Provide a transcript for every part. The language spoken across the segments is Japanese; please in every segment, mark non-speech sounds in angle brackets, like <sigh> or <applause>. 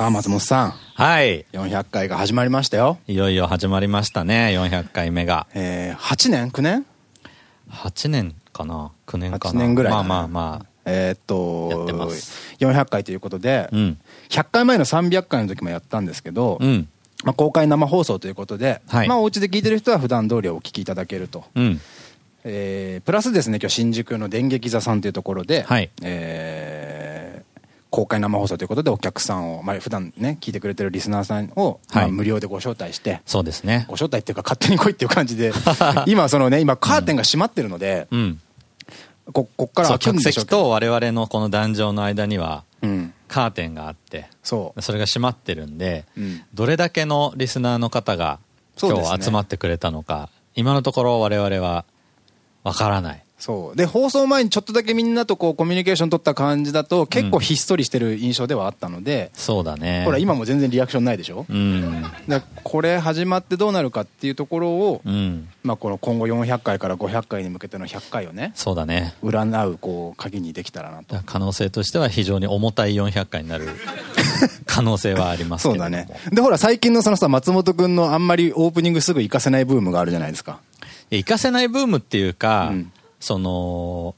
さあ、松本さん。はい。400回が始まりましたよ。いよいよ始まりましたね、400回目が。えー、8年 ?9 年 ?8 年かな ?9 年かな ?8 年ぐらい。まあまあまあ。えっと、やってます。400回ということで、うん、100回前の300回の時もやったんですけど、うん、まあ公開生放送ということで、はい、まあお家で聞いてる人は普段通りお聞きいただけると。うんえー、プラスですね、今日新宿の電撃座さんというところで、はい、えー、公開生放送ということでお客さんを、まあ、普段ね、聞いてくれてるリスナーさんを、まあ、無料でご招待して、そうですね。ご招待っていうか勝手に来いっていう感じで、<laughs> 今そのね、今カーテンが閉まってるので、うん、こ、こっから開くんでしょう客席と我々のこの壇上の間には、うん、カーテンがあって、そう。それが閉まってるんで、うん、どれだけのリスナーの方が今日集まってくれたのか、ね、今のところ我々はわからない。そう。で、放送前にちょっとだけみんなとこうコミュニケーション取った感じだと、結構ひっそりしてる印象ではあったので、うん、そうだね。ほら、今も全然リアクションないでしょ？うん。だこれ始まってどうなるかっていうところを、うん、まあこの今後400回から500回に向けての100回をね、そうだね。占う、こう、鍵にできたらなと。可能性としては非常に重たい400回になる <laughs> 可能性はありますけどそうだね。で、ほら、最近のそのさ、松本くんのあんまりオープニングすぐ行かせないブームがあるじゃないですか。行かせないブームっていうか、うんその、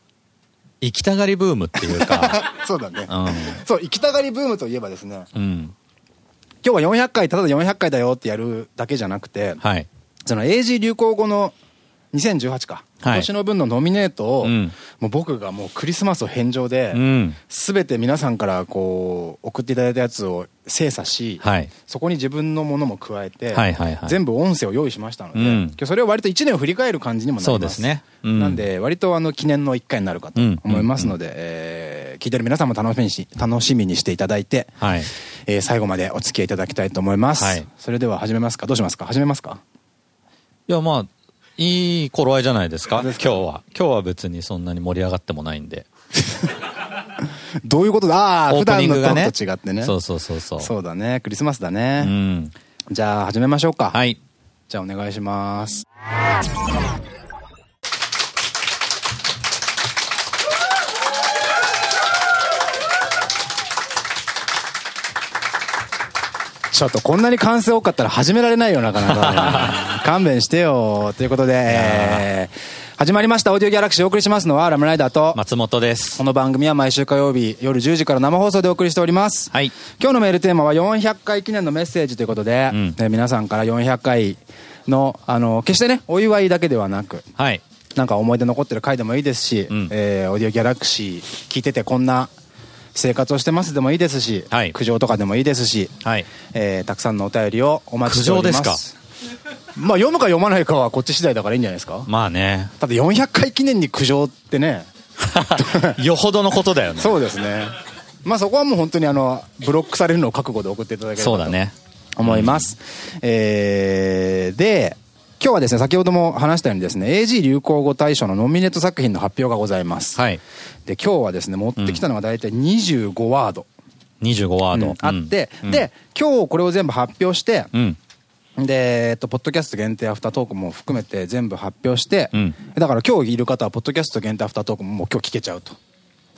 行きたがりブームっていうか。<laughs> そうだね。うん、そう、行きたがりブームといえばですね。うん、今日は400回、ただ400回だよってやるだけじゃなくて、はい、その AG 流行語の2018か。今年の分のノミネートを、もう僕がもうクリスマスを返上で、すべて皆さんからこう、送っていただいたやつを精査し、はい、そこに自分のものも加えて、全部音声を用意しましたので、今日それを割と1年を振り返る感じにもなります。ね。なんで、割とあの、記念の1回になるかと思いますので、え聞いてる皆さんも楽しみにし、楽しみにしていただいて、はい、え最後までお付き合いいただきたいと思います。はい、それでは始めますか？どうしますか？始めますか？いや、まあ、いい頃合いじゃないですか？今日は。今日は別にそんなに盛り上がってもないんで。<laughs> どういうことだ？ああ、普段のがね、と違ってね。そうそうそうそう。そうだね。クリスマスだね。うん。じゃあ始めましょうか。はい。じゃあお願いします。ちょっとこんなに歓声多かったら始められないよ、なかなか、勘弁してよ。ということで、えー、始まりました。オーディオギャラクシーお送りしますのは、ラムライダーと、松本です。この番組は毎週火曜日夜10時から生放送でお送りしております。はい。今日のメールテーマは400回記念のメッセージということで、うん、えー、皆さんから400回の、あの、決してね、お祝いだけではなく、はい。なんか思い出残ってる回でもいいですし、うん、えー、オーディオギャラクシー聞いててこんな生活をしてますでもいいですし、はい、苦情とかでもいいですし、はい、えー、たくさんのお便りをお待ちしております。苦情ですか？まあ読むか読まないかはこっち次第だからいいんじゃないですか？まあね。ただ400回記念に苦情ってね。<laughs> よほどのことだよね。そうですね。まあそこはもう本当にあの、ブロックされるのを覚悟で送っていただければと思います。ねうん、えー、で、今日はですね、先ほども話したようにですね、AG 流行語大賞のノミネート作品の発表がございます。はい。で、今日はですね、持ってきたのが大体25ワード。25ワード。うん、あって、うん、で、今日これを全部発表して、うん、で、えっと、ポッドキャスト限定アフタートークも含めて全部発表して、うん、だから今日いる方は、ポッドキャスト限定アフタートークももう今日聞けちゃうと。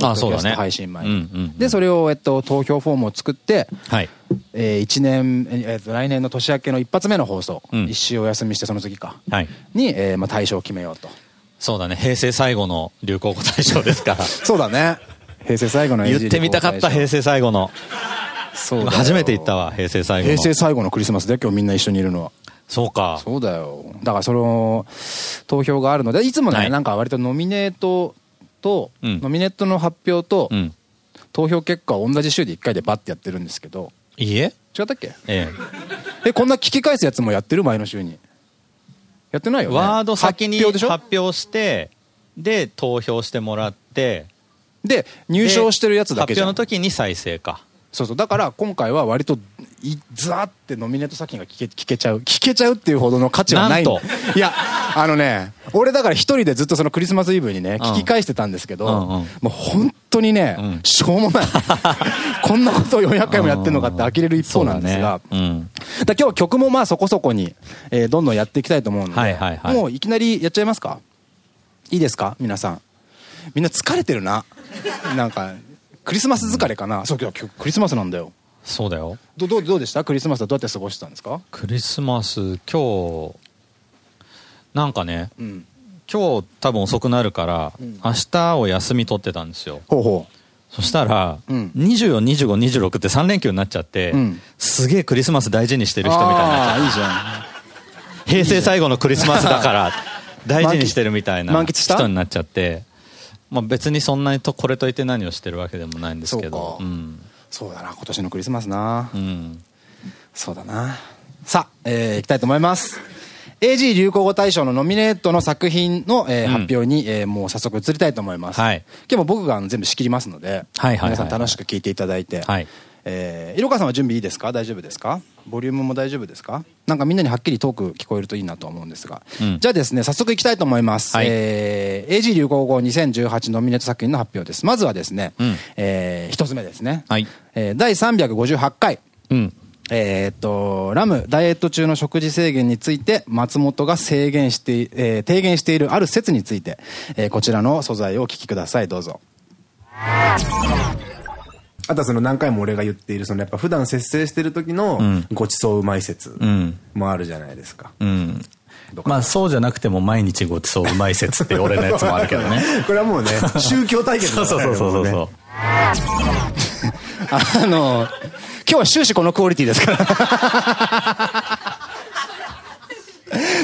あそうだね。配信前に。で、それを、えっと、投票フォームを作って、はい。えー、1年、えー、来年の年明けの一発目の放送、うん、一週お休みしてその次か、はい、に、えーまあ、対象を決めようと。そうだね、平成最後の流行語大賞ですから。<laughs> そうだね。平成最後の <laughs> 言ってみたかった平成最後の。そう初めて言ったわ、平成最後の。平成最後のクリスマスで今日みんな一緒にいるのは。そうか。そうだよ。だからその、投票があるので、いつもね、はい、なんか割とノミネートと、うん、ノミネートの発表と、うん、投票結果を同じ週で1回でバッてやってるんですけど。いいえ違ったっけ？ええ。え、こんな聞き返すやつもやってる前の週に。やってないよね。ワード先に発表して、で、投票してもらって、で、入賞してるやつだけじゃん。発表の時に再生か。そうそう。だから今回は割と、い、ずわってノミネート作品が聞け、聞けちゃう。聞けちゃうっていうほどの価値はないいや、あのね、俺だから一人でずっとそのクリスマスイブにね、聞き返してたんですけど、もう本当にね、しょうもない。<laughs> こんなことを400回もやってんのかって呆れる一方なんですが、だ今日は曲もまあそこそこに、えー、どんどんやっていきたいと思うので、もういきなりやっちゃいますか？いいですか？皆さん。みんな疲れてるな。なんか、クリスマス疲れかな、そう、今日クリスマスなんだよ。そうだよ。ど、どう、どうでした？クリスマスはどうやって過ごしてたんですか？クリスマス、今日、なんかね、うん。今日多分遅くなるから、ん明日を休み取ってたんですよ。ほうほそしたら、うん24、25、26って3連休になっちゃって、うんすげえクリスマス大事にしてう。る人みたいになっちゃってああ、いいじゃん。平成最後のクリスマスだから大事にしてるみたいな満喫した？人になっちゃって、まあ、別にそんなにとこれといって何をしてるわけでもないんですけど。そうだな、今年のクリスマスな。うん。そうだな。さあ、えー、いきたいと思います。AG 流行語大賞のノミネートの作品の、えーうん。発表に、えーもう早速移りたいと思います。はい。今日も僕が全部仕切りますので、皆さん楽しく聞いていただいて、はいえー、色川さんは準備いいですか？大丈夫ですか？ボリュームも大丈夫ですか？なんかみんなにはっきりトーク聞こえるといいなと思うんですが。うんじゃあですね、早速いきたいと思います。はいえー、AG 流行語2018ノミネート作品の発表です。まずはですね、うんえー、一つ目ですね。はいえー、第358回、うんえーっと、ラムダイエット中の食事制限について、松本が制限して、えー提言しているある説について、えーこちらの素材をお聞きください。どうぞ。あとはその何回も俺が言っている、そのやっぱ普段節制してる時のん。ごちそううまい説うん。もあるじゃないですか。うん。まあそうじゃなくても毎日ごちそううまい説って俺のやつもあるけどね。<laughs> これはもうね、<laughs> 宗教対決そうそうそうそうそうそう。あの、今日は終始このクオリティですから。<laughs>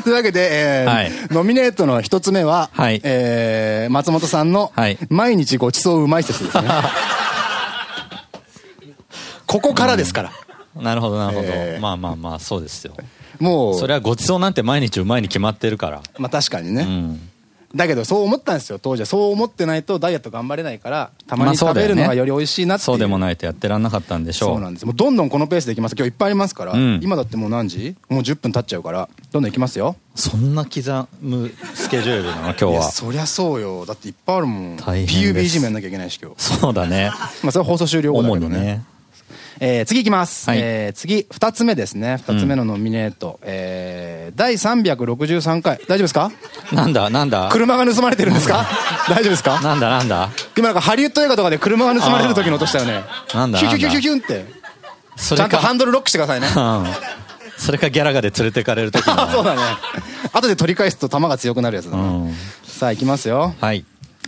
というわけで、えーはい。ノミネートの一つ目は、はい。えー松本さんの、はい。毎日ごちそううまい説ですね。ここからですから。なるほどなるほど、えーまあまあまあそうですよ。もう、それはごちそうなんて毎日うまいに決まってるから。まあ確かにね。うん。だけどそう思ったんですよ。当時は。そう思ってないとダイエット頑張れないからたまに食べるのがより美味しいなってそうでもないとやってらんなかったんでしょう。そうなんです。もうどんどんこのペースでいきます今日いっぱいありますから、うん。今だってもう何時？もう10分経っちゃうから。どんどんいきますよ。そんな刻むスケジュールなの今日は。そりゃそうよ。だっていっぱいあるもん。PUBG もやんなきゃいけないし今日。そうだね。<laughs> まあそれは放送終了後だけどね。主にねえー次いきます、はい。えー次2つ目ですね。2つ目のノミネート、えー第363回。大丈夫ですか？なんだ？なんだ？車が盗まれてるんですか？<laughs> 大丈夫ですか？なんだ？なんだ？今なんかハリウッド映画とかで車が盗まれる時の音したよね。なんだ？ヒュキュキュキュキュンってそれちゃんとハかンドルロックしてくださいねうんそれかギャラガで連れてかれる時あそうのだね後で取り返すと弾が強くなるやつだな、うんさあいきますよはい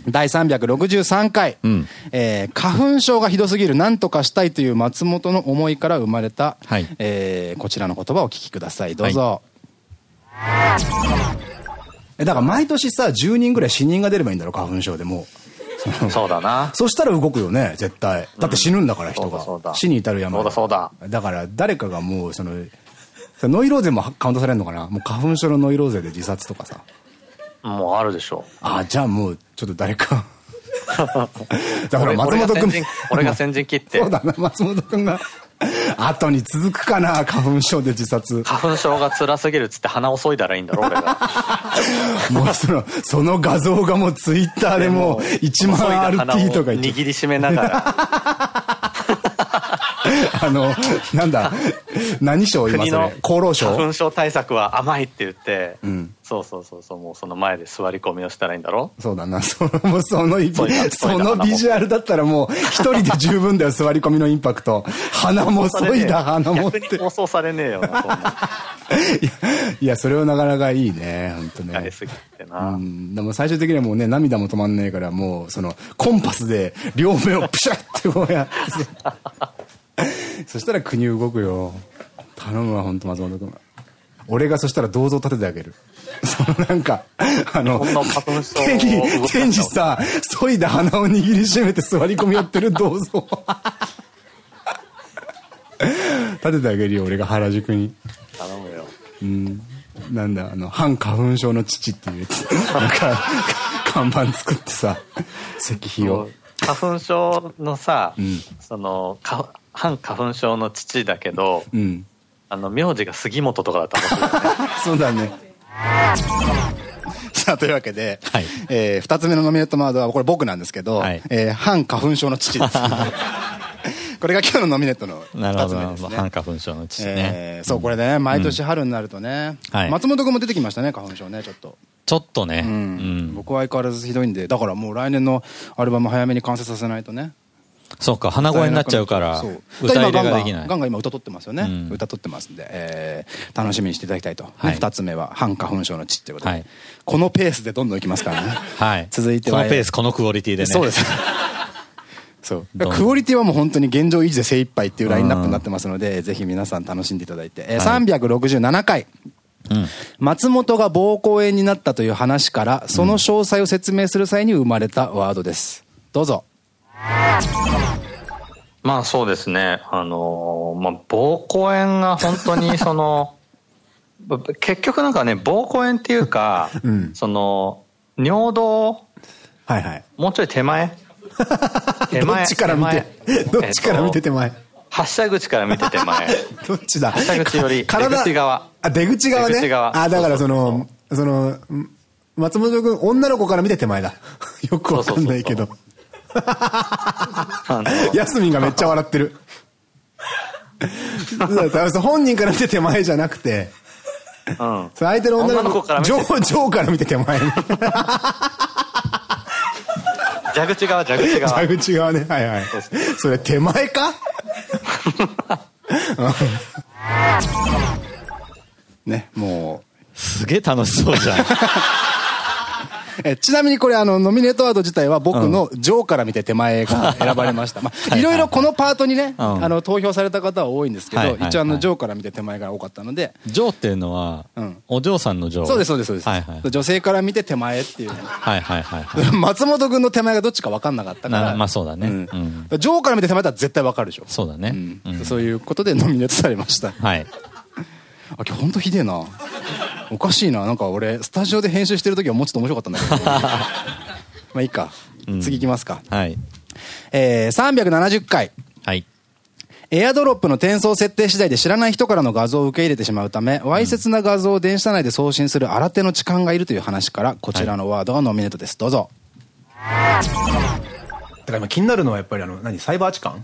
第363回、うんえー花粉症がひどすぎる何とかしたいという松本の思いから生まれた、はいえーこちらの言葉をお聞きくださいどうぞ、え、だから毎年さ、10人ぐらい死人が出ればいいんだろ、花粉症でもう。<laughs> そうだな。そしたら動くよね、絶対。だって死ぬんだから、人が。死に至る山そうだそうだ。だから、誰かがもう、その、ノイローゼもカウントされるのかなもう花粉症のノイローゼで自殺とかさ。もうあるでしょ。ああ、じゃあもう、ちょっと誰か。<laughs> だから俺松本君俺が先陣。切ってそう。だな、松本君が。後に続くかな、花粉症で自殺。花粉症が辛すぎるっつって鼻を削いだらいいんだろ、俺が。<laughs> もうその、その画像がもうツイッターでもう1万 RT とか言って。握りしめながら。<laughs> <laughs> あの、なんだ、何省今それ厚労省？花粉症対策は甘いって言って、んそうそうそうそう、もうその前で座り込みをしたらいいんだろ？そうだな、<laughs> その、もうそのイそのビジュアルだったらもう、一人で十分だよ、座り込みのインパクト。<laughs> 鼻もそいだ鼻持って。逆に放送されねえよな、そんな。いや、いや、それはなかなかいいね、本当ね。やりすぎてうな。ん、でも最終的にはもうね、涙も止まんねえから、もう、その、コンパスで、両目をプシャってこうやってさ <laughs> そしたら国動くよ。頼むわ、本当松本君。俺がそしたら銅像立ててあげる。<laughs> そのなんか、あの手に手にさ、そいだ鼻を握りしめて座り込みやってる銅像。<laughs> 立ててあげるよ、俺が原宿に。頼むよ。うん。なんだ、あの、反花粉症の父っていうやつ。なんか、看板作ってさ、石碑を。花粉症のさ、ん。その、か反花粉症の父だけど、うん。あの、名字が杉本とかだったら面白いよね。<laughs> そうだね。さあというわけで、はい。えー二つ目のノミネートマードはこれ僕なんですけど、はい。えー反花粉症の父です。<laughs> これが今日のノミネートのなるほど。なるほど二つ目ですね。反花粉症の父ね、えーそうこれね毎年春になるとね、はい。松本君も出てきましたね花粉症ねちょっと、ちょっとね、僕は相変わらずひどいんでだからもう来年のアルバム早めに完成させないとね。そうか、鼻声になっちゃうから歌入れができない。ガンガン今歌取ってますよね、うん。歌取ってますんで、えー楽しみにしていただきたいと、はい。二つ目は反花粉症の地ってことで、はい。このペースでどんどんいきますからね。はい。続いてはこのペース、このクオリティでね。そうです。そう。クオリティはもう本当に現状維持で精一杯っていうラインナップになってますので、ぜひ皆さん楽しんでいただいて、えーはい367回うん。松本が膀胱炎になったという話からその詳細を説明する際に生まれたワードですどうぞまあそうですね。あのーまあ、膀胱炎が本当に <laughs> その、結局なんかね、膀胱炎っていうか、<laughs> んその、尿道、はいはい。もうちょい手前？<laughs> 手どっちから見て手前、どっちから見て手前？発射口から見て手前。<laughs> どっちだ？発射口より出口側あ、出口側ね。出口側あ、だからその、その、ん松本君、女の子から見て手前だ。<laughs> よくわかんないけど。ヤスミンがめっちゃ笑ってる。<laughs> 本人から見て手前じゃなくて、うん。相手の女の子から見てジョー、ジョーから見て手前に。蛇口側、蛇口側。蛇口側ね。はいはい。それ手前か？<laughs> ねもすげえ楽しそうじゃん。うえちなみにこれあのノミネートワード自体は僕のジョーから見て手前が選ばれました、まあ、いろいろこのパートにね、うん。あの投票された方は多いんですけど、一応あのジョーから見て手前が多かったので、ジョーっていうのはうん、お嬢さんのジョー。そうですそうですそうです。女性から見て手前っていう。ねはいはいはいはい。<laughs> 松本君の手前がどっちか分かんなかったから。なまあそうだね。ジョーから見て手前だったら絶対分かるでしょ。そうだね。そういうことでノミネートされました。はい。あ今日本当ひでえなおかしいななんか俺スタジオで編集してる時はもうちょっと面白かったんだけど <laughs> まあいいか、次いきますかはい。えー、370回はい。エアドロップの転送設定次第で知らない人からの画像を受け入れてしまうため、わいせつな画像を電車内で送信する新手の痴漢がいるという話から、こちらのワードがノミネートです。どうぞ。だから今気になるのはやっぱりあの、何、サイバー痴漢？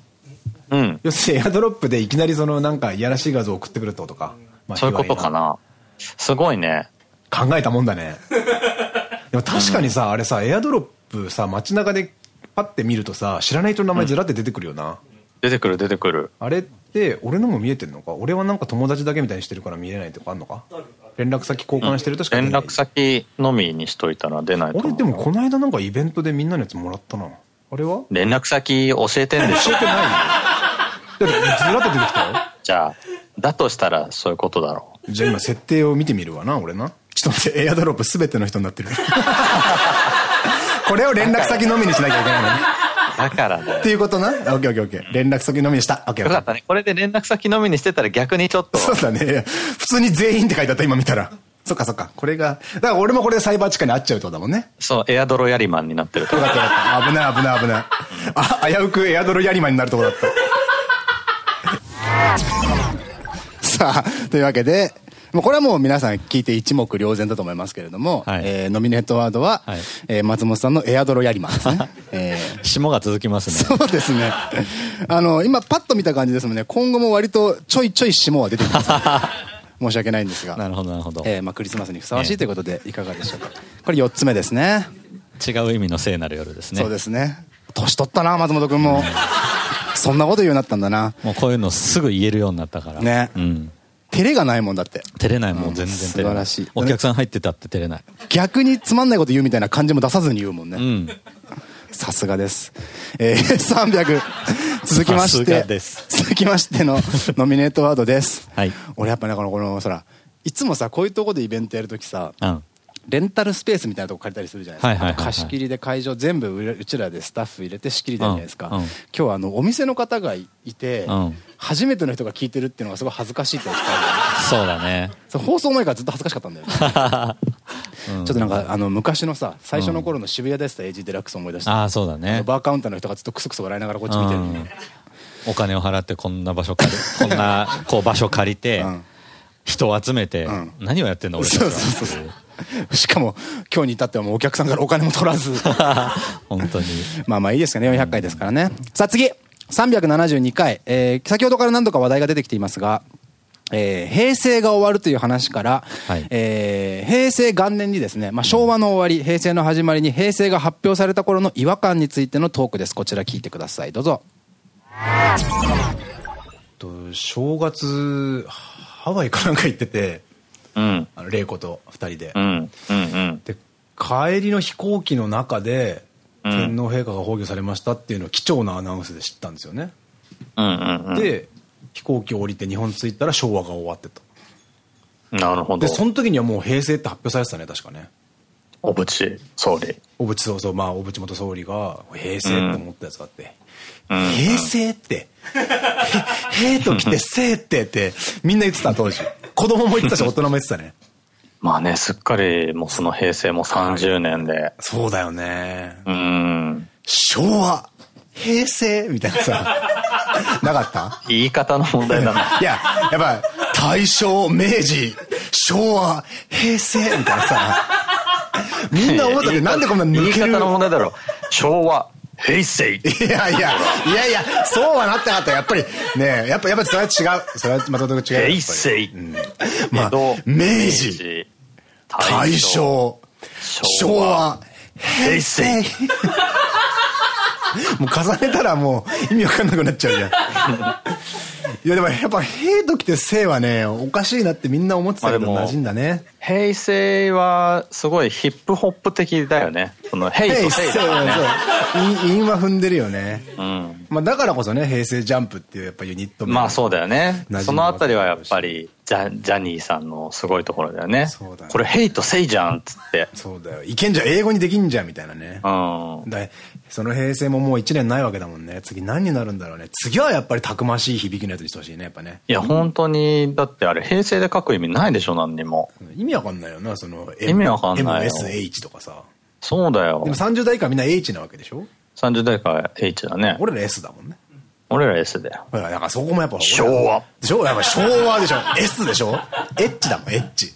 うん。要するにエアドロップでいきなりそのなんかいやらしい画像を送ってくるってことか。まあそういうことか。な。すごいね。考えたもんだね。<laughs> でも確かにさ、あれさ、エアドロップさ、街中でパッて見るとさ、知らない人の名前ずらって出てくるよな。出てくる出てくる。あれって、俺のも見えてんのか？俺はなんか友達だけみたいにしてるから見えないとかあんのか？連絡先交換してるとしか出ない。連絡先のみにしといたら出ないと思う。俺でもこの間なんかイベントでみんなのやつもらったな。あれは？連絡先教えてんでしょ教えてないよ。<laughs> だってずらっと出てきたよ。じゃあ、だとしたらそういうことだろじゃあ今設定を見てみるわな、俺な。ちょっと待って、エアドロップすべての人になってる。<laughs> これを連絡先のみにしなきゃいけないのね。う。だからだよって。いうことな。オッケーオッケーオッケー。連絡先のみにした。オッケー。よかったね。これで連絡先のみにしてたら逆にちょっと。そうだね。普通に全員って書いてあった、今見たら。そっかそっか。これが、だから俺もこれでサイバー地下に合っちゃうってことだもんね。そう、エアドロヤリマンになってるとよ。かったよかった。危ない危ない危ない。あ、危うくエアドロヤリマンになるとこだった。さあ、というわけで、もうこれはもう皆さん聞いて一目瞭然だと思いますけれども、はいえーノミネートワードは、はいえー松本さんのエアドロヤリマンですね。<laughs> えー霜が続きますね。そうですね。あの、今パッと見た感じですもんね、今後も割とちょいちょい霜は出てきます。<laughs> 申し訳ないんですが。なるほどなるほど。えーまあ、クリスマスにふさわしいということで、いかがでしょうか。これ4つ目ですね。違う意味の聖なる夜ですね。そうですね。年取ったな、松本君も。そんなこと言うようになったんだな。もうこういうのすぐ言えるようになったから。ねうん。照れがないもんだって。照れないもん全然照れない。素晴らしいお客さん入ってたって照れない。逆につまんないこと言うみたいな感じも出さずに言うもんね。うん。さすがです。えー、300。続きまして続きましてのノミネートワードです。はい俺やっぱね、この、この、そら、いつもさ、こういうとこでイベントやるときさ、うん。レンタルスペースみたいなとこ借りたりするじゃないですか。貸し切りで会場全部ううちらでスタッフ入れて仕切りじゃないですか。うん。うん今日はあの、お店の方がいて、うん。初めての人が聞いてるっていうのがすごい恥ずかしいって言ってたそうだね。放送前からずっと恥ずかしかったんだよね。ちょっとなんか、あの、昔のさ、最初の頃の渋谷でやってたエイジデラックスを思い出して、ああ、そうだね。バーカウンターの人がずっとクスクス笑いながらこっち見てるのに。うん。お金を払ってこんな場所借り、<laughs> こんな、こう場所借りてうん、人を集めてん、何をやってんの俺たちは。そうそうそう <laughs> しかも、今日に至ってはもうお客さんからお金も取らず。<laughs> 本当に。まあまあいいですかね、400回ですからね。さあ次 !372 回。えー先ほどから何度か話題が出てきていますが、えー、平成が終わるという話から、はい、えー、平成元年にですね、まあ、昭和の終わり、平成の始まりに平成が発表された頃の違和感についてのトークです。こちら聞いてください。どうぞ。と正月、ハワイかなんか行ってて、うん、あの玲子と二人で。で、帰りの飛行機の中で、天皇陛下が崩御されましたっていうのを貴重なアナウンスで知ったんですよね。で、飛行機降りて日本着いたら昭和が終わってた。なるほど。で、その時にはもう平成って発表されてたね、確かね。小渕総理。小渕そうそう、まあ、小渕元総理が平成って思ったやつがあって。うん、平成って、へ、へと来て、せいってって、みんな言ってた、当時。子供も言ってたし、大人も言ってたね。まあね、すっかりもうその平成も30年で。そうだよね。うん。昭和、平成みたいなさ、<laughs> なかった？言い方の問題だな。<laughs> いや、やっぱ、大正、明治、昭和、平成みたいなさ、みんな思ったってなんでこんな抜ける？言い方の問題だろ。昭和、平成。いやいや、いやいや、そうはなってなかった。やっぱり、ねやっぱ、やっぱそれは違う。それはまた違う。平成。うん、まあ、明治、大正、昭和、平成。<laughs> もう重ねたらもう意味わかんなくなっちゃうじゃん。いやでもやっぱ平ときて生はね、おかしいなってみんな思ってたけど馴染んだね。平成はすごいヒップホップ的だよね。その平と生だね。韻は踏んでるよね。うん。まあだからこそね、平成ジャンプっていうやっぱユニットまあそうだよね。そのあたりはやっぱりジャジャニーさんのすごいところだよね。そうだこれヘイトセイじゃんっつって。そうだよ。いけんじゃん、英語にできんじゃんみたいなね。うん。だその平成ももう1年ないわけだもんね。次何になるんだろうね。次はやっぱりたくましい響きのやつにしてほしいね、やっぱね。いや、本当に、だってあれ平成で書く意味ないでしょ、何にも。意味わかんないよな、その、意味わかんない MSH とかさ。そうだよ。でも30代以下みんな H なわけでしょ ?30 代以下 H だね。俺ら S だもんね。俺ら S だよ。だからそこもやっぱ。昭和。でしょ？やっぱ昭和でしょ ?S でしょ ?H だもん、H。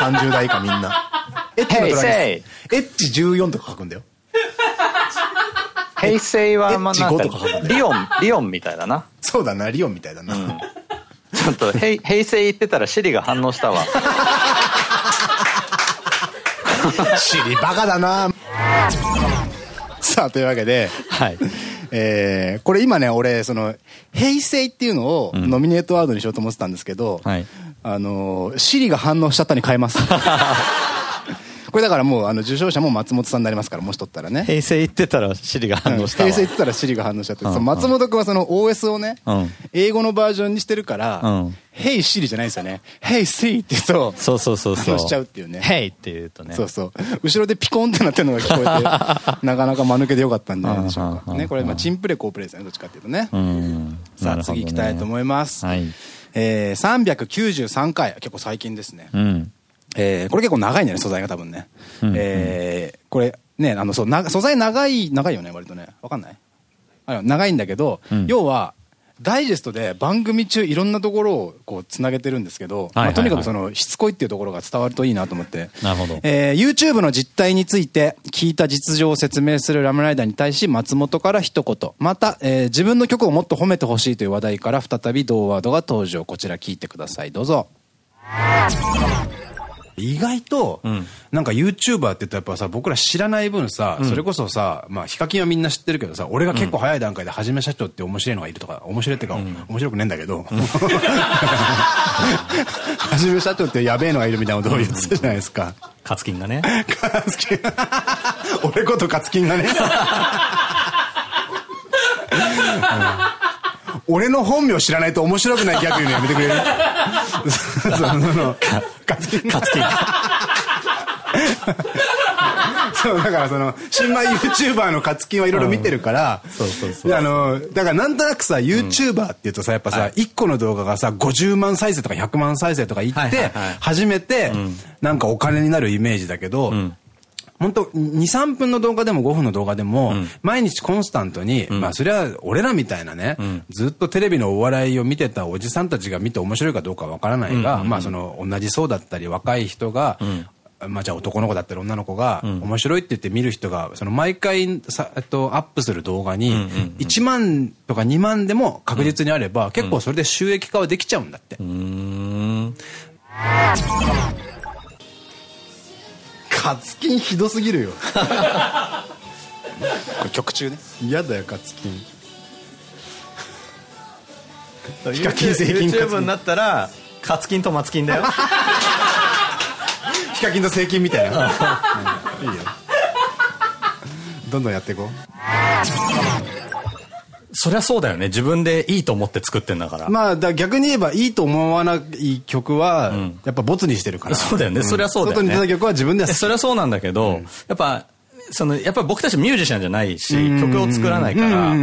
30代以下みんな。H のドラ H14 とか書くんだよ。<laughs> 平成は、まあなんか、リオン、リオンみたいだな。そうだな、リオンみたいだな。ちょっと、平成言ってたらシリが反応したわ。Siri バカだなさあ、というわけで、はい。えー、これ今ね、俺、その、平成っていうのをノミネートワードにしようと思ってたんですけど、はい。あの、 Siri が反応しちゃったに変えます。<laughs> これだからもう、あの、受賞者も松本さんになりますから、もし取ったらね。平成言ってたら、 Siri が反応した平成言ってたら、 Siri が反応しちゃって。その松本君はその OS をね、英語のバージョンにしてるから、ヘイ Siri じゃないですよね。ヘイシーって言うと、そうそうそうそう。しちゃうっていうね。ヘイって言うとね。そうそう。後ろでピコンってなってるのが聞こえて、<laughs> なかなか間抜けでよかったんじゃないでしょうか。ね、これ、まあ、チンプレコープレですね、どっちかっていうとね。さあ、次行きたいと思います。はい。えー、393回、結構最近ですね。うん。えー、これ結構長いんだよね、素材が多分ね。うん、えー、これ、ね、あの、そう、な、素材長い、長いよね、割とね。わかんない？あ長いんだけど、うん、要は、ダイジェストで番組中いろんなところをこうつなげてるんですけど、とにかくそのしつこいっていうところが伝わるといいなと思って。なるほど。えー、YouTube の実態について聞いた実情を説明するラムライダーに対し松本から一言。また、えー、自分の曲をもっと褒めてほしいという話題から再び同ワードが登場。こちら聞いてください。どうぞ。意外と、なんか YouTuber って言ったらやっぱさ、僕ら知らない分さ、それこそさ、まあ、ヒカキンはみんな知ってるけどさ、俺が結構早い段階ではじめ社長って面白いのがいるとか、面白いっていうか、面白くねえんだけど、<laughs> はじめ社長ってやべえのがいるみたいなことを言ってたじゃないですか。カツキンがね。カツキン。俺ことカツキンがね。<laughs> 俺の本名知らないと面白くないギャグ言うのやめてくれる？その、カツキン。カツキン。そう、だからその、新米 YouTuber のカツキンはいろいろ見てるから、そうそうそう。あの、だからなんとなくさ、YouTuber って言うとさ、やっぱさ、1個の動画がさ、50万再生とか100万再生とかいって、初めて、なんかお金になるイメージだけど、本当2、3分の動画でも5分の動画でも、毎日コンスタントに、まあそれは俺らみたいなね、ずっとテレビのお笑いを見てたおじさんたちが見て面白いかどうかわからないが、まあその同じそうだったり若い人が、まあじゃあ男の子だったり女の子が面白いって言って見る人が、その毎回さ、えっと、アップする動画に1万とか2万でも確実にあれば、結構それで収益化はできちゃうんだって。ん。カツキンひどすぎるよ。これ曲中ね。嫌だよ、カツキン。ヒカキン正金 YouTube になったら、カツキンとマツキンだよ。<laughs> ヒカキンと正金みたいな。うんいいよ。どんどんやっていこう。そりゃそうだよね。自分でいいと思って作ってんだから。まあ、だ逆に言えばいいと思わない曲は、やっぱボツにしてるから。そうだよね。そりゃそうだよね。外に出た曲は自分でそりゃそうなんだけど、やっぱ、その、やっぱり僕たちミュージシャンじゃないし、曲を作らないから、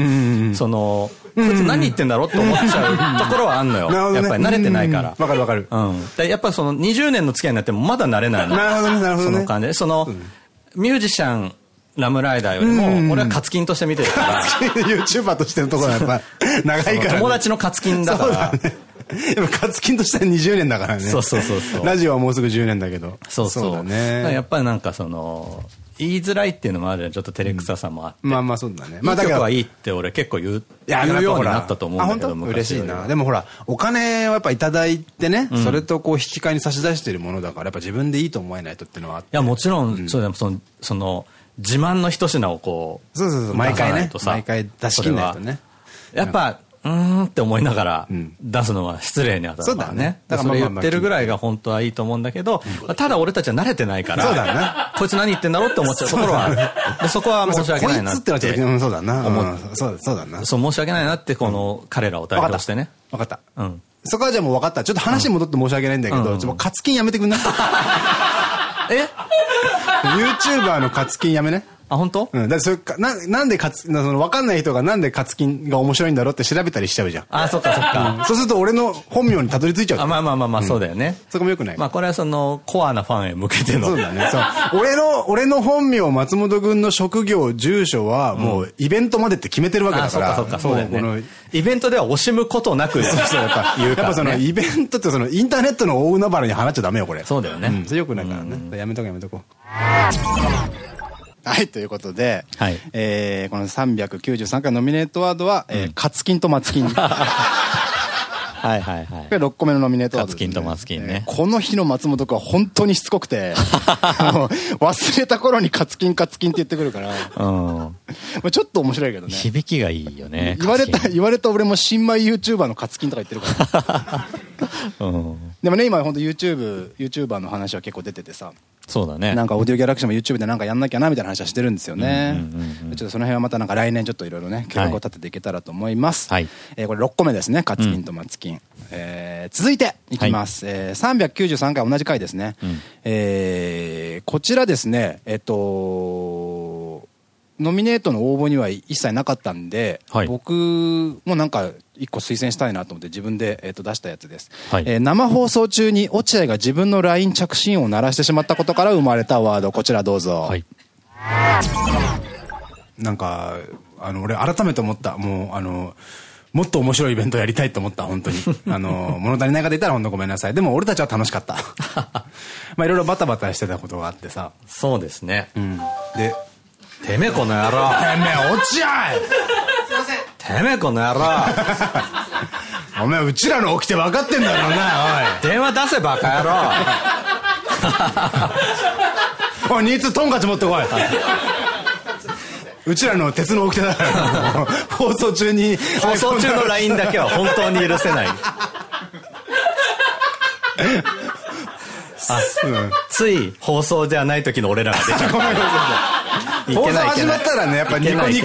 その、こいつ何言ってんだろうって思っちゃうところはあんのよ。やっぱり慣れてないから。わかるわかる。うん。でやっぱその20年の付き合いになってもまだ慣れないの。なるほどね、なるほどね。その感じで。その、ミュージシャン、ラムライダーよりも、俺はカツキンとして見てるから、YouTuber としてのところはやっぱ <laughs> 長いから、ね。友達のカツキンだから、そうだね。やっぱカツキンとしては20年だからね。そうそうそうそうラジオはもうすぐ10年だけど。そうそう。だだからやね。っぱりなんかその、言いづらいっていうのもあるよちょっと照れくささもあって。まあまあそうだね。まあ、だから曲はいいって俺結構言う、いや、言うようになったと思うんだけど、嬉しいな。でもほら、お金をやっぱいただいてね、それとこう引き換えに差し出してるものだから、やっぱ自分でいいと思えないとっていうのはあって。いや、もちろん、そうだよその、その、自慢の一品をこう、そうそうそう、毎回ね毎回出し切んないとね。やっぱ、うーんって思いながらん出すのは失礼に当たそうだねるからね。だかららそれ言ってるぐらいが本当はいいと思うんだけど、ただ俺たちは慣れてないから、そうだねこいつ何言ってんだろうって思っちゃうところはある。でそこは申し訳ないなこいつってなっちゃうそうだな。うんそうだ、そうだな。そう、申し訳ないなって、この彼らを代。表してね。わかった。うん。そこはじゃあもう分かった。ちょっと話に戻って申し訳ないんだけど、うんちょっとカツキンやめてくんない？え ?YouTuber のカツキンやめね。あ、本当？うん。だってそれか、な、なんでカツ、なその分かんない人がなんでカツキンが面白いんだろうって調べたりしちゃうじゃん。あ、そっかそっか。そうすると俺の本名にたどり着いちゃうあ、ん。まあまあまあまあ、そうだよね。そこもよくない。まあこれはその、コアなファンへ向けての。そうだね。そう。俺の、俺の本名、松本君の職業、住所は、もう、イベントまでって決めてるわけあ、だから。そっかそっか、そうだね。イベントでは惜しむことなく、そうそう、やっぱ、やっぱその、ね。イベントってその、インターネットの大海原に放っちゃダメよ、これ。そうだよねんそれよくないからね。やめとこうやめとこう。<laughs> はい、ということで、はいえーこの393回ノミネートワードは、えーカツキンとマツキン。こはいはいはい。れ6個目のノミネートワードです、カツキンとマツキンねえーこの日の松本君は本当にしつこくて、<laughs> 忘れた頃にカツキンカツキンって言ってくるから、うん。まあちょっと面白いけどね。響きがいいよね。言われた、言われた俺も新米 YouTuber のカツキンとか言ってるから。<laughs> うん。でもね、今本当 YouTube、YouTuber の話は結構出ててさ、そうだね。なんかオーディオギャラクシーも YouTube でなんかやんなきゃなみたいな話はしてるんですよね。ちょっとその辺はまたなんか来年ちょっといろいろね、計画を立てていけたらと思います。はいえーこれ6個目ですね、カツキンとマツキン。えー続いていきます。えー393回同じ回ですね。うんえーこちらですね、えっと、ノミネートの応募には一切なかったんで、はい僕もなんか一個推薦したいなと思って自分で、えっと出したやつです、はいえー生放送中に落合が自分の LINE 着信音を鳴らしてしまったことから生まれたワードこちらどうぞ、はい。なんか、あの、俺改めて思った。もう、あの、もっと面白いイベントやりたいと思った、本当に。あの、<laughs> 物足りない方いたら本当ごめんなさい。でも俺たちは楽しかった。<laughs> まあいろいろバタバタしてたことがあってさ。そうですね。うん。で、てめえこの野郎。てめえ、落合てめえこの野郎。お前、うちらの起きて分かってんだろうな、電話出せバカ野郎。おい。おい、ニーツトンカチ持ってこい。うちらの鉄の起きてだから、放送中に。放送中の LINE だけは本当に許せない。あ、うんつい放送じゃない時の俺らが出ちゃう。ごめんなさい。<laughs> 放送始まったらね、やっぱニコニコ。ニコ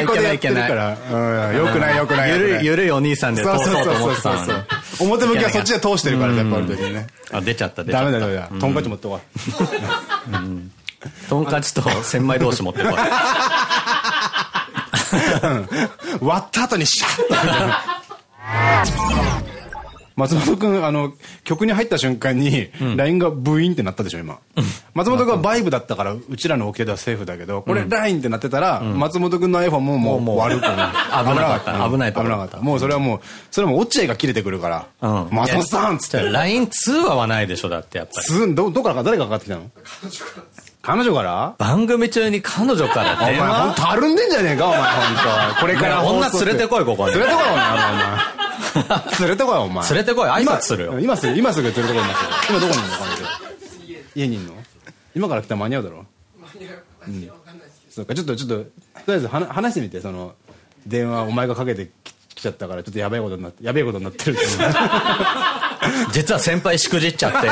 ニコでやいけないいけない。ってるから。うん、よくないよくない。ゆるい、ゆるるいお兄さんで通そうと思ってたのに。表向きはそっちで通してるから、やっぱある時にね。あ、出ちゃった、出ちゃった。ダメだ、ダメだ。トンカチ持ってこい。トンカチと千枚同士持ってこい。割った後にシャッと。松本くん、あの、曲に入った瞬間に、LINE がブイーンってなったでしょ、今。松本くんはバイブだったから、うちらのオケではセーフだけど、これ LINE ってなってたら、松本くんの iPhone ももう悪くな危なかった危ない危なかった。もうそれはもう、それはもう落合が切れてくるから、うん松本さんっつって。LINE 通話はないでしょ、だってやっぱり。つん、ど、どこからか誰がかかってきたの？彼女から？番組中に彼女からお前ほん電話とたるんでんじゃねえか、お前ほんと。これから女連れてこいここに連れてこい、お前。お前 <laughs> 連れてこい、お前。<laughs> 連れてこい、挨拶するよ。今すぐ、今すぐ連れてこい、今すぐ。今どこにいるの彼女？家にいるの？今から来たら間に合うだろ？間に合う。うん。そうか、ちょっと、ちょっと、とりあえず話してみて、その、電話お前がかけてきちゃったから、ちょっとやべえことになって、やべえことになってるって。<laughs> 実は先輩しくじっちゃって。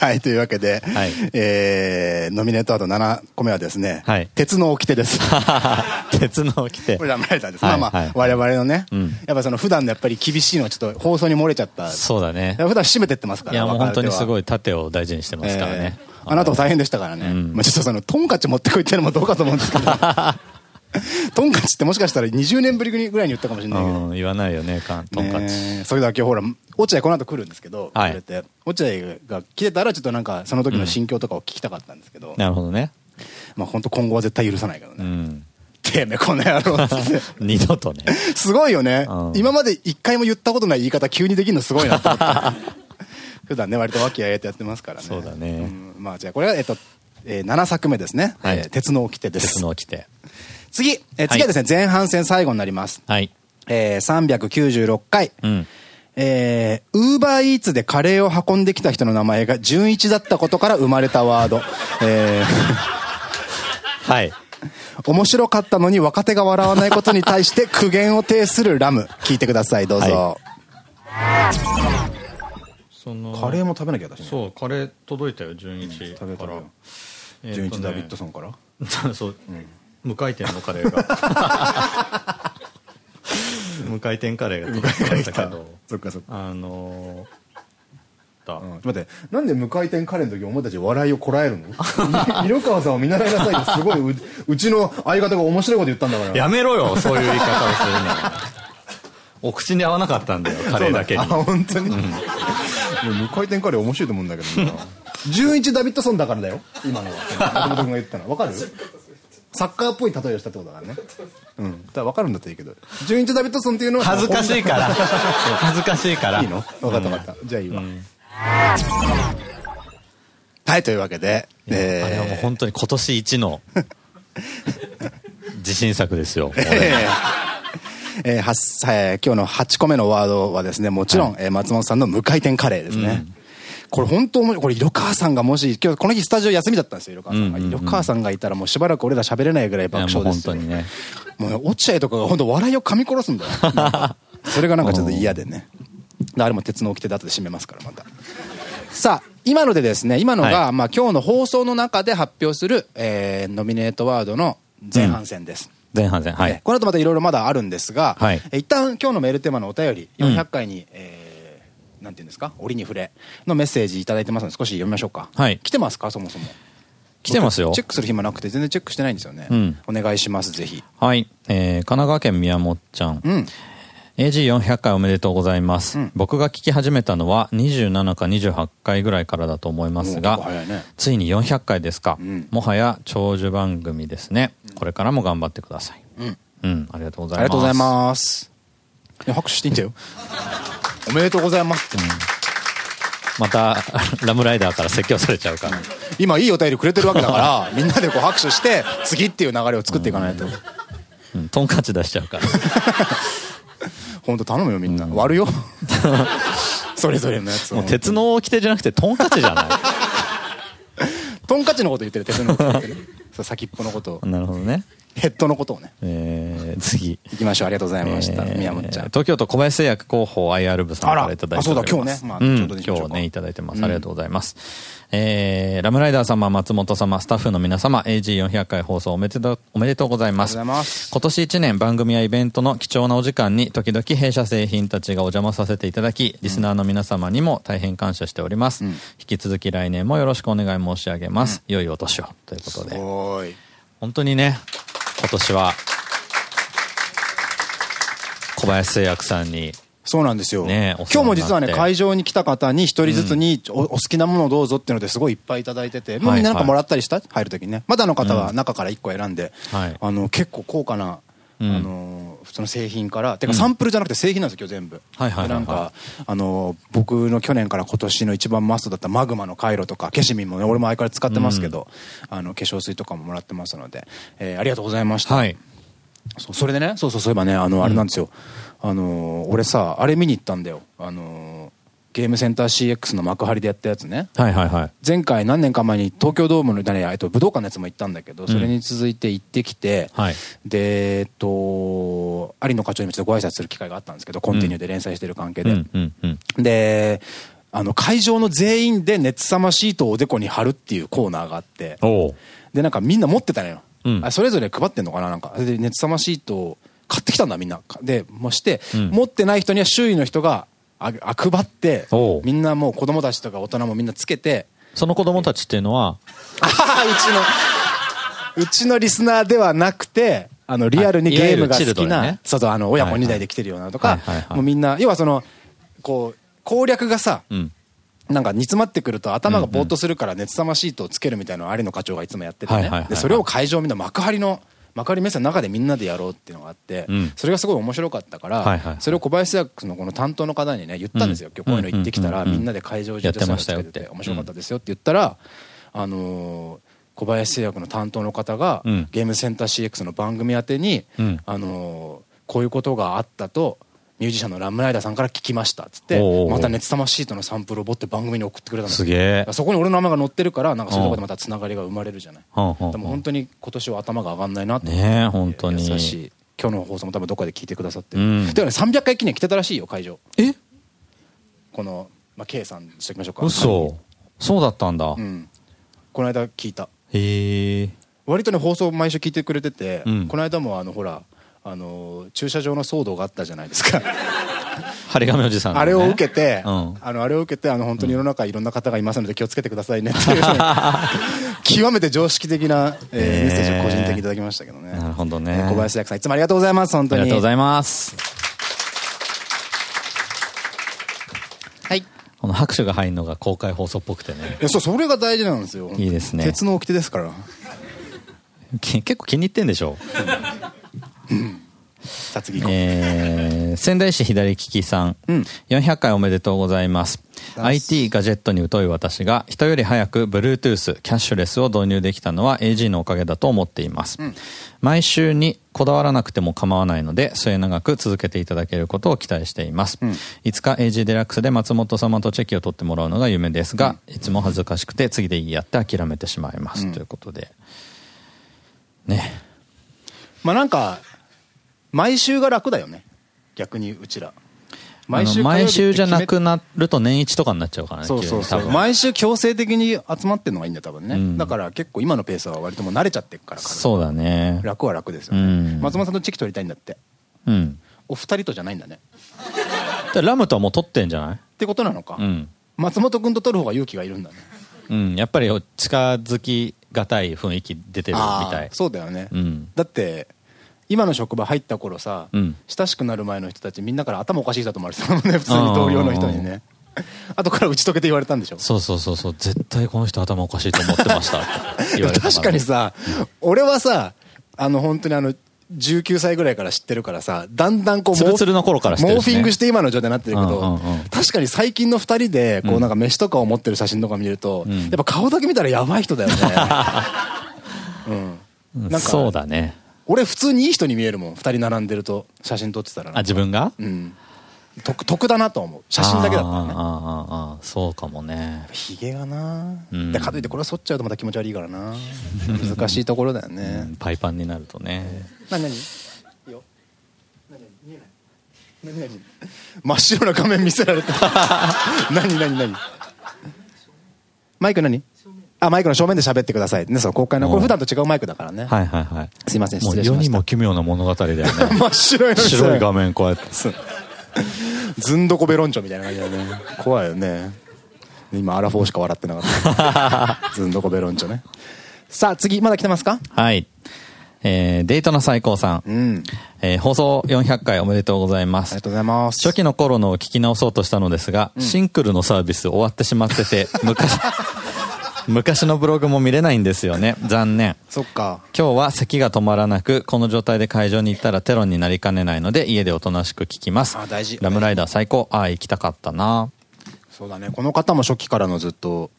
はい、というわけで、はい、えー、ノミネートアート7個目はですね、はい、鉄の掟です。<laughs> 鉄の掟。これはまれたんです。まあまあ、我々のね、うん、やっぱその普段のやっぱり厳しいのはちょっと放送に漏れちゃった。そうだね。普段締めてってますから。いや、もう本当にすごい盾を大事にしてますからね。あなたも大変でしたからね。まあちょっとその、トンカチ持ってこいっていうのもどうかと思うんですけど。<laughs> <laughs> トンカチってもしかしたら20年ぶりぐらいに言ったかもしれないけど。言わないよね、トンカチ。それだけほら、落合この後来るんですけど、はい、落合が来てたらちょっとなんかその時の心境とかを聞きたかったんですけど。なるほどね。まあ本当今後は絶対許さないからね。てめえこの野郎って。<laughs> 二度とね。すごいよね。今まで一回も言ったことない言い方急にできるのすごいなと思って。<laughs> 普段ね、割と和気あいあいとやってますからね。そうだね。まあじゃあこれが、えっと、えー、7作目ですね。はい、鉄の掟です。鉄の掟。次、えー、次はですね、前半戦最後になります。はい。えー、396回。うん。えー、ウーバーイーツでカレーを運んできた人の名前が純一だったことから生まれたワード。えー、はい。面白かったのに若手が笑わないことに対して苦言を呈するラム。聞いてください、どうぞ。はい、そのカレーも食べなきゃだしね。そう、カレー届いたよ、純一。食べたら。純一ダビッドソンから？<laughs> そう。うん無回転のカレーが。<laughs> 無回転カレーが届きましたけど。そっかそっか。あのー、うん、待ってなんで無回転カレーの時お前たち笑いをこらえるの？<laughs> 色川さんを見習いなさいよすごいううちの相方が面白いこと言ったんだから。やめろよそういう言い方をするの。お口に合わなかったんだよカレーだけに。あ本当に、うん、無回転カレー面白いと思うんだけどな。純一ダビッドソンだからだよ今のは。<laughs> 松本君が言ったの。分かる？サッカーっぽい例えをしたってことだからね。うん。だから分かるんだったらいいけど。純一ダビッドソンっていうのは。恥ずかしいから。恥ずかしいから。いいの？分かった分かった。じゃあいいわ。はい、というわけで。えあれはもう本当に今年一の <laughs> 自信作ですよ。えー、はえー、今日の8個目のワードはですね、もちろん、はい、えー、松本さんの無回転カレーですね。うんこれ本当面白い。これ、色川さんがもし、今日この日スタジオ休みだったんですよ、色川さんが。色川さんがいたらもうしばらく俺ら喋れないぐらい爆笑ですよ。本当にね。もうね、落合とかが本当笑いを噛み殺すんだよ。<laughs> それがなんかちょっと嫌でね。あれも鉄の掟で後で締めますから、また。さあ、今のでですね、今のが、はい、まあ今日の放送の中で発表する、えー、ノミネートワードの前半戦です。うん、前半戦、はい。この後またいろいろまだあるんですが、はい、一旦今日のメールテーマのお便り、400回に、うん、えーなんていうんですか？折に触れのメッセージ頂いてますので少し読みましょうか。はい。来てますか？そもそも。来てますよ。チェックする暇なくて全然チェックしてないんですよね、うん、お願いしますぜひ。はい、えー、神奈川県宮本ちゃん、うん。AG400 回おめでとうございます、うん、僕が聞き始めたのは27か28回ぐらいからだと思いますが、ね、ついに400回ですか、うん、もはや長寿番組ですね、これからも頑張ってください。うん、うん、ありがとうございます。ありがとうございます拍手していいんだよおめでとうございます。うん、また、ラムライダーから説教されちゃうから。今いいお便りくれてるわけだから、みんなでこう拍手して、次っていう流れを作っていかないと。うん、トンカチ出しちゃうから。本当頼むよみんな。割るよ。それぞれのやつもう鉄の掟じゃなくてトンカチじゃないトンカチのこと言ってる、鉄のこと言ってる。先っぽのことを。なるほどね。ヘッドのことをね。えー、次。行きましょう。ありがとうございました。えー、宮本ちゃん。東京都小林製薬広報 IR 部さんからいただいて。あ、そうだ、今日ね。まあ、うん、今日ね、いただいてます。ありがとうございます。うん、えー、ラムライダー様、松本様、スタッフの皆様、AG400 回放送おめでとう、おめでとうございます。今年1年番組やイベントの貴重なお時間に、時々弊社製品たちがお邪魔させていただき、リスナーの皆様にも大変感謝しております。うん、引き続き来年もよろしくお願い申し上げます。良いお年を。ということで。本当にね、今年は、小林製薬さんに、そうなんですよ。ね、今日も実はね、会場に来た方に一人ずつにお,、お好きなものをどうぞっていうのですごいいっぱいいただいてて、もうみんななんかもらったりした？入るときにね。まだの方は中から1個選んで、あの、結構高価なあの普通の製品からてかサンプルじゃなくて製品なんですよ今日全部。なんかあの僕の去年から今年の一番マストだったマグマの回路とかケシミンもね俺も相変わらず使ってますけど、あの化粧水とかももらってますので、えー、ありがとうございました、はい。そうそれでね、そうそう、そういえばね、あの、あれなんですよ。あの、俺さ、あれ見に行ったんだよ。あの、ゲームセンター CX の幕張でやったやつね。はいはいはい。前回何年か前に東京ドームの、ね、えっと、武道館のやつも行ったんだけど、それに続いて行ってきて、はいで、えっと、有野課長にもちょっとご挨拶する機会があったんですけど、コンティニューで連載してる関係で。うんうんうん。で、あの、会場の全員で熱さまシートをおでこに貼るっていうコーナーがあって、で、なんかみんな持ってたのよ。うんあそれぞれ配ってんのかななんか。で、熱さまシートを買ってきたんだ、みんな。で、もして、うん持ってない人には周囲の人が、ああ配ってみんなもう子供たちとか大人もみんなつけて、その子供たちっていうのは、<laughs> うちの、うちのリスナーではなくて、あの、リアルにゲームが好きな、ね。そうそう、あの、親子はいはい。2代で来てるようなとかもうみんな、要はその、こう、攻略がさ、うん。なんか煮詰まってくると頭がぼーっとするから熱さまシートをつけるみたいなのを有野課長がいつもやっててね。で、それを会場みんな幕張の、幕張メッセの中でみんなでやろうっていうのがあってうん、それがすごい面白かったからそれを小林製薬のこの担当の方にね、言ったんですよ。今日こういうの行ってきたら、みんなで会場中やってましたよそういうのつけてて面白かったですよって言ったら、あのー小林製薬の担当の方が、うん。ゲームセンター CX の番組宛てに、うん。あのーこういうことがあったと、ミュージシャンのラムライダーさんから聞きました。っつってまた熱玉シートのサンプルを持って番組に送ってくれたんですすげえ。そこに俺の名前が載ってるからなんかそういうところでまたつながりが生まれるじゃない。でも本当に今年は頭が上がんないなとねえ本当に。優しい今日の放送も多分どこかで聞いてくださってる、うん。だからね300回記念来てたらしいよ会場。え？この、まあ、K さんにしときましょうか。嘘。そうだったんだ。う。ん。この間聞いた。へえ。割とね放送毎週聞いてくれてて、うん。この間もあのほらあの駐車場の騒動があったじゃないですか。<laughs> 張り紙おじさんのね。あれを受けて、うん。あのあれを受けてあの本当に世の中いろんな方がいますので気をつけてくださいねっていう <laughs> 極めて常識的な、えーメッセージを個人的にいただきましたけどね。なるほどね。小林役さんいつもありがとうございます。本当に。ありがとうございます。はい。この拍手が入るのが公開放送っぽくてね。いやそうそれが大事なんですよいいですね。鉄の掟ですから。け結構気に入ってんでしょさあ次えー、仙台市左利きさん、うん400回おめでとうございます。IT ガジェットに疎い私が人より早く Bluetooth、キャッシュレスを導入できたのは AG のおかげだと思っています。毎週にこだわらなくても構わないので末永く続けていただけることを期待しています。いつか AG デラックスで松本様とチェキを取ってもらうのが夢ですが、いつも恥ずかしくて次でいいやって諦めてしまいます。ということで。ね。まあなんか毎週が楽だよね。逆にうちら。毎週毎週じゃなくなると年一とかになっちゃうからね。そうそうそう。毎週強制的に集まってるのがいいんだよ多分ね、うん。だから結構今のペースは割ともう慣れちゃってるからそうだね。楽は楽ですよね、うん。松本さんとチェキ取りたいんだって。うん。お二人とじゃないんだね。でラムとはもう撮ってんじゃない？ってことなのか、うん。松本君と取る方が勇気がいるんだね。うん。やっぱり近づきがたい雰囲気出てるみたい。そうだよね、うん。だって今の職場入った頃さ、うん。親しくなる前の人たちみんなから頭おかしい人だと思われてたもんね普通に同僚の人にね。後から打ち解けて言われたんでしょ？そうそうそうそう。絶対この人頭おかしいと思ってました。って言われたら確かにさ、俺はさあの本当にあの19歳ぐらいから知ってるからさだんだんこうモーフィングして今の状態になってるけど、うんうんうん。確かに最近の2人でこうなんか飯とかを持ってる写真とか見ると、ん。やっぱ顔だけ見たらやばい人だよね。<laughs> うん。なんかそうだね。俺普通にいい人に見えるもん。2人並んでると写真撮ってたらあ、自分が？うん。得得だなと思う。写真だけだったらね。あーあーあーあー。そうかもね。ヒゲがな、うん。でかといってこれは剃っちゃうとまた気持ち悪いからな。難しいところだよね、うんパイパンになるとね。何何？いいよ。何何？見えない何何？真っ白な画面見せられた何何何？マイク何？あマイクの正面で喋ってください。ねそう公開の。これ普段と違うマイクだからね、はいはいはい。すいませんもう失礼しました。世にも奇妙な物語だよね。<laughs> 真っ白い。白い画面こうやって。ずんどこベロンチョみたいな感じだね。怖いよね。今アラフォーしか笑ってなかった。<laughs> ずんどこベロンチョね。さあ次まだ来てますか？はい。えー、デートの最高さん。うん。えー放送400回おめでとうございます。ありが。とうございます。初期の頃のを聞き直そうとしたのですが、シンクルのサービス終わってしまってて、昔、<laughs> 昔のブログも見れないんですよね。残念。そっか今日は咳が止まらなく、この状態で会場に行ったらテロになりかねないので、家でおとなしく聞きます。あ大事ラムライダー最高。ああ、行きたかったな。そうだねこの方も初期からのずっと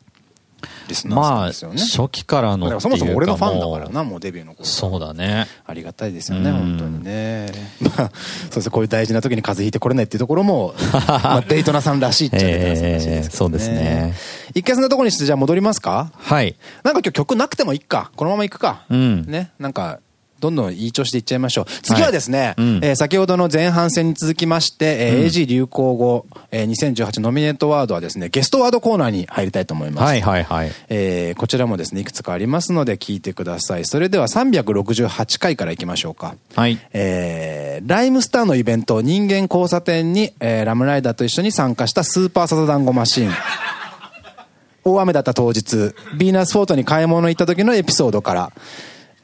リスナーですよね。まあ、初期からのそもそも俺のファンだからな、もうデビューの頃。そうだね。ありがたいですよね、本当にね。<laughs> まあ、そうですこういう大事な時に風邪ひいてこれないっていうところも、<laughs> まあ、デイトナさんらしいっちゃデイトナさんらしいですね。そうですね。一回そんなとこにしてじゃあ戻りますか？はい。なんか今日曲なくてもいいか。このままいくか。うん。ね。なんか、どんどんいい調子でいっちゃいましょう。次はですね、えー、先ほどの前半戦に続きまして、え AG 流行語、えー、2018ノミネートワードはですね、ゲストワードコーナーに入りたいと思います。はいはいはい。えー、こちらもですね、いくつかありますので聞いてください。それでは368回からいきましょうか。はい。えー、ライムスターのイベント、人間交差点に、えー、ラムライダーと一緒に参加したスーパーサザダンゴマシン。<laughs> 大雨だった当日、ヴィーナスフォートに買い物行った時のエピソードから、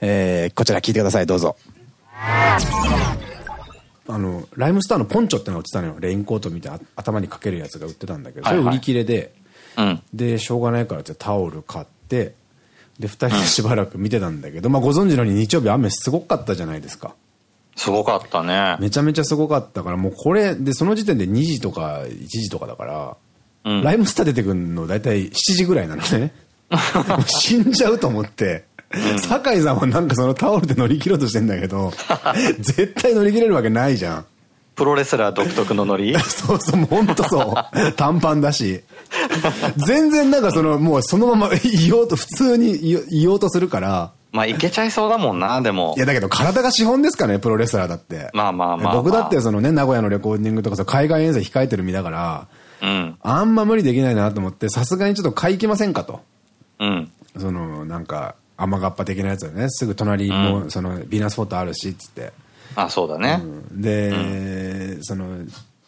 えー、こちら聞いてください、どうぞ。あの、ライムスターのポンチョってのが売ってたのよ。レインコートみたいな頭にかけるやつが売ってたんだけど、それ売り切れで、はいはい、で、しょうがないからってタオル買って、で、二人でしばらく見てたんだけど、まあご存知のように日曜日雨すごかったじゃないですか。すごかったね。めちゃめちゃすごかったから、もうこれ、で、その時点で2時とか1時とかだから、うん、ライムスター出てくるの大体7時ぐらいなのね。<laughs> 死んじゃうと思って。酒井さんはなんかそのタオルで乗り切ろうとしてんだけど、<laughs> 絶対乗り切れるわけないじゃん。プロレスラー独特のノリ？そうそう、ほんとそう。<laughs> 短パンだし。全然なんかその、もうそのまま言おうと、普通に言おうとするから。まあいけちゃいそうだもんな、でも。いやだけど体が資本ですかね、プロレスラーだって。まあまあまあ、僕だってそのね、名古屋のレコーディングとかさ、海外遠征控えてる身だから、うん。あんま無理できないなと思って、さすがにちょっと買いきませんかと。うん。その、なんか、雨がっぱ的なやつだね。すぐ隣も、その、ヴィーナスフォートあるし、つって。あ、そうだね。で、その、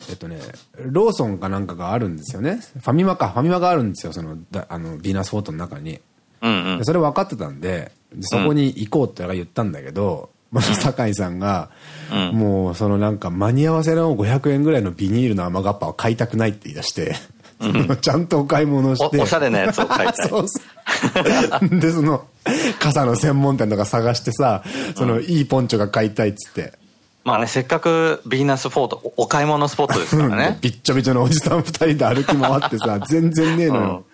えっとね、ローソンかなんかがあるんですよね。ファミマか、ファミマがあるんですよ、その、あの、ヴィーナスフォートの中に。うんうん、それ分かってたんで、そこに行こうって言ったんだけど、まず酒井さんが、もうそのなんか間に合わせの500円ぐらいのビニールの雨がっぱを買いたくないって言い出して、ちゃんとお買い物してお。おしゃれなやつを買いたい。<laughs> そうそう。で、その、傘の専門店とか探してさ、その、いいポンチョが買いたいっつって。まあね、せっかくヴィーナスフォート、お買い物スポットですからね。びっちょびちょのおじさん二人で歩き回ってさ、全然ねえのよ。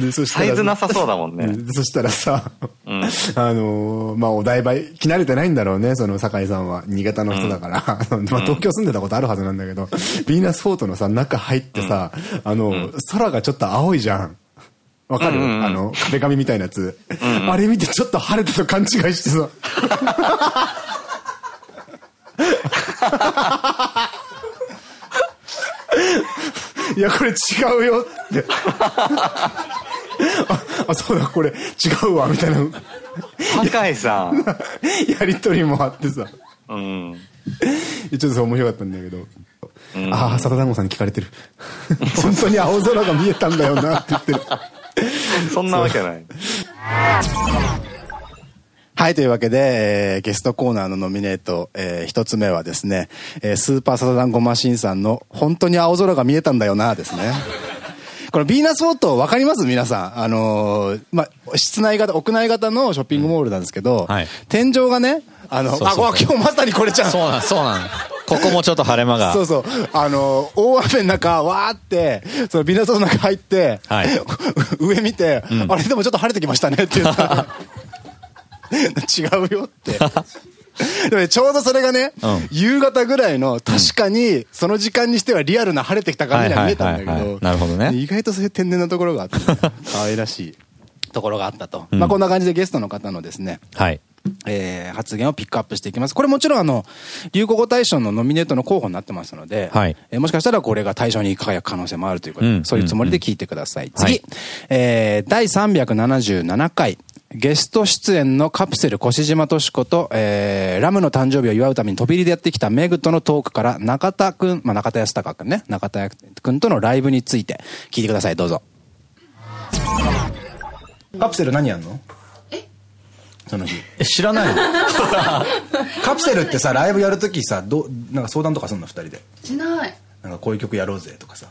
で、そしたら。サイズなさそうだもんね。そしたらさ、うん、あのー、まあ、お台場、着慣れてないんだろうね、その酒井さんは。新潟の人だから。うん、まあ、東京住んでたことあるはずなんだけど、ヴィーナスフォートのさ、中入ってさ、あの、空がちょっと青いじゃん。わかる、あの、壁紙みたいなやつ。あれ見てちょっと晴れたと勘違いしてさ。<laughs> いや、これ違うよって。あ、あ、そうだ、これ違うわ、みたいな。酒井さん。<laughs> やりとりもあってさ。うん。ちょっと面白かったんだけど。ああ、サタダンゴさんに聞かれてる。<laughs> 本当に青空が見えたんだよなって言ってる。そんなわけない。はい、というわけで、えー、ゲストコーナーのノミネート、えー、一つ目はですね、えー、スーパーサザダンゴマシンさんの、本当に青空が見えたんだよな、ですね。<laughs> このヴィーナスフォートわかります？皆さん。あのー、まあ、室内型、屋内型のショッピングモールなんですけど、はい、天井がね、あの、あ、今日まさにこれちゃう。そうなん、そうなん。ここもちょっと晴れ間が。そうそう。あの、大雨の中、わーって、そのビナスの中入って、はい、<laughs> 上見て、うん、あれでもちょっと晴れてきましたねって言ったら。<laughs> 違うよって。<laughs> でもちょうどそれがね、うん、夕方ぐらいの、確かに、その時間にしてはリアルな晴れてきた感じには見えたんだけど、なるほどね。意外とそういう天然なところがあって、可愛らしい <laughs> ところがあったと。うん、まあこんな感じでゲストの方のですね、はい。えー、発言をピックアップしていきます。これもちろんあの、流行語大賞のノミネートの候補になってますので、はい、えー、もしかしたらこれが大賞に輝く可能性もあるということで、うん、そういうつもりで聞いてください。うん、次、はい、えー、第377回、ゲスト出演のカプセル越島敏子と、えー、ラムの誕生日を祝うために飛び入りでやってきたメグとのトークから中田くん、まあ、中田康隆くんね、中田くんとのライブについて聞いてください、どうぞ。カプセル何やんの？え？その日。え、知らないの？<laughs> カプセルってさ、ライブやるときさ、ど、なんか相談とかすんの？二人で。しない。なんかこういう曲やろうぜとかさ。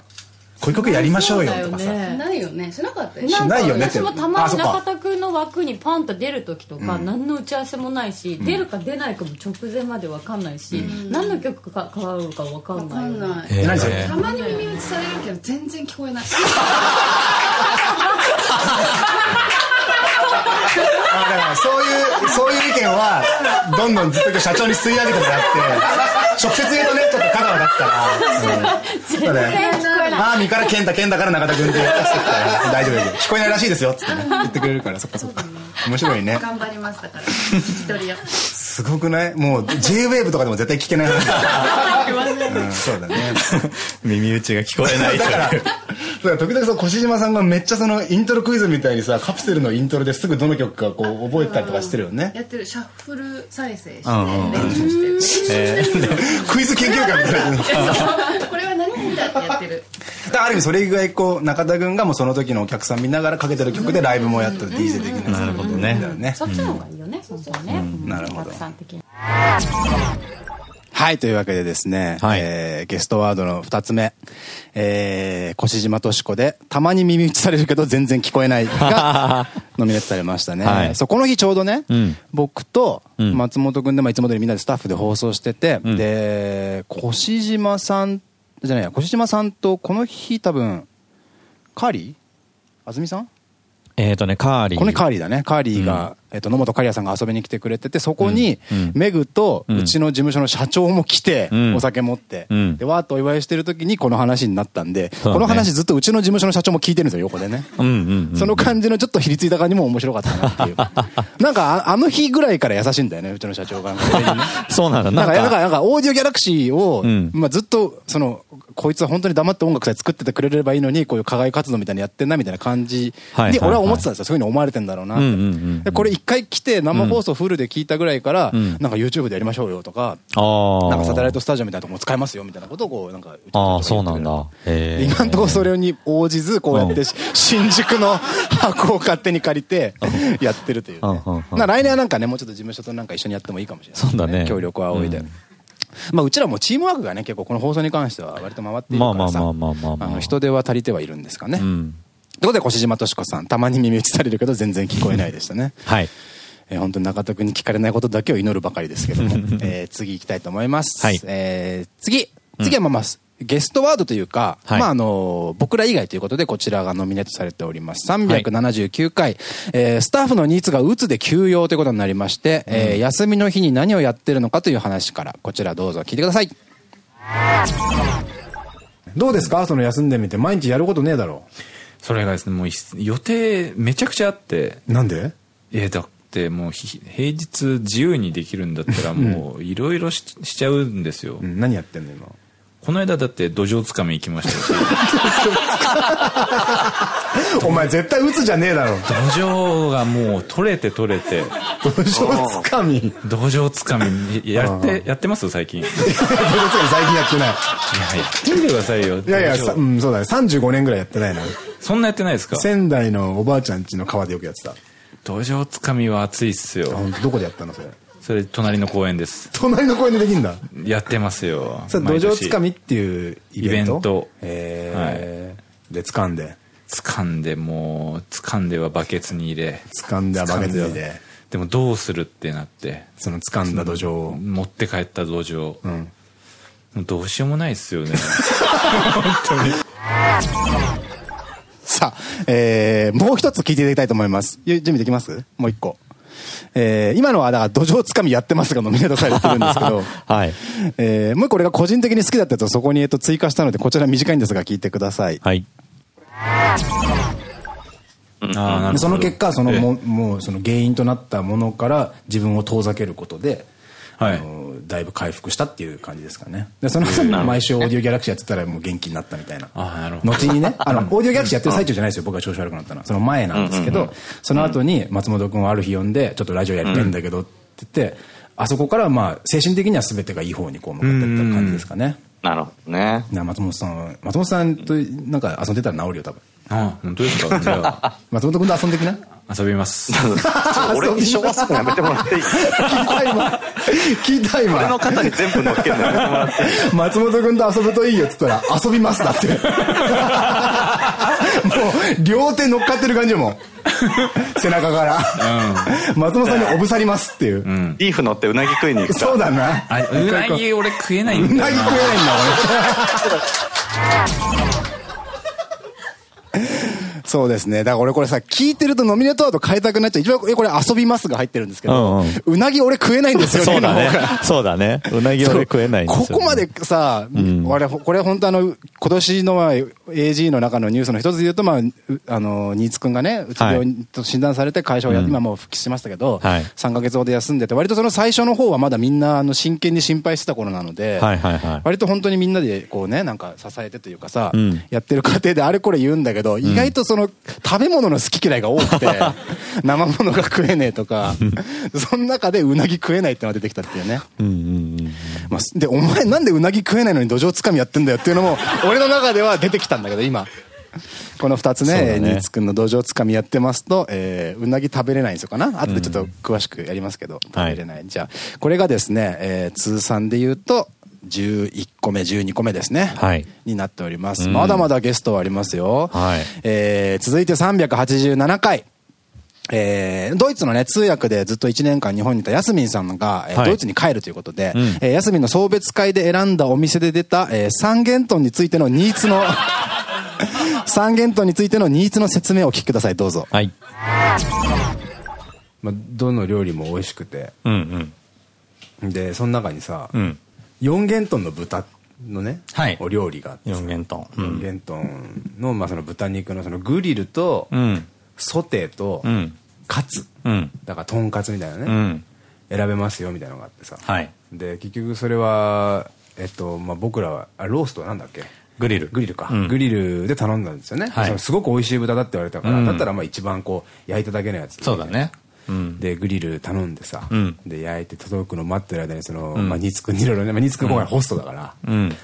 こういう曲やりましょうよとかさ、ないよね。しなかったよ。ね私もたまに中田君の枠にパンと出る時とか何の打ち合わせもないし、出るか出ないかも直前まで分かんないし、何の曲か変わるか分かんない、分かんない、たまに耳打ちされるけど全然聞こえない。<laughs> どんどんずっと社長に吸い上げてもらって、直接言うとね、ちょっと香川だったら、うん、ね、ああ、身から健太、健太から中田君って言ってきたら、大丈夫です。聞こえないらしいですよ、つってね、言ってくれるから、そっかそっか。面白いね。頑張りましたから、聞き取りすごくない？もう J-WAVE とかでも絶対聞けない話 <laughs> うん、そうだね。耳打ちが聞こえないだから、だから時々その越島さんがめっちゃそのイントロクイズみたいにさ、カプセルのイントロですぐどの曲かこう覚えたりとかしてるよね。やってる、シャッフル再生して練習してる。クイズ研究会みたいな。<laughs> これは何だってやってる。ある意味それ以外こう中田君がもうその時のお客さん見ながらかけてる曲でライブもやった DJ 的な。なるほどね。そっちの方がいいよねそうそうねなるほどはい、というわけでですね、はい、えー、ゲストワードの二つ目、えー、越島敏子で、たまに耳打ちされるけど全然聞こえないが、<laughs> ノミネートされましたね。はい、そう、この日ちょうどね、うん、僕と松本君で、まあ、いつも通りみんなでスタッフで放送してて、うん、で、越島さん、じゃないや、越島さんとこの日多分、カーリー？あずみさん？えっとね、カーリー。このカーリーだね。カーリーが、うん、えっと、野本カリアさんが遊びに来てくれてて、そこに、メグと、うちの事務所の社長も来て、お酒持って、で、わーっとお祝いしてる時にこの話になったんで、この話ずっとうちの事務所の社長も聞いてるんですよ、横でね。その感じのちょっとひりついた感じも面白かったなっていう。<laughs> なんか、あの日ぐらいから優しいんだよね、うちの社長が。そうなんだ。なんか、なんか、オーディオギャラクシーを、まあずっと、その、こいつは本当に黙って音楽さえ作っててくれればいいのに、こういう課外活動みたいなやってんなみたいな感じに、俺は思ってたんですよ。そういうふうに思われてんだろうなって。これ一回来て生放送フルで聞いたぐらいから、なんか YouTube でやりましょうよとか、なんかサテライトスタジオみたいなとこも使えますよみたいなことをこう、なんか、ああ、そうなんだ。今んところそれに応じず、こうやって新宿の箱を勝手に借りて、やってるというね。来年はなんかね、もうちょっと事務所となんか一緒にやってもいいかもしれない。そうだね。協力は仰いで。まあ、うちらもチームワークがね、結構この放送に関しては割と回っているからさ、人手は足りてはいるんですかね。うん、ということで、越島敏子さん、たまに耳打ちされるけど全然聞こえないでしたね。<laughs> はい。えー、本当に中田君に聞かれないことだけを祈るばかりですけども、<laughs> えー、次行きたいと思います。はい。えー、次次はまあまあ、ゲストワードというか、はい、まああの、僕ら以外ということでこちらがノミネートされております。379回、はい、えー、スタッフのニーズがうつで休養ということになりまして、うん、えー、休みの日に何をやってるのかという話から、こちらどうぞ聞いてください。どうですか？その休んでみて、毎日やることねえだろそれがですね、もう予定めちゃくちゃあって。なんで？えだってもう平日自由にできるんだったらもういろいろしちゃうんですよ。うん、何やってんの今？この間だって土壌つかみ行きましたし <laughs> お前絶対打つじゃねえだろ。土壌がもう取れて取れて。土壌つかみ。土壌つかみ。やってやってます？最近。土壌つかみ最近やってない。いややってみてくださいよ。いやいやうん、そうだね。35年ぐらいやってないな。そんなやってないですか？仙台のおばあちゃん家の川でよくやってた。土壌つかみは熱いっすよ。どこでやったのそれ？それ隣の公園です。<laughs> 隣の公園でできるんだ。やってますよ。それ土壌つかみっていうイベント？イベント。えー、はい、で掴んで？掴んでもう掴んではバケツに入れ。掴んではバケツに入れ。でもどうするってなって。その掴んだ土壌を。持って帰った土壌、うん、もうどうしようもないっすよね。<laughs> 本当に。さあ、えー、もう一つ聞いていただきたいと思います。準備できます？もう一個えー、今のはだから土壌つかみやってますがノミネートされてるんですけど、<laughs> はい。えー、もうこれが個人的に好きだったやつをそこにえっと追加したので、こちら短いんですが聞いてください。はい。その結果、そのも、もうその原因となったものから自分を遠ざけることで、はい、だいぶ回復したっていう感じですかね。で、その後に毎週オーディオギャラクシーやってたらもう元気になったみたいな。あなるほど。後にね、あの、オーディオギャラクシーやってる最中じゃないですよ、僕が調子悪くなったのは。その前なんですけど、その後に松本君をある日呼んで、ちょっとラジオやりたいんだけどって言って、あそこからまあ、精神的には全てがいい方にこう向かっていった感じですかね。なるほどね。松本さん、松本さんとなんか遊んでたら治るよ、多分。あ本当ですか？じゃあ。<laughs> 松本君と遊んできな遊びます。<laughs> 俺やめてもらっていい？聞いた今。聞いた今。俺の肩に全部乗っけるのやめてもらっていい？松本君と遊ぶといいよっつったら、遊びますだって。<laughs> もう、両手乗っかってる感じもん。背中から。うん、松本さんにおぶさりますっていう。うん、ビーフ乗ってうなぎ食いに行くそうだな。うなぎ俺食えないんだうなぎ食えないんだ俺。<laughs> そうですね。だから俺これさ、聞いてるとノミネートワード変えたくなっちゃう。一番これ遊びますが入ってるんですけど、うなぎ俺食えないんですよね。そうだね。<laughs> そうだね。うなぎ俺食えないんですよ、ここまでさ、俺、これ本当あの、今年の AG の中のニュースの一つで言うと、まあ、あの、新津くんがね、うつ病と診断されて会社をや、今もう復帰しましたけど、3ヶ月ほど休んでて、割とその最初の方はまだみんなあの真剣に心配してた頃なので、割と本当にみんなでこうね、なんか支えてというかさ、やってる過程であれこれ言うんだけど、意外とその食べ物の好き嫌いが多くて、<laughs> 生物が食えねえとか、その中でうなぎ食えないってのが出てきたっていうね。まあ、で、お前なんでうなぎ食えないのに土壌つかみやってんだよっていうのも、<laughs> 俺の中では出てきたんだけど、今。この二つね、ニーツくんの土壌つかみやってますと、えー、うなぎ食べれないんですよかな？後でちょっと詳しくやりますけど、食べれない。じゃあ、これがですね、えー、通算で言うと、11個目、12個目ですね。はい。になっております。まだまだゲストはありますよ。はい。えー、続いて387回。えー、ドイツのね、通訳でずっと1年間日本にいたヤスミンさんが、えー、はい、ドイツに帰るということで、うん、えー、ヤスミンの送別会で選んだお店で出た、えー、三元豚についてのニーツの三元豚についてのニーツの説明をお聞きください、どうぞ。はい。まあ、どの料理も美味しくて。うんうん。で、その中にさ、うん、四元豚の豚のね、はい、お料理があって。四元豚。四元豚の、まあその豚肉のそのグリルと、うん。ソテーと、カツ、うん、だからとんかつみたいなね、うん、選べますよみたいなのがあってさ、はい、で結局それは、えっとまあ、僕らはあローストなんだっけ？グリル。グリルか、うん、グリルで頼んだんですよね、はい、すごく美味しい豚だって言われたから、だったらまあ一番こう焼いただけのやつ。そうだねでグリル頼んでさ、で焼いて届くの待ってる間にその、まあ、ニーツくんにいろいろね、まあ、ニーツくん今回ホストだから、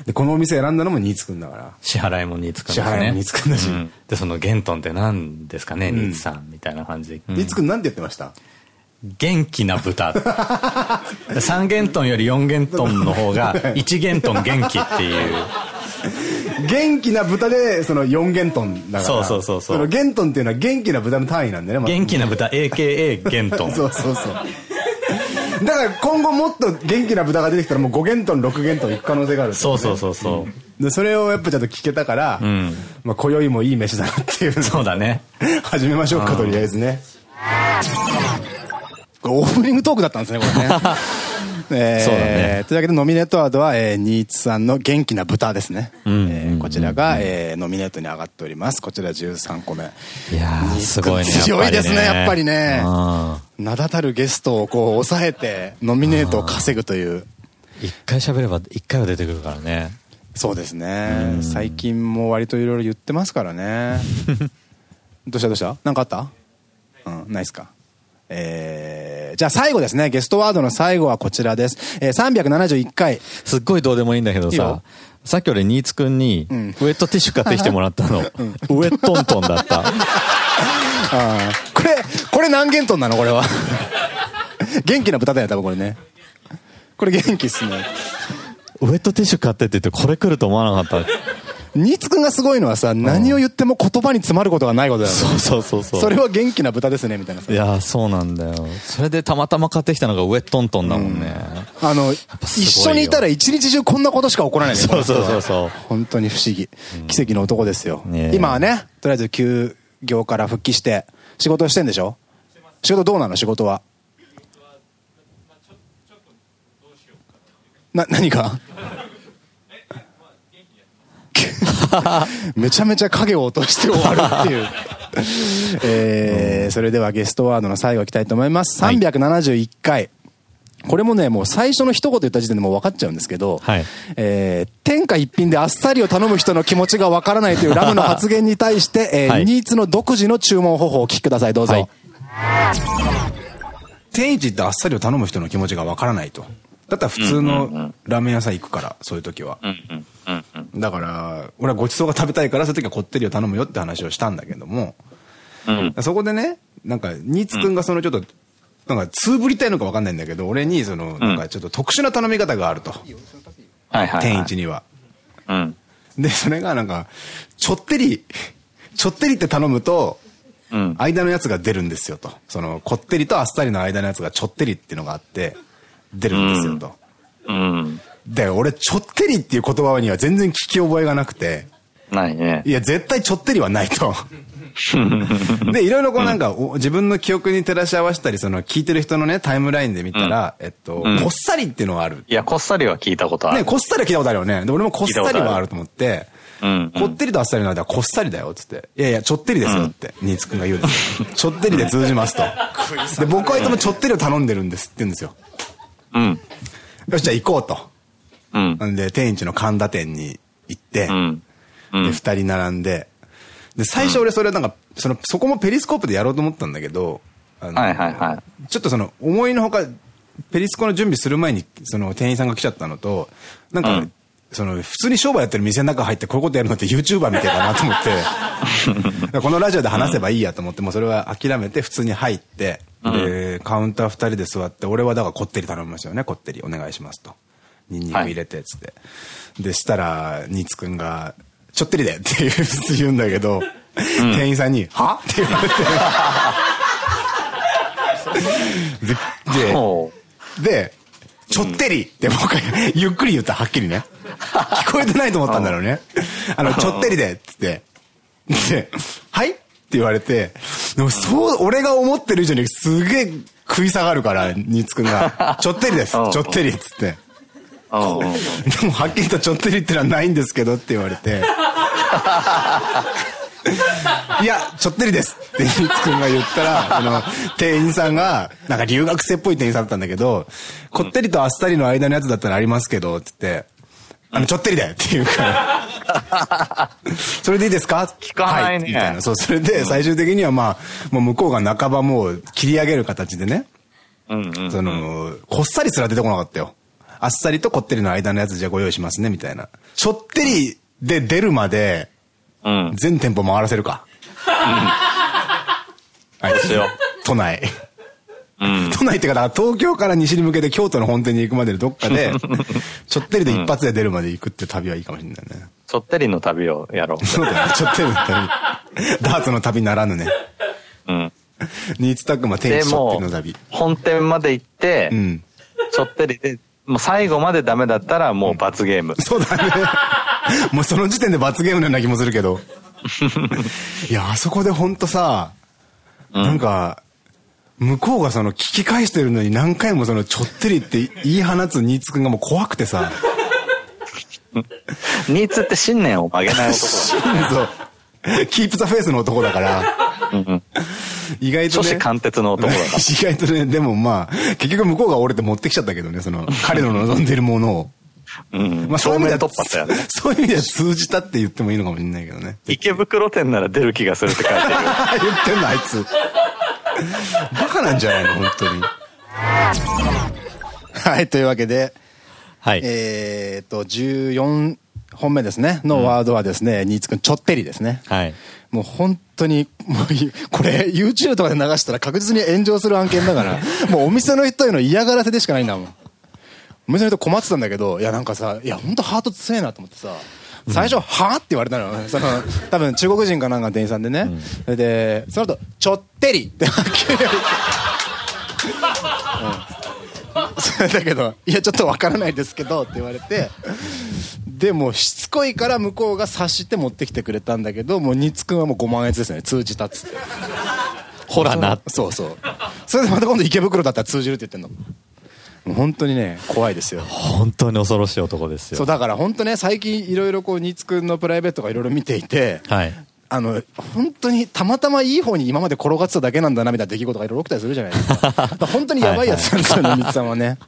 でこのお店選んだのもニーツくんだから。支払いもニーツくんだし、支払いもニーツくんだし、でそのゲントンって何ですかね、ニーツさんみたいな感じで、ニーツくんなんて言ってました？元気な豚。3元トンより4元トンの方が <laughs> 1元トン元気っていう。元気な豚で、その4元トンだから。そうそうそうそう。その元トンっていうのは元気な豚の単位なんだよね。元気な豚、AKA 元トン。<laughs> そうそうそう。だから今後もっと元気な豚が出てきたらもう5元トン、6元トンいく可能性がある、そうそうそうそう。で、それをやっぱちゃんと聞けたから、うん、まあ今宵もいい飯だなっていう。そうだね。<laughs> 始めましょうか、とりあえずね。オープニングトークだったんですね、これね。<laughs> えー。というわけでノミネートワードは、えー、ニーツさんの元気な豚ですね。こちらが、えー、ノミネートに上がっております。こちら13個目。いやー、すごいね。強いですね、やっぱりね。名だたるゲストをこう抑えて、ノミネートを稼ぐという。一回喋れば一回は出てくるからね。そうですね。最近も割といろいろ言ってますからね。<laughs> どうしたどうした？なんかあった？うん、ないっすか？えー、じゃあ最後ですね。ゲストワードの最後はこちらです。えー、371回。すっごいどうでもいいんだけどさ、いいさっき俺新津くんに、ウェットティッシュ買ってきてもらったの。<laughs> うん、ウェットントンだった。<laughs> あこれ、これ何元トンなの？これは。<laughs> 元気な豚だよ、多分これね。これ元気っすね。ウェットティッシュ買ってって言ってこれ来ると思わなかった。ニーツくんがすごいのはさ、何を言っても言葉に詰まることがないことだよね。そうそうそうそう。それは元気な豚ですね、みたいないや、そうなんだよ。それでたまたま買ってきたのがウェットントンだもんね。あの、一緒にいたら一日中こんなことしか起こらないね。そうそうそうそう。本当に不思議。奇跡の男ですよ。今はね、とりあえず休業から復帰して、仕事してんでしょ？仕事どうなの？仕事は。な、何か <laughs> めちゃめちゃ影を落として終わるっていう。<laughs> えー、それではゲストワードの最後いきたいと思います。371回。これもね、もう最初の一言言った時点でもう分かっちゃうんですけど、はい、えー、天下一品であっさりを頼む人の気持ちが分からないというラムの発言に対して、えーはい、ニーツの独自の注文方法をお聞きください、どうぞ。はい、天一ってあっさりを頼む人の気持ちが分からないと。だったら普通のラーメン屋さん行くから、そういう時は。だから、俺はごちそうが食べたいから、そういう時はこってりを頼むよって話をしたんだけども、そこでね、なんか、ニーツくんがそのちょっと、なんか、つぶりたいのかわかんないんだけど、俺に、その、なんかちょっと特殊な頼み方があると。天一には。で、それがなんか、ちょってり、ちょってりって頼むと、間のやつが出るんですよと。その、こってりとあっさりの間のやつがちょってりっていうのがあって、出るんですよと。うん。で、俺、ちょってりっていう言葉には全然聞き覚えがなくて。ないね。いや、絶対ちょってりはないと。<laughs> で、いろいろこうなんか、お自分の記憶に照らし合わせたり、その聞いてる人のね、タイムラインで見たら、えっと、うんこっさりっていうのがある。いや、こっさりは聞いたことある。ね、こっさりは聞いたことあるよね。で、俺もこっさりはあると思って、うん。こってりとあっさりの間はこっさりだよ、つって。いやいや、ちょってりですよって、新津くんが言うんですよ。ちょってりで通じますと。<laughs> で、僕はいつもちょってりを頼んでるんですって言うんですよ。うん。よし、じゃあ行こうと。うん。なんで、天一の神田店に行って、うん。うで、ん。二人並んで、で、最初俺それなんか、その、そこもペリスコープでやろうと思ったんだけど、はいはいはい。ちょっとその、思いのほか、ペリスコの準備する前に、その、店員さんが来ちゃったのと、なんか、うんその、普通に商売やってる店の中入ってこういうことやるのって YouTuber みたいだなと思って、<laughs> このラジオで話せばいいやと思って、もうそれは諦めて普通に入って、で、カウンター二人で座って、俺はだからこってり頼みましたよね、こってりお願いしますと。ニンニク入れて、つって。で、したら、ニーツくんが、ちょってりでって言うんだけど、店員さんに、は？って言われて。で、でちょってりって僕はゆっくり言った、はっきりね。聞こえてないと思ったんだろうね。あの、ちょってりで、つって。で、はい？って言われて、でもそう、俺が思ってる以上にすげえ食い下がるから、ニーツくんが。ちょってりです、ちうんょってりっつって。でもはっきりとちょってりってのはないんですけどって言われて。いや、ちょってりですって、ニーツくんが言ったら、あの、店員さんが、なんか留学生っぽい店員さんだったんだけど、こってりとあっさりの間のやつだったらありますけど、つって、あの、ちょってりだよって言うから。<laughs> それでいいですか？聞かないねはみたいな。そう、それで最終的にはまあ、もう向こうが半ばもう切り上げる形でね、うんうん。その、こっさりすら出てこなかったよ。あっさりとこってりの間のやつじゃあご用意しますね、みたいな。ちょってりで出るまで、うん。全店舗回らせるか。はい。ですよ。都内。うん。都内ってか、だから東京から西に向けて京都の本店に行くまでのどっかで、<laughs> ちょってりで一発で出るまで行くって旅はいいかもしれないね。ちょってりの旅をやろそうだよね。ちょってりの旅。<laughs> ダーツの旅ならぬね。う。うん。新津拓磨天で一ちょってもりの旅。本店まで行ってう、ん。ちょってりで、もう最後までダメだったらもう罰ゲーム。そうだね。もうその時点で罰ゲームのような気もするけど。<laughs> いや、あそこでほんとさ、なんか、向こうがその聞き返してるのに何回もそのちょってりって言い放つ新津くんがもう怖くてさ。ニーツって信念を曲げない男そう。キープザフェイスの男だから。意外とね。初子貫徹の男だから。<laughs> 意外とね、でもまあ、結局向こうが折れて持ってきちゃったけどね、その、彼の望んでるものを。うん。まあそういう意味では正面突破だよね。<laughs> そういう意味では通じたって言ってもいいのかもしれないけどね。池袋店なら出る気がするって書いてる。<laughs> 言ってんのあいつ。バカなんじゃないの本当に。はい、というわけで、はい。えーっと、14本目ですね、のワードはですね、新津くん、ちょってりですね。はい。もう本当に、もういこれ、YouTube とかで流したら確実に炎上する案件だから、<laughs> もうお店の人への嫌がらせでしかないんだもん。お店の人困ってたんだけど、いやなんかさ、いや本当ハート強いなと思ってさ、最初、はぁって言われたのよ。その、多分中国人かなんかの店員さんでね。それで、その後、ちょってりってはっきり言われて。<laughs> うんそれだけど、いやちょっとわからないですけどって言われて、でもしつこいから向こうが察して持ってきてくれたんだけど、もうニツくんはもう5万円ですね、通じたっつって。ほらな。そうそう。それでまた今度池袋だったら通じるって言ってんの。本当にね、怖いですよ。本当に恐ろしい男ですよ。そう、だから本当ね、最近いろいろこう、ニツくんのプライベートがいろいろ見ていて、はい。あの、本当にたまたまいい方に今まで転がってただけなんだなみたいな出来事がいろいろ起きたりするじゃないですか。<laughs> 本当にやばいやつなんですよね、ニツさんはね。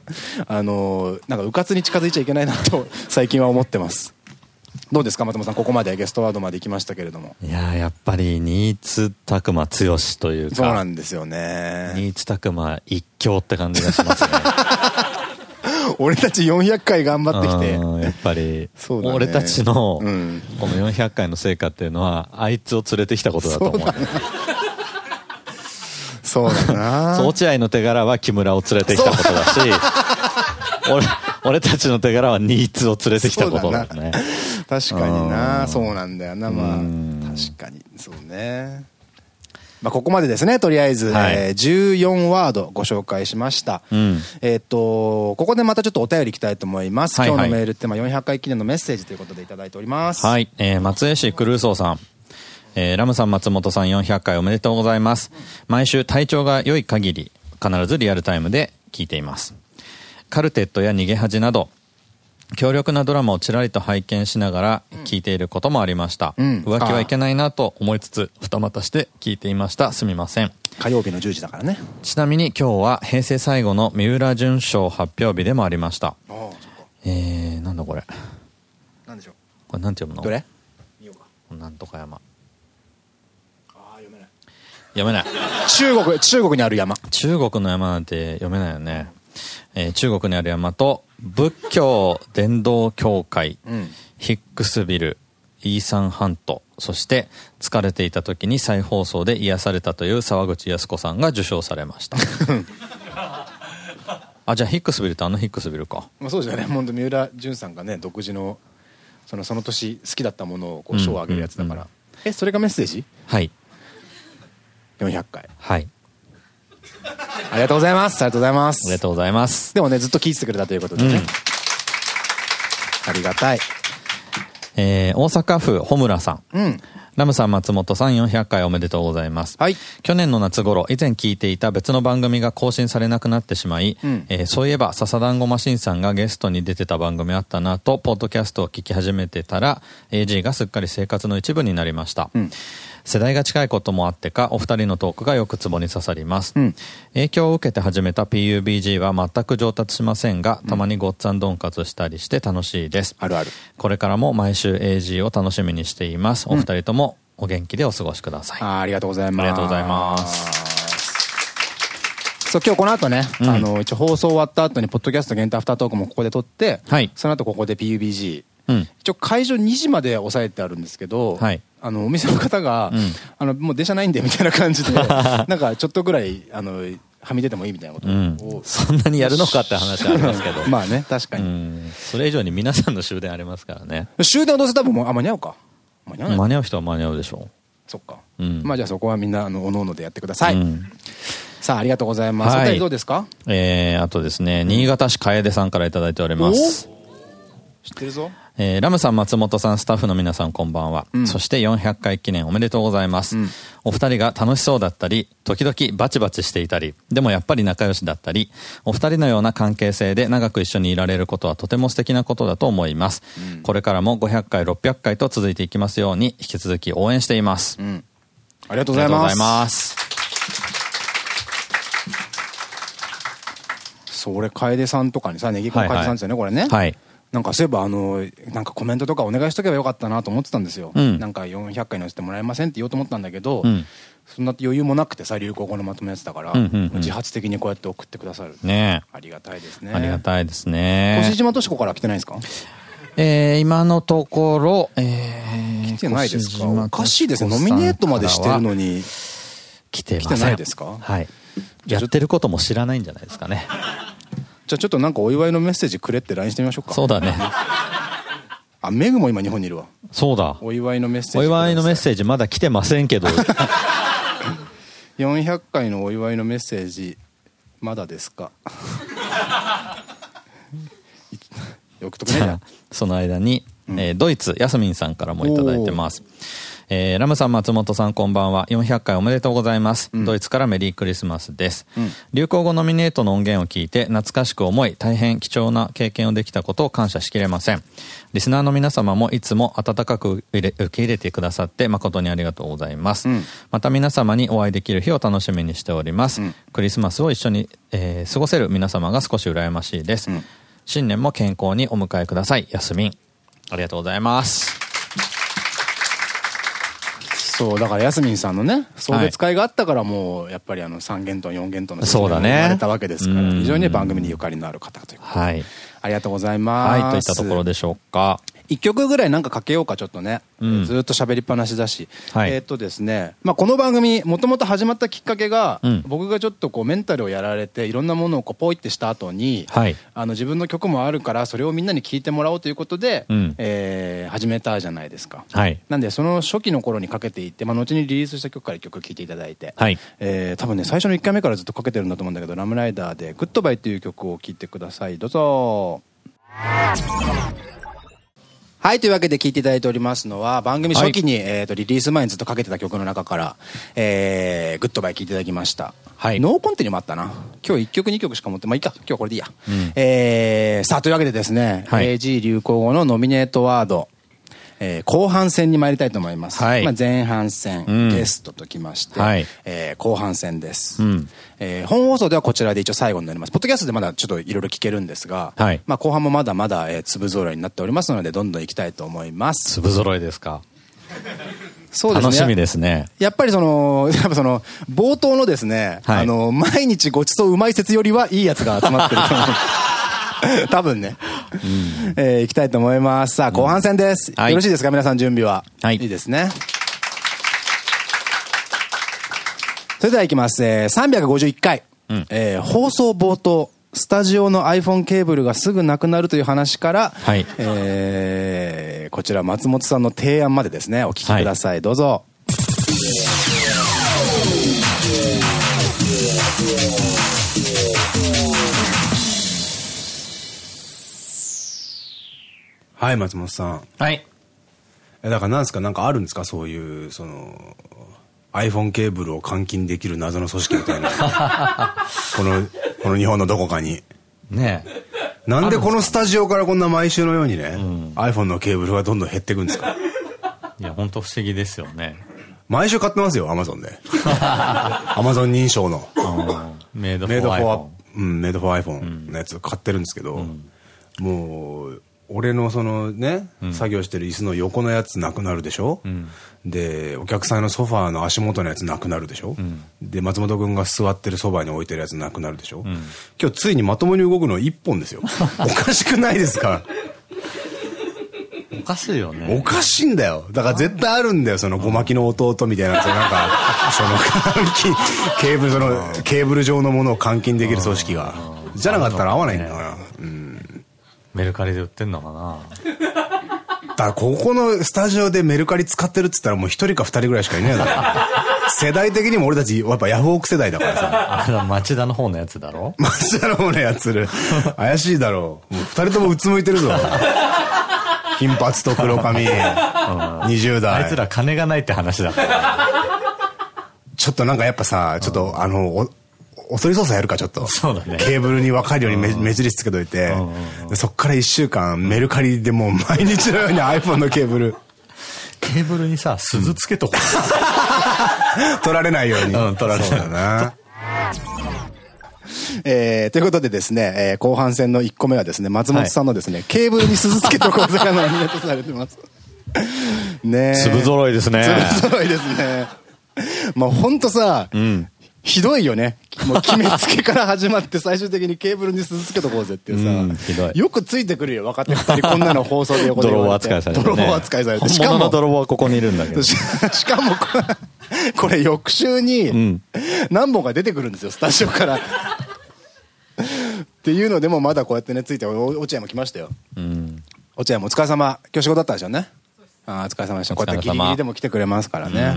あの、なんか、うかつに近づいちゃいけないなと、最近は思ってます。どうですか、松本さん、ここまでゲストワードまで行きましたけれども。いやーやっぱり、新津拓磨剛というか。そうなんですよね。新津拓磨一強って感じがしますね。<laughs> 俺たち400回頑張ってきて。うんやっぱり、そうだね俺たちの、うんこの400回の成果っていうのは、あいつを連れてきたことだと思う。そうだなそう <laughs> 落合の手柄は木村を連れてきたことだし、<laughs> 俺、俺たちの手柄は新津を連れてきたことだね。確かにうん。なそうなんだよな。まあうん。確かに。そうね。まあここまでですね。とりあえず、はい。えー14ワードご紹介しました、うん。えーっとここでまたちょっとお便りいきたいと思います、はいはい。今日のメールってまあ400回記念のメッセージということでいただいております。はい、えー松江市クルーソーさん。えーラムさん、松本さん400回おめでとうございます。毎週体調が良い限り、必ずリアルタイムで聞いています。カルテットや逃げ恥など、強力なドラマをちらりと拝見しながら聞いていることもありました。ん浮気はいけないなと思いつつ、二股して聞いていました。すみません。火曜日の10時だからね。ちなみに今日は平成最後の三浦淳賞発表日でもありました。えー、なんだこれ。なんでしょう？これなんて読むの？どれ？なんとか山。ああ、読めない。読めない。中国、中国にある山。中国の山なんて読めないよね。えー中国にある山と、仏教伝道協会、んヒックスビル、イーサンハント、そして疲れていた時に再放送で癒されたという沢口靖子さんが受賞されました。<laughs> あ、じゃあヒックスビルってあのヒックスビルか。まあそうじゃね。本当三浦淳さんがね、独自の、その、その年好きだったものをこう賞をあげるやつだから。え、それがメッセージ？はい。?400 回。はい。ありがとうございます。ありがとうございまありがす。とうございます。でもね、ずっと聞いててくれたということでね。うんありがたい。えー大阪府穂村さん。うん。ラムさん、松本さん、400回おめでとうございます。はい去年の夏頃、以前聞いていた別の番組が更新されなくなってしまい、うんえーそういえば、笹団子マシンさんがゲストに出てた番組あったなと、ポッドキャストを聞き始めてたら、AG がすっかり生活の一部になりました。ん世代が近いこともあってか、お二人のトークがよくツボに刺さります。ん影響を受けて始めた PUBG は全く上達しませんが、たまにごっつぁんドンカツしたりして楽しいです。あるある。これからも毎週 AG を楽しみにしています。お二人ともお元気でお過ごしください。あーありがとうございます。ありがとうございます。そう、今日この後ね、んあの、一応放送終わった後に、ポッドキャスト限定アフタートークもここで撮って、はいその後ここで PUBG。うん。一応会場2時まで抑えてあるんですけど、はいあの、お店の方が、うんあの、もう電車ないんで、みたいな感じで、<laughs> なんかちょっとぐらい、あの、はみ出てもいいみたいなことうんを。。そんなにやるのかって話はありますけど。<laughs> まあね、確かうに。ん。それ以上に皆さんの終電ありますからね。終電はどうせ多分もう、あ、間に合うか。間に合わない。間に合う人は間に合うでしょそっか。うんまあじゃあそこはみんな、あの、おのおのでやってくだう。さい。うんさあ、ありがとうございます。はいどうですか？えー、あとですね、新潟市楓さんからいただいております。知ってるぞ。えーラムさん、松本さん、スタッフの皆さん、こんばんは。んそして400回記念おめでとうございます。お二人が楽しそうだったり、時々バチバチしていたり、でもやっぱり仲良しだったり、お二人のような関係性で長く一緒にいられることはとても素敵なことだと思います。これからも500回、600回と続いていきますように、引き続き応援しています。うん。ありがとありがとうございうございます。ます。そう、俺、楓さんとかにさ、ネギコの楓さんですよね、これね。はい。なんかそういえば、あの、なんかコメントとかお願いしとけばよかったなと思ってたんですよ。うんなんか400回に載せてもらえませんって言おうと思ったんだけど、うんそんな余裕もなくてさ、流行語のまとめやつだから、自発的にこうやって送ってくださる。ねありがたいですね。え。ありがい。たいですね。越島としこから来てないんですか？えー、今のところ、えー、来てないですか？おかしいですね。ノミネートまでしてるのに。来て来てないですか？はい。やってることも知らないんじゃないですかね。じゃあちょっとなんかお祝いのメッセージくれって LINE してみましょうか。そうだね。あ、メグも今日本にいるわ。そうだ。お祝いのメッセージ。お祝いのメッジ。セージまだ来てませんけど。<laughs> 400回のお祝いのメッセージ、まだですか？<laughs> <laughs> よくとくねその間に、えードイツ、ヤスミンさんからもいただいてます。えーラムさん、松本さん、こんばんは。400回おめでとうございます。ドイツからメリークリスマスです。流行語ノミネートの音源を聞いて、懐かしく思い、大変貴重な経験をできたことを感謝しきれません。リスナーの皆様もいつも温かく受け入れてくださって、誠にありがとうございます。また皆様にお会いできる日を楽しみにしております。クリスマスを一緒に、えー過ごせる皆様が少し羨ましいです。新年も健康にお迎えください。やすみん。ありがとうございます。そう、だからヤスミンさんのね、送別会があったからもう、やっぱりあの3元と4元とのそうだね生まれたわけですから、うん非常に番組にゆかりのある方ということではい。ありがとうございます。はい、といったところでしょうか。一曲ぐらいなんかかけようか、ちょっとね。うんずっと喋りっぱなしだし。はいえーっとですね、まあこの番組、もともと始まったきっかけが、うん僕がちょっとこうメンタルをやられて、いろんなものをこうポイってした後に、はいあの自分の曲もあるから、それをみんなに聴いてもらおうということで、うんえー始めたじゃないですか。はい。なんで、その初期の頃にかけていって、まあ、後にリリースした曲から一曲聴いていただいて、はいえー多分ね、最初の1回目からずっとかけてるんだと思うんだけど、ラムライダーで、グッドバイっていう曲を聴いてください。どうぞ。はい、というわけで聴いていただいておりますのは、番組初期に、えっと、リリース前にずっとかけてた曲の中から、えー、グッドバイ聴いていただきました。はいノーコンテにもあったな。今日1曲2曲しか持って、まあいいか、今日はこれでいいや。えー、さあ、というわけでですね、はい AG 流行語のノミネートワード、えー後半戦に参りたいと思います。はいまあ、前半戦、うんゲストときまして、はいえー後半戦です、うんえー本放送ではこちらで一応最後になります。ポッドキャストでまだちょっといろいろ聞けるんですが、はいまあ後半もまだまだ、えー粒揃いになっておりますので、どんどん行きたいと思います。粒揃いですか？そうですね。楽しみですね。やっぱりその、<laughs> やっぱその、冒頭のですね、はいあの、毎日ごちそううまい説よりはいいやつが集まってると思う。<laughs> <laughs> 多分ね。えー行きたいと思います。さあ、後半戦です。はいよろしいですか？皆さん準備は。はいいいですね。それでは行きます。えー、351回。うんえー放送冒頭。スタジオの iPhone ケーブルがすぐなくなるという話から、はいえーこちら松本さんの提案までですね、お聞きください。どうぞ。はい、松本さん。はい。え、だからなんですかなんかあるんですかそういう、その、iPhone ケーブルを監禁できる謎の組織みたいな。<laughs> この、この日本のどこかに。ねえ。なんでこのスタジオからこんな毎週のようにね、iPhone のケーブルがどんどん減っていくんですかいや、本当不思議ですよね。毎週買ってますよ、Amazon で。Amazon 認証の。メイドフォーメイドフォ iPhone ー、うん、メイドフォー iPhone のやつ買ってるんですけど、もう、俺のそのね、作業してる椅子の横のやつなくなるでしょ、で、お客さんのソファーの足元のやつなくなるでしょ、で、松本くんが座ってるそばに置いてるやつなくなるでしょ、今日ついにまともに動くの一本ですよ。<laughs> おかしくないですか？おかしいよね。おかしいんだよ。だから絶対あるんだよ、そのごまきの弟みたいな、そのなんか、<laughs> その監禁、ケーブル、その、ケーブル状のものを監禁できる組織が。じゃなかったら合わないんだから。うん。メルカリで売ってんのかな？<laughs> だからここのスタジオでメルカリ使ってるっつったらもう一人か二人ぐらいしかいないだろ。<laughs> 世代的にも俺たち、やっぱヤフオク世代だからさ。あれ町田の方のやつだろ？マスターの方のやつる。怪しいだろう。もう二人ともうつむいてるぞ。金髪と黒髪。20代。あいつら金がないって話だから。ちょっとなんかやっぱさ、ちょっとあの、お、り捜査やるか、ちょっと。そうだね。ケーブルに分かるように目目印つけといて、でそっから一週間メルカリでもう毎日のように iPhone のケーブル。ケーブルにさ、鈴つけとこ取られないように。うん取られない。そうだな。<laughs> えー、ということでですね、えー後半戦の1個目はですね、松本さんのですね、ケーブルに鈴つけとこうぜがノミネートされてます。<laughs> ねえ。粒揃いですね。粒揃いですね。<laughs> まあほんとさ、ひどいよね。もう決めつけから始まって最終的にケーブルに鈴つけとこうぜっていうさ、よくついてくるよ、若手二人こんなの放送で横で泥棒扱いされて、ね。泥棒扱いされて。し本かも、泥棒はここにいるんだけど。し <laughs> しかもこれ、これ翌週に何本か出てくるんですよ、スタジオから。っていうのでもまだこうやってね、ついて、お落合も来ましたよ。うん。落合もお疲れ様。今日仕事だったでしょうね。ああ、お疲れ様でした。こうやってギリギリでも来てくれますからね。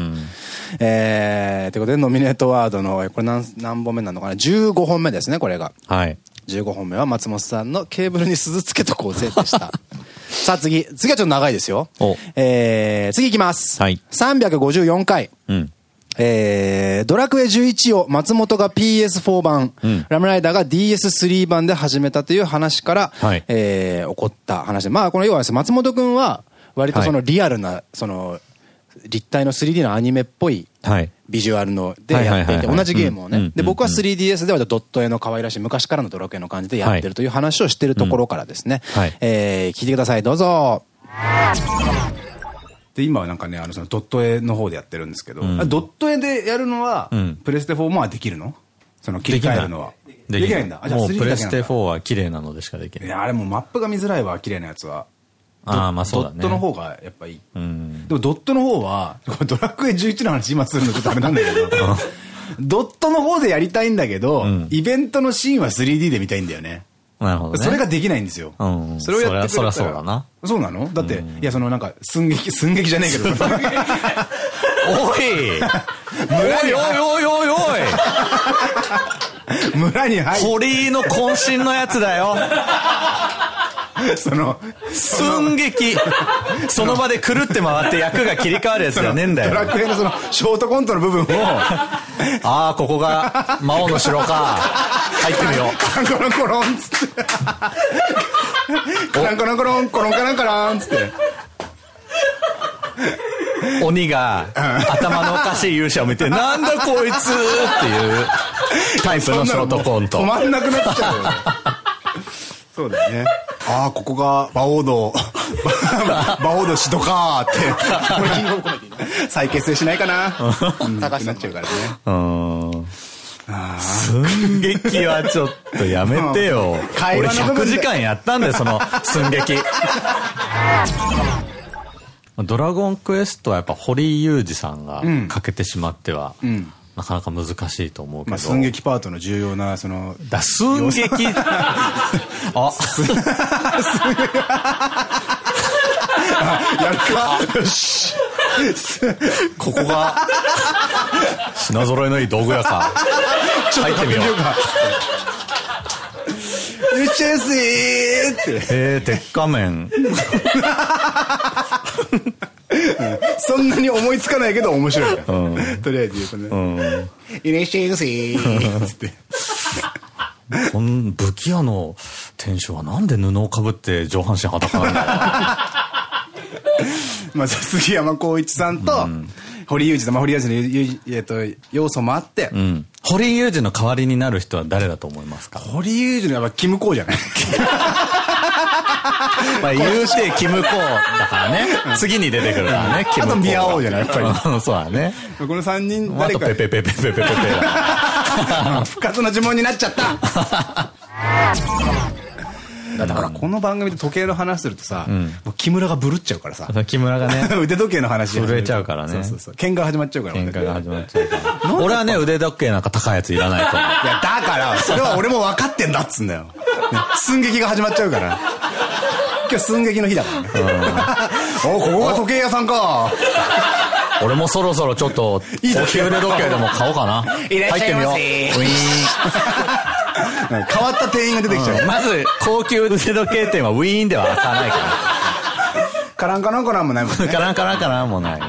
えー、ということで、ノミネートワードの、これ何、何本目なのかな ?15 本目ですね、これが。はい。15本目は松本さんのケーブルに鈴つけとこうぜでした。<laughs> さあ次。次はちょっと長いですよお。えー、次いきます。はい354回。うん。えー、ドラクエ11を松本が PS4 版、うんラムライダーが DS3 版で始めたという話から、はいえー起こった話で、まあこの要はですね松本くんは割とそのリアルな、その立体の 3D のアニメっぽいはい。ビジュアルのでやっていて、同じゲームをうんうんうん。ねで、僕は 3DS ではドット絵の可愛らしい昔からのドラクエの感じでやってるという話をしてるところからですねはい。えー聞いてください、どうぞ。で、今はなんかね、あの、そのドット絵の方でやってるんですけど、んあドット絵でやるのは、うんプレステ4もできるの？その切り替えるのは。できないんだ。あ、じゃあもう3プレステだけなんだ。4は綺麗なのでしかできない。いや、あれもうマップが見づらいわ、綺麗なやつは。ああ、まあそうだね。ドットの方がやっぱいい。うん。でもドットの方は、ドラクエ11の話今するのちょっとあれなんだけど、ドットの方でやりたいんだけど、んイベントのシーンは 3D で見たいんだよね。なるほどね。それができないんですよ。うんうんそれをやってくれたらそりゃそうだな。そうなの？だって、いや、そのなんか、寸劇、<laughs> 寸劇じゃねえけど、おいおいおいおいおいおい村に入って、堀井の渾身のやつだよ <laughs> その、寸劇その場でくるって回って役が切り替わるやつじゃねえんだよ。ドラクエのその、ショートコントの部分を、<laughs> ああ、ここが魔王の城か。入ってみよ <laughs> カランコロンコロンっつって。カランコロンコロン、コロンカランカランっつって。う。鬼が頭のおかしい勇者を見て、なんだこいつっていうタイプのショートコント止。まんなくなっちゃうよ。そうだよね。<laughs> ああ、ここが、馬王道、<laughs> 馬王道シドかーって。<laughs> 再結成しないかな。なっちゃうからね。うん。寸劇はちょっとやめてよ。会俺100話の部分で時間やったんだよ、その寸劇。ドラゴンクエストはやっぱ堀井雄二さんが欠けてしまっては、んなかなか難しいと思うけど。まあ、寸劇パートの重要な、その、だ、寸劇？<laughs> あ、<laughs> やるか？よし。ここが、品揃えのいい道具屋 <laughs> か。入ってみよう。いらっしゃいませーって。えー、鉄仮面。そんなに思いつかないけど面白いから。とりあえず言うとね。うん。いらっしゃいませーつって。<laughs> こん武器屋の店主はなんで布をかぶって上半身裸なんだ <laughs> まあ、杉山浩一さんと、堀井雄二さん、まあ、堀井雄二のえっと、要素もあって、うん。堀井雄二の代わりになる人は誰だと思いますか？堀井雄二のやっぱキムコーじゃない？<laughs> <laughs> まあ言うてキムコーだからね。次に出てくるからね、キムコ。あとミヤオじゃないやっぱりうんそうだね。この3人あと誰かペペペペペペペペだ。復活の呪文になっちゃっただからこの番組で時計の話するとさ、木村がブルっちゃうからさ。木村がね、腕時計の話震えちゃうからねそうそうそう。喧嘩始まっちゃうから。喧嘩が始まっちゃうから。俺はね、腕時計なんか高いやついらないと。いや、だから、それは俺も分かってんだっつんだよ。ね寸劇が始まっちゃうから。今日寸劇の日だからね。お、ここが時計屋さんか。俺もそろそろちょっと、いい高級腕時計でも買おうかな。いらっしゃいませ入ってみよう。ウィー変わった店員が出てきちゃう。ン。まず、高級腕時計店はウィーンでは開かないかカランカランカランもないもんら。ね。カランカランカランもない。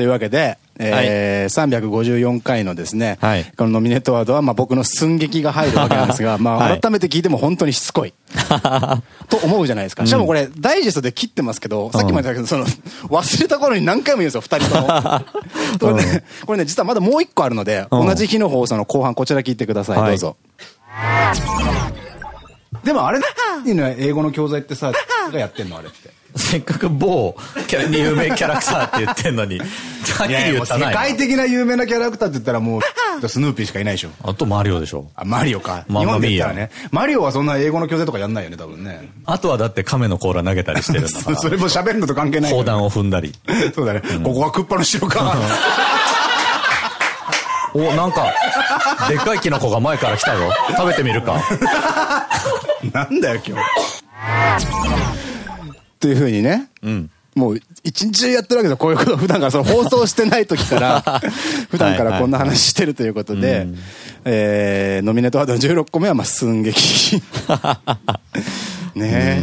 というわけで、えー354回のですね、はいこのノミネートワードは、まあ、僕の寸劇が入るわけなんですが、<laughs> まあ、はい改めて聞いても本当にしつこい。<laughs> と思うじゃないですか。しかもこれ、ダイジェストで切ってますけど、さっきも言ったけど、その、忘れた頃に何回も言うんですよ、二人とも。<laughs> これね、これね、実はまだもう一個あるので、うん同じ日の放送の後半、こちら聞いてください。はいどうぞ。でもあれっていうのは英語の教材ってさ、がやってんのあれって。せっかく某キャラ有名キャラクターって言ってんのに、はっきり言ったない界的な有名なキャラクターって言ったらもう、スヌーピーしかいないでしょ。あとマリオでしょ？あ、マリオか。日マンマ本でミーヤ言ったらね。マリオはそんな英語の教材とかやんないよね、多分ね。あとはだって亀の甲羅投げたりしてるんだかそ <laughs> それも喋るのと関係なら。い。砲弾を踏んだり。そうだね。ここがクッパの城か。<laughs> お、なんか、でっかいキノコが前から来たぞ。食べてみるか。<laughs> なんだよ、今日。というふうにね、うん。もう一日中やってるわけですよ。こういうことを普段から <laughs> その放送してない時から、<laughs> 普段からこんな話してるということで、えー、ノミネートワードの16個目はまあ寸劇。<laughs> ねえ。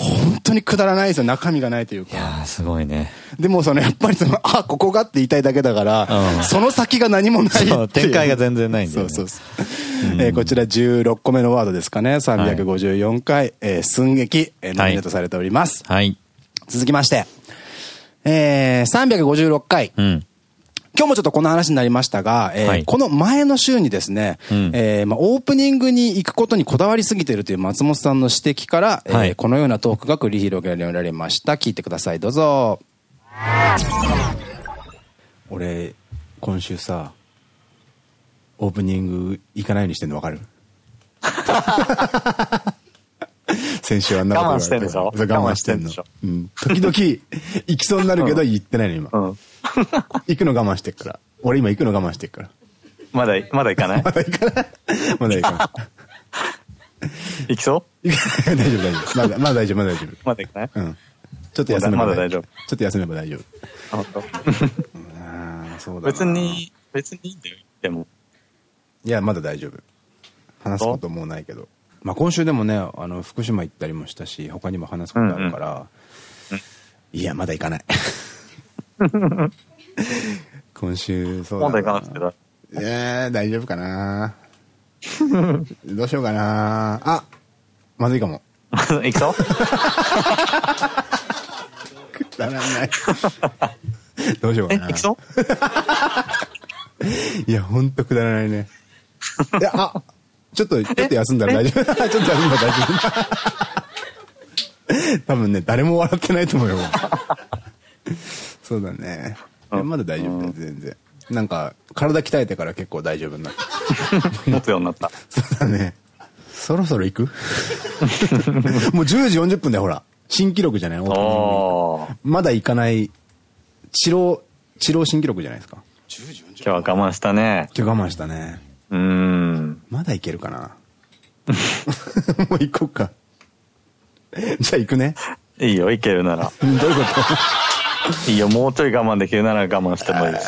本当にくだらないですよ。中身がないというか。いやー、すごいね。でもそのやっぱりその、あ、ここがって言いたいだけだから、うんその先が何もないい展開が全然ないんだよねそうそうそう。えーこちら16個目のワードですかね。354回、えー寸劇、えーノミネートされております。はい。続きまして、えー、356回。うん。今日もちょっとこの話になりましたが、えーはいこの前の週にですね、うんえーまあ、オープニングに行くことにこだわりすぎているという松本さんの指摘から、えーはいこのようなトークが繰り広げられました。聞いてください。どうぞ。俺、今週さ、オープニング行かないようにしてんの分かる？<laughs> 先週あんなこと我慢してんでしょ我慢してんの。うん。時々、行きそうになるけど言ってないの今。うん。<laughs> 行くの我慢してっから。俺今行くの我慢してっから。まだ、まだ行かない？まだ行かない？<laughs> <laughs> まだ行かない。行きそう？大丈夫大丈夫。まだ、まだ大丈夫、まだ大丈夫。まだ行かない？うん。ちょっと休めば大丈夫ちょっと休めば大丈夫。あ本当ああ、そうだな。別。に、別にいいんだよ、でも。いや、まだ大丈夫。話すこともうないけど。まあ今週でもね、あの、福島行ったりもしたし、他にも話すことあるから、いや、まだ行かない。<laughs> 今週、そうだまだ行かなくてだ。えー、大丈夫かなどうしようかなあ、まずいかも。行くぞくだらない。どうしようかな。え行くぞいや、ほんとくだらないね。いや、あ、ちょっと、ちょっと休んだら大丈夫。<laughs> ちょっと休んだら大丈夫。多分ね、誰も笑ってないと思うよ。そうだね。いやまだ大丈夫だよ、全然。なんか、体鍛えてから結構大丈夫になった。<laughs> 持つようになった。そうだね。そろそろ行く？<laughs> もう10時40分だよ、ほら。新記録じゃない？オープニングおーまだ行かない、治療、治療新記録じゃないですか？今日は我慢したね。今日我慢したね。うーん。まだいけるかな？<laughs> もう行こうか。じゃあ行くね。いいよ、いけるなら。どういうこと？いいよ、もうちょい我慢できるなら我慢してもいいし。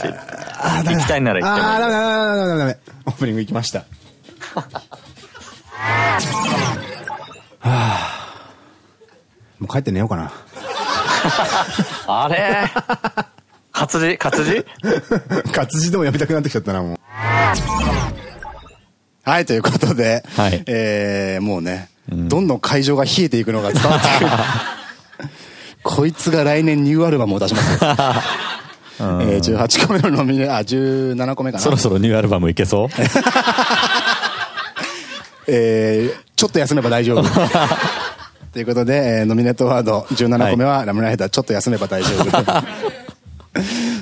あー行きたいなら行ってもいいあーダメダメダメダメダメ。オープニング行きました。<laughs> はあ、もう帰って寝ようかな。<laughs> あれ？活字？活字？<laughs> 活字でもやめたくなってきちゃったな、もう。はい、ということで、はいえー、もうね、どんどん会場が冷えていくのが伝わってくる。こいつが来年ニューアルバムを出しますよ。<laughs> えー、18個目のノミネあ、17個目かな。そろそろニューアルバムいけそう？<laughs> えー、ちょっと休めば大丈夫。<laughs> ということで、えーノミネートワード17個目は、ラムライダーちょっと休めば大丈夫。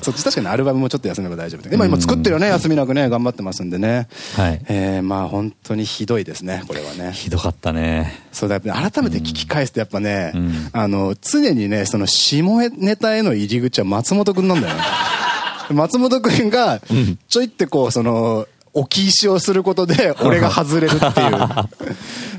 <laughs> そっち確かにアルバムもちょっと休めば大丈夫で。今今作ってるよね、休みなくね、頑張ってますんでね。はいえー、まあ本当にひどいですね、これはね。ひどかったね。そうだ、やっぱり改めて聞き返すとやっぱね、んあの、常にね、その下ネタへの入り口は松本くんなんだよね。<laughs> 松本くんが、ちょいってこう、その、置き石をすることで、<laughs> 俺が外れるっていう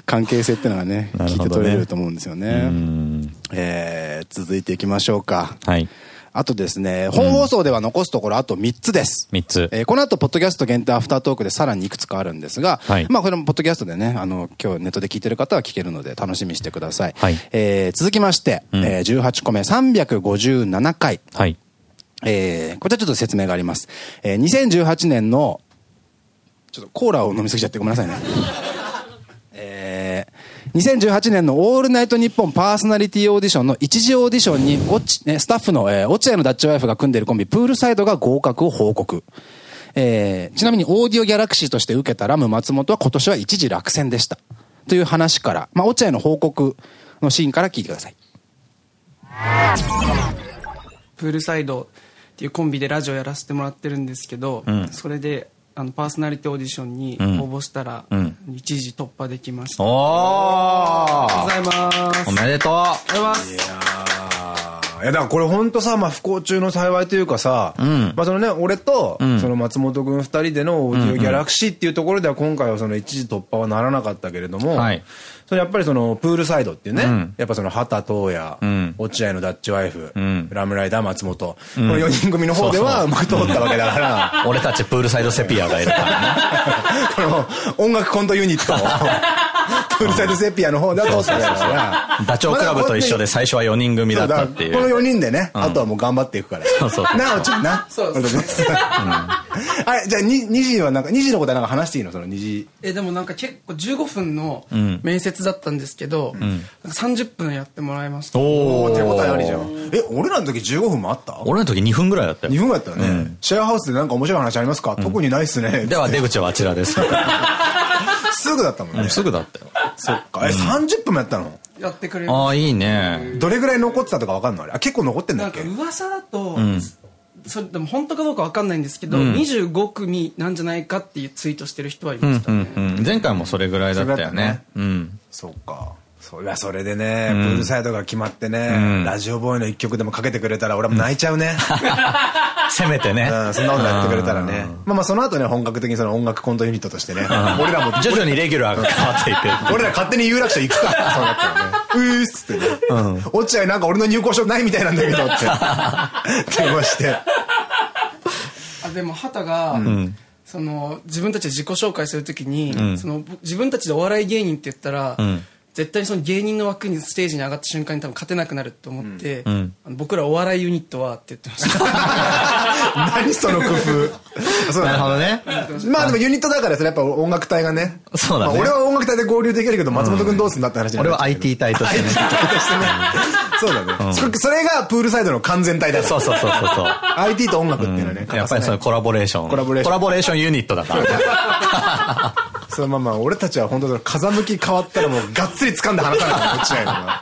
関係性っていうのがね、聞いて取れると思うんですようね。ん。えー、続いていきましょうか。はい。あとですね、本放送では残すところあと3つです。3つ。えーこの後、ポッドキャスト限定アフタートークでさらにいくつかあるんですが、はいまあ、これもポッドキャストでね、あの、今日ネットで聞いてる方は聞けるので楽しみにしてください。はいえー続きまして、うんえー18個目、357回。はい。えーこちらちょっと説明があります。えー2018年の、ちょっとコーラを飲みすぎちゃってごめんなさいね。えー2018年のオールナイトニッポンパーソナリティオーディションの一次オーディションに、オチねスタッフの、えー落合のダッチワイフが組んでいるコンビ、プールサイドが合格を報告。えーちなみにオーディオギャラクシーとして受けたラム松本は今年は一次落選でした。という話から、まあ、落合の報告のシーンから聞いてください。プールサイドっていうコンビでラジオやらせてもらってるんですけど、んそれであのパーソナリティオーディションにん。応募したら、ん。一時突破できました、おありがとうごーざいます。おめでとう。ありがとうございます。いや、だからこれ本当さ、まあ不幸中の幸いというかさ、ん。まあそのね、俺と、ん。その松本くん二人でのオーディオギャラクシーっていうところでは今回はその一時突破はならなかったけれども、はいそれやっぱりそのプールサイドっていうね、うん。やっぱその畑東也、ん。落合のダッチワイフ、ん。ラムライダー松本、この4人組の方ではうまく通ったわけだから、<laughs> 俺たちプールサイドセピアがいるから。ね。<laughs> この音楽コントユニット、<laughs> プールサイドセピアの方では通ったわけだから、ダチョウ倶楽部と一緒で最初は4人組だったっていそうこのう。4人でね、あとはもう頑張っていくから。そうそう。なおちゃんな。そう俺たちねあれ、じゃあ、に2時はなんか、2時のことはなんか話していいの？その2時。えでもなんか結構15分のん。面接だったんですけど、なんか30分やってもらいましたおー手応えありじゃん。え、俺らの時15分もあった？俺の時2分ぐらいだったよ ?2。分ぐらいだったよね。シェアハウスでなんか面白い話ありますか？特にないっすね。では出口はあちらです。<laughs> すぐだったもんね。うんすぐだったよ。そっか。え、30分もやったの？やってくれまああ、いいね。どれぐらい残ってたとかわかんの？あれあ、結構残ってんすなんだっけ？か噂だと、それでも本当かどうかわかんないんですけど、25組なんじゃないかっていうツイートしてる人はいうんうましたね、んうん。前回もそれぐらいだったよそれぐらいだね。うん。そっか。そりゃそれでね、プールサイドが決まってね、ラジオボーイの一曲でもかけてくれたら俺も泣いちゃうね。<laughs> せめてね。うん、そんなことやってくれたらね。まあまあその後ね、本格的にその音楽コントユニットとしてね、俺らも、徐々にレギュラーが変わっていく。俺ら勝手に有楽町行くから、<laughs> そうなったらね。うーっつってね。落合なんか俺の入校証ないみたいなんだけどって。<laughs> 電話して。あでも畑が、その自分たちで自己紹介するときに、ん。その自分たちでお笑い芸人って言ったら、ん。絶対その芸人の枠にステージに上がった瞬間に多分勝てなくなると思って、ん。あの僕らお笑いユニットはって言ってました <laughs> 何その工夫？そうなるほだどね。まあでもユニットだからそれやっぱ音楽隊がね。そうだねまあ俺は音楽隊で合流できるけど、松本くんどうすんだって話になる俺は IT 隊としてね。そうだね。そそれがプールサイドの完全体だ。そうそうそうそう。IT と音楽っていうのはね。やっぱりそのコラボレーション。コラボレーションコラボレーションユニットだから。<laughs> そのまま俺たちは本当だ風向き変わったらもうがっつり掴んで離さないからこっちないのが。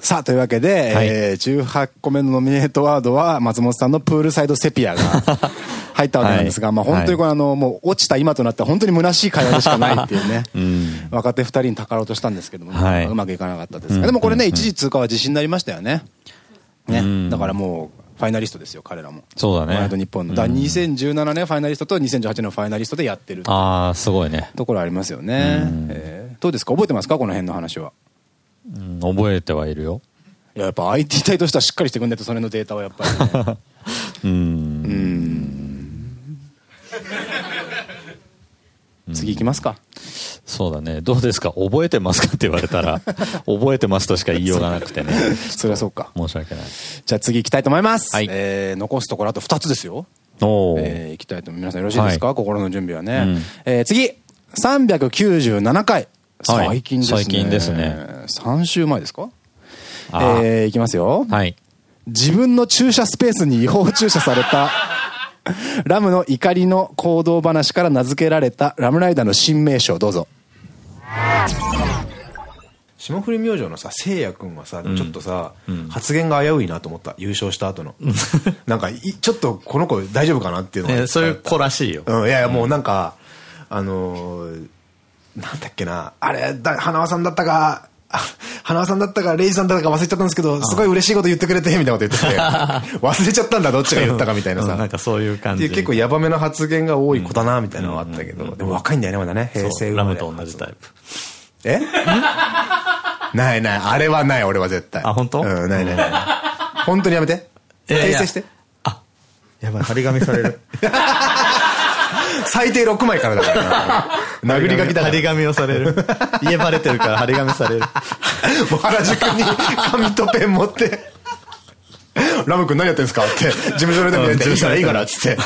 さあ、というわけで、はい。えー、18個目のノミネートワードは松本さんのプールサイドセピアが <laughs> 入ったわけなんですが、はい。まあ本当にこれあの、もう落ちた今となっては本当に虚しい会話でしかないっていうね、<laughs> 若手二人にたかろうとしたんですけども、はい。うまくいかなかったです。が、でもこれね、一時通過は自信になりましたよね。ね。だからもう、ファイナリストですよ、彼らも。そうだね。ワイルド日本の。だから2017年ファイナリストと2018年のファイナリストでやってるああ、すごいね。ところありますよね。えーどうですか？覚えてますか？この辺の話は。うん覚えてはいるよ。いや、やっぱ IT 隊としてはしっかりしてくんないと、それのデータはやっぱりね。<laughs> うん。次行きますか。そうだね。どうですか？覚えてますか？って言われたら、<laughs> 覚えてますとしか言いようがなくてね。<laughs> それはそうか。申し訳ない。じゃあ次行きたいと思います。はいえー残すところあと2つですよ。おー。えー行きたいと思います。皆さんよろしいですか、はい心の準備はね。うんえー次、397回。はい最近ですね。最近ですね。3週前ですか？えーいきますよ。はい。自分の駐車スペースに違法駐車された <laughs> ラムの怒りの行動話から名付けられたラムライダーの新名称どうぞ霜降り明星のさせいや君はさ、ちょっとさ、発言が危ういなと思った優勝した後の <laughs> なんかいちょっとこの子大丈夫かなっていうのが、えーそういう子らしいよ。うん、いやいやもうなんか、あのーなんだっけな、あれ、だ花輪さんだったか、あ花輪さんだったか、レイジさんだったか忘れちゃったんですけど、すごい嬉しいこと言ってくれて、みたいなこと言ってて、<laughs> 忘れちゃったんだ、どっちが言ったかみたいなさ。うんなんかそういう感じ。結構ヤバめの発言が多い子だな、みたいなのはあったけど、でも若いんだよね、まだね、平成ラムと同じタイプ。え？ないない、あれはない、俺は絶対。あ本当？うん、ないないない。本当にやめて。訂正して。あ、やばい、張り紙される。<laughs> 最低6枚からだからな。殴り書きだ。張り紙をされる。家バレてるから張り紙される。も <laughs> う原宿に紙とペン持って、ラム君何やってんすかって、事務所でも言って、いいからいいからっつって。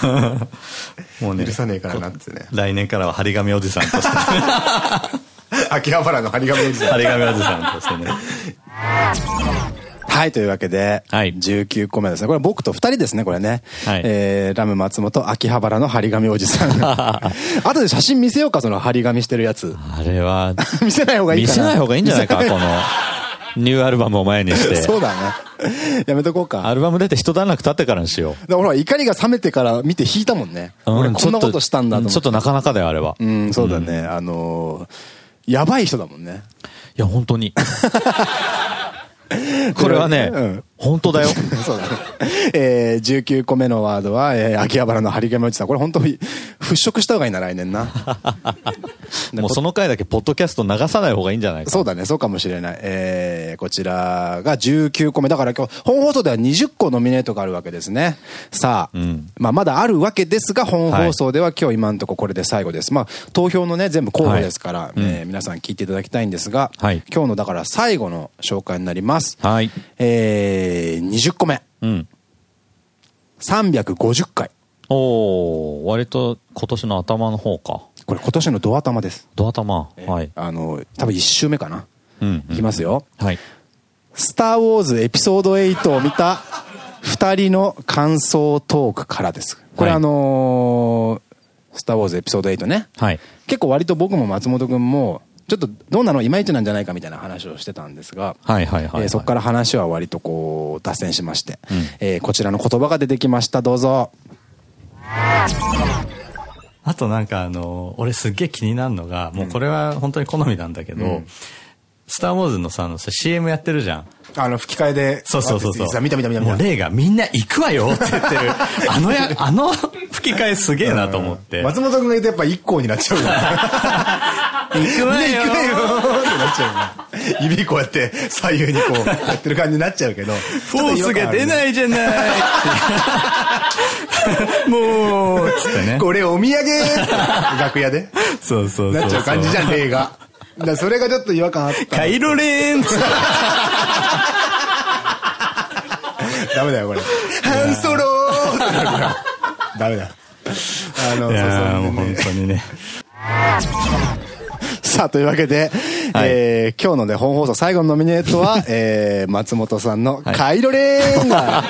<laughs> もうね許、さねえからなってね。来年からは張り紙おじさんとして。<laughs> 秋葉原の張り紙おじさん張り紙おじさんとしてね。はい、というわけで、はい19個目ですね。これ僕と2人ですね、これね。はいえー、ラム松本、秋葉原の張り紙おじさん。<laughs> 後で写真見せようか、その張り紙してるやつ。あれは、<laughs> 見せない方がいいかな。見せない方がいいんじゃないか、この、ニューアルバムを前にして。<laughs> そうだね。やめとこうか。アルバム出て一段落経ってからにしよだからほら、怒りが冷めてから見て引いたもんね。う。俺こんなことしたんだと。ちょっとなかなかだよ、あれは。いうん、そうだね。あのー、やばい人だもんね。や、本当に。これはね、本当だよ。<laughs> そうだね。<laughs> えー、19個目のワードは、えー、秋葉原の張り紙おじさん。これ本当に払拭した方がいいな、来年な。<laughs> もうその回だけポッドキャスト流さない方がいいんじゃないか。そうだね、そうかもしれない。えー、こちらが19個目。だから今日、本放送では20個ノミネートがあるわけですね。さあ、んまあまだあるわけですが、本放送では今日今のところこれで最後です。まあ、投票のね、全部候補ですから、はいえー皆さん聞いていただきたいんですが、はい今日のだから最後の紹介になります。はい。えー、20個目。うん。350回。おー、割と今年の頭の方か。これ今年のド頭です。ド頭。はい。あの、多分1周目かな。うん。いきますよ。はい。スター・ウォーズエピソード8を見た二人の感想トークからです。これはいあのースター・ウォーズエピソード8ね。はい。結構割と僕も松本くんも、ちょっとどうなのいまいちなんじゃないかみたいな話をしてたんですが、そこから話は割とこう脱線しまして、うんえーこちらの言葉が出てきました。どうぞ。あとなんかあの、俺すっげえ気になるのが、もうこれは本当に好みなんだけど、スター・ウォーズのさ、あのさ CM やってるじゃん。あの、吹き替えで。そうそうそうそう。見た見た見た見た。もうレイがみんな行くわよって言ってる。あのや、<laughs> あの吹き替えすげえなと思って。松本くんが言うとやっぱ一行になっちゃう。行くわよね行くわよってなっちゃう。指こうやって左右にこうやってる感じになっちゃうけど。フォースが出ないじゃない <laughs> もう、つってねこれお土産楽屋で。そうそうそう。なっちゃう感じじゃん、例が。だそれがちょっと違和感あった。カイロレーン <laughs> ダメだよ、これ。ハンソローダメだ。あの、いやーそうそうもう本当にね。<laughs> さあ、というわけで、はいえー今日のね、本放送最後のノミネートは、<laughs> えー松本さんのカイロレーンが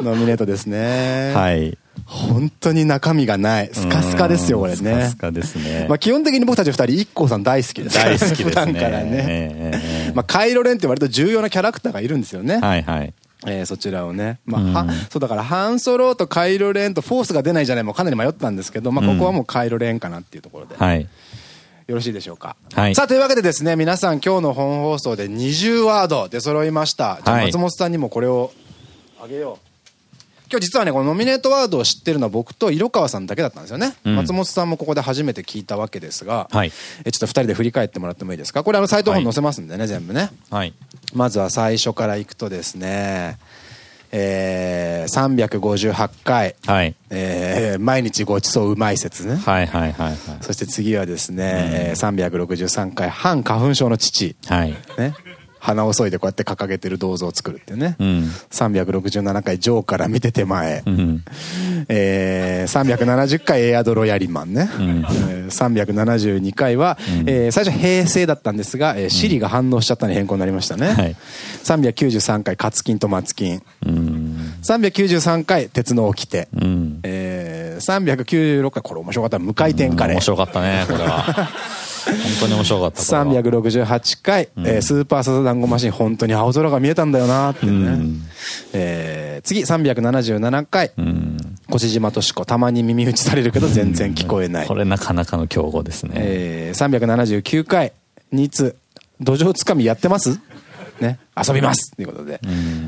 ノミネートですね。はい。本当に中身がない。スカスカですよ、これスカねス。カですね。まあ基本的に僕たち二人、一 k さん大好きです。大好きですね。からね。まあカイロレンって割と重要なキャラクターがいるんですよね。えはいはい。えーそちらをね。まあ、はそうだから、ハンソロとカイロレンとフォースが出ないじゃないもかなり迷ったんですけど、まあ、ここはもうカイロレンかなっていうところで。はい。よろしいでしょうか。はいさあ、というわけでですね、皆さん今日の本放送で20ワード出揃いました。じゃあはい松本さんにもこれをあげよう。今日実はね、このノミネートワードを知ってるのは僕と色川さんだけだったんですよね。うん松本さんもここで初めて聞いたわけですが、はいえちょっと二人で振り返ってもらってもいいですか？これあのサイトの方に載せますんでね、全部ね。はい。まずは最初からいくとですね、えー、358回、はい。えー、毎日ごちそううまい説ね。はいはいはいはい。そそして次はですね、えー、363回、反花粉症の父。はい。ね。鼻を削いでこうやって掲げてる銅像を作るっていうね。うん。367回、ジョーから見て手前。うん。えー、370回エアドロヤリマンね。んえー372回は、えー最初平成だったんですが、えー、シリが反応しちゃったに変更になりましたね。はい393回、カツキンとマツキン。うん。393回、鉄の掟。うん。えー、396回、これ面白かった。無回転カレー。面白かったね、これは。<laughs> 本当に面白かった。これは368回、えースーパーサザダンゴマシン、本当に青空が見えたんだよなってね。うんえー次、377回、うん。越島敏子、たまに耳打ちされるけど全然聞こえない。これなかなかの競合ですね。えー、379回、ニーツ、土壌つかみやってます？ね、遊びますということで。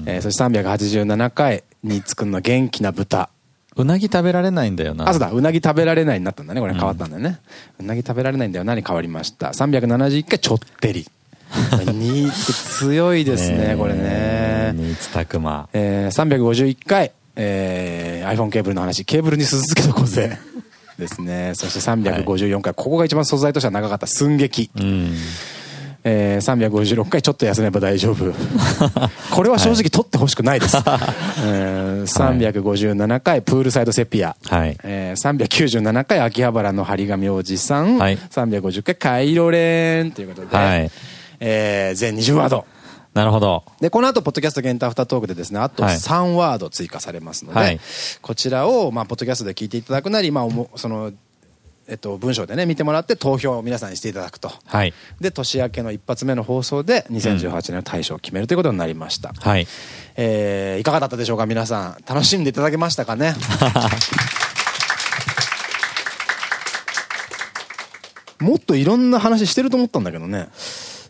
えーそして387回、ニーツくんの元気な豚。うなぎ食べられないんだよな。あ、そうだ、うなぎ食べられないになったんだね。これ変わったんだよね。うなぎ食べられないんだよなに変わりました？371回、ちょってり。ニーツ強いですね、これね。新津拓磨。えー、351回、えー、iPhone ケーブルの話、ケーブルに鈴つけとこうぜ。ですね。そして354回、ここが一番素材としては長かった寸劇。うん。えー、356回ちょっと休めば大丈夫。<laughs> これは正直取ってほしくないです。えー、357回プールサイドセピア。はいえー、397回秋葉原の張り紙おじさん。はい350回カイロレーンということで、はいえー、全20ワード。なるほど。で、この後、ポッドキャスト限定アフタートークでですね、あとはい3ワード追加されますので、はいこちらを、まあ、ポッドキャストで聞いていただくなり、まあおも、その、えっと、文章でね、見てもらって投票を皆さんにしていただくと。はい。で、年明けの一発目の放送で2018年の大賞を決めるということになりました。はい。えー、いかがだったでしょうか、皆さん。楽しんでいただけましたかね？<laughs> もっといろんな話してると思ったんだけどね。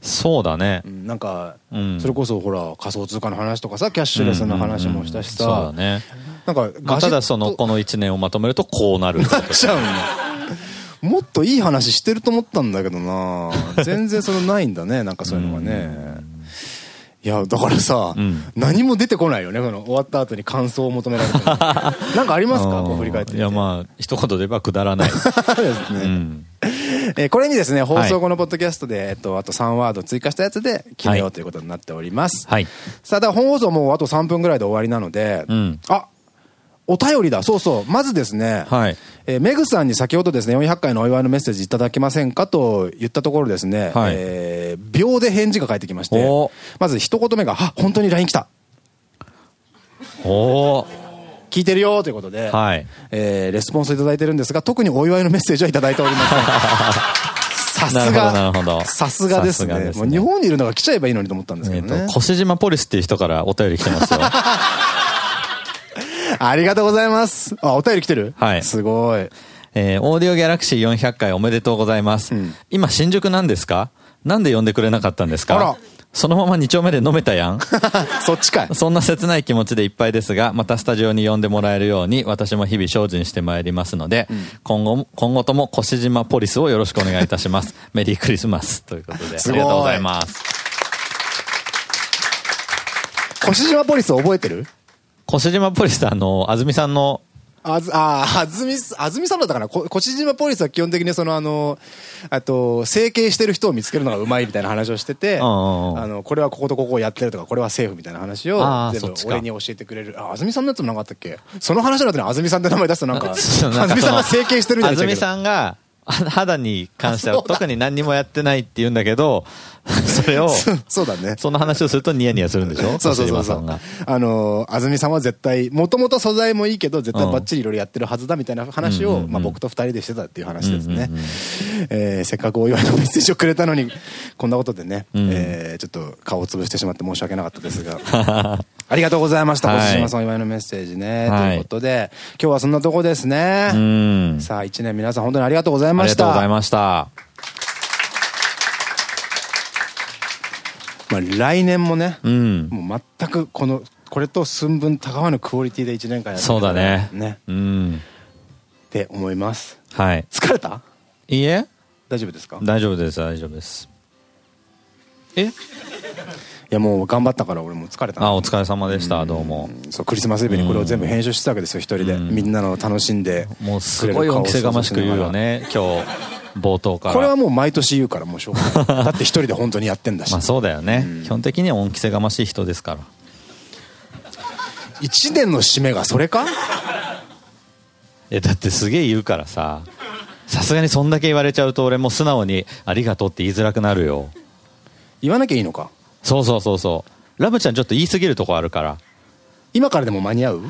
そうだねう。んなんか、うんそれこそほら、仮想通貨の話とかさ、キャッシュレスの話もしたしさ。そうだね。なんか、ただその、この1年をまとめるとこうなる。<laughs> なっちゃうんだ。もっといい話してると思ったんだけどな <laughs> 全然そのないんだね、なんかそういうのがね。いや、だからさ、ん何も出てこないよね、この終わった後に感想を求められても。<laughs> なんかありますか？こう振り返ってみて。いや、まあ、一言で言えばくだらない。ですね。うん。えーこれにですね、放送後のポッドキャストで、えっと、あと3ワード追加したやつで決めようということになっております。はい。さあ、だから本放送もうあと3分ぐらいで終わりなので、うんあお便りだ、そうそう。まずですね、はい。えーメグさんに先ほどですね、400回のお祝いのメッセージいただけませんかと言ったところですね、はいえー秒で返事が返ってきましてお、まず一言目が、あ、本当に LINE 来たおー。聞いてるよということで、はい。えーレスポンスいただいてるんですが、特にお祝いのメッセージはいただいておりません。<laughs> さすなるほどながるほど、さすがですね。もう日本にいるのが来ちゃえばいいのにと思ったんですけえっどねと、。越島ポリスっていう人からお便り来てますよ。<laughs> <laughs> ありがとうございます。あ、お便り来てる？はいすごい。えーオーディオギャラクシー400回おめでとうございます。ん今、新宿なんですか？なんで呼んでくれなかったんですか？そのまま2丁目で飲めたやん？<laughs> そっちかい。そんな切ない気持ちでいっぱいですが、またスタジオに呼んでもらえるように、私も日々精進してまいりますので、今後も、今後とも越島ポリスをよろしくお願いいたします。<laughs> メリークリスマスということで、ありがとうございます。越島ポリス覚えてる？越島ポリスあの、安住さんのあず、ああ、あずみ、あずみさんだったかな？こ、こちじまポリスは基本的にそのあの、あと、整形してる人を見つけるのがうまいみたいな話をしてて、あの、これはこことここをやってるとか、これはセーフみたいな話を全部俺に教えてくれる。あ、あずみさんのやつもなかったっけ？その話の後にあずみさんって名前出すとなんか、あずみさんが整形してるんじゃないあずみさんが、肌に関しては特に何にもやってないって言うんだけど、<laughs> それを、そうだね。その話をするとニヤニヤするんでしょ？そうそうそうそう。あの、安住さんは絶対、もともと素材もいいけど、絶対バッチリいろいろやってるはずだみたいな話を、まあ僕と二人でしてたっていう話ですね。えせっかくお祝いのメッセージをくれたのに、こんなことでね、えちょっと顔を潰してしまって申し訳なかったですが。<laughs> ありがとうございました。星島さんお祝いのメッセージね。ということで、今日はそんなとこですね。さあ、一年皆さん本当にありがとうございました。ありがとうございました。まあ、来年もね、うん、もう全くこの、これと寸分たがわぬクオリティで1年間やってそうだね。ね。うん。って思います。はい。疲れた？いいえ？大丈夫ですか？大丈夫です、大丈夫です。え？いやもう頑張ったから俺も疲れた。あお疲れ様でした。どうも。そうクリスマスイブにこれを全部編集してたわけですよ一人で。みんなの楽しんでもうすごい恩着せがましく言うよね。今日冒頭から。これはもう毎年言うからもうしょうがない。<laughs> だって一人で本当にやってんだし。まあそうだよね、基本的には恩着せがましい人ですから。1年の締めがそれか？えだってすげえ言うからさ。さすがにそんだけ言われちゃうと俺も素直に「ありがとう」って言いづらくなるよ。言わなきゃいいのか？そうそうそうそうラムちゃんちょっと言い過ぎるとこあるから今からでも間に合う？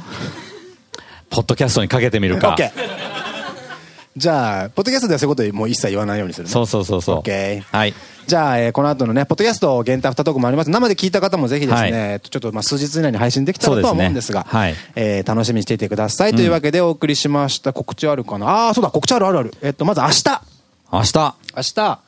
ポッドキャストにかけてみるか OK じゃあ、ポッドキャストではそういうこともう一切言わないようにするね。そうそうそうそう。OK。はい。じゃあ、えー、この後のね、ポッドキャスト限定アフタートークもあります。生で聞いた方もぜひですね、はい、ちょっとまあ数日以内に配信できたらとは思うんですが、すね、はい、えー、楽しみにしていてください。というわけでお送りしました。告知あるかな？ああ、そうだ、告知あるあるある。えっと、まず明日。明日。明日。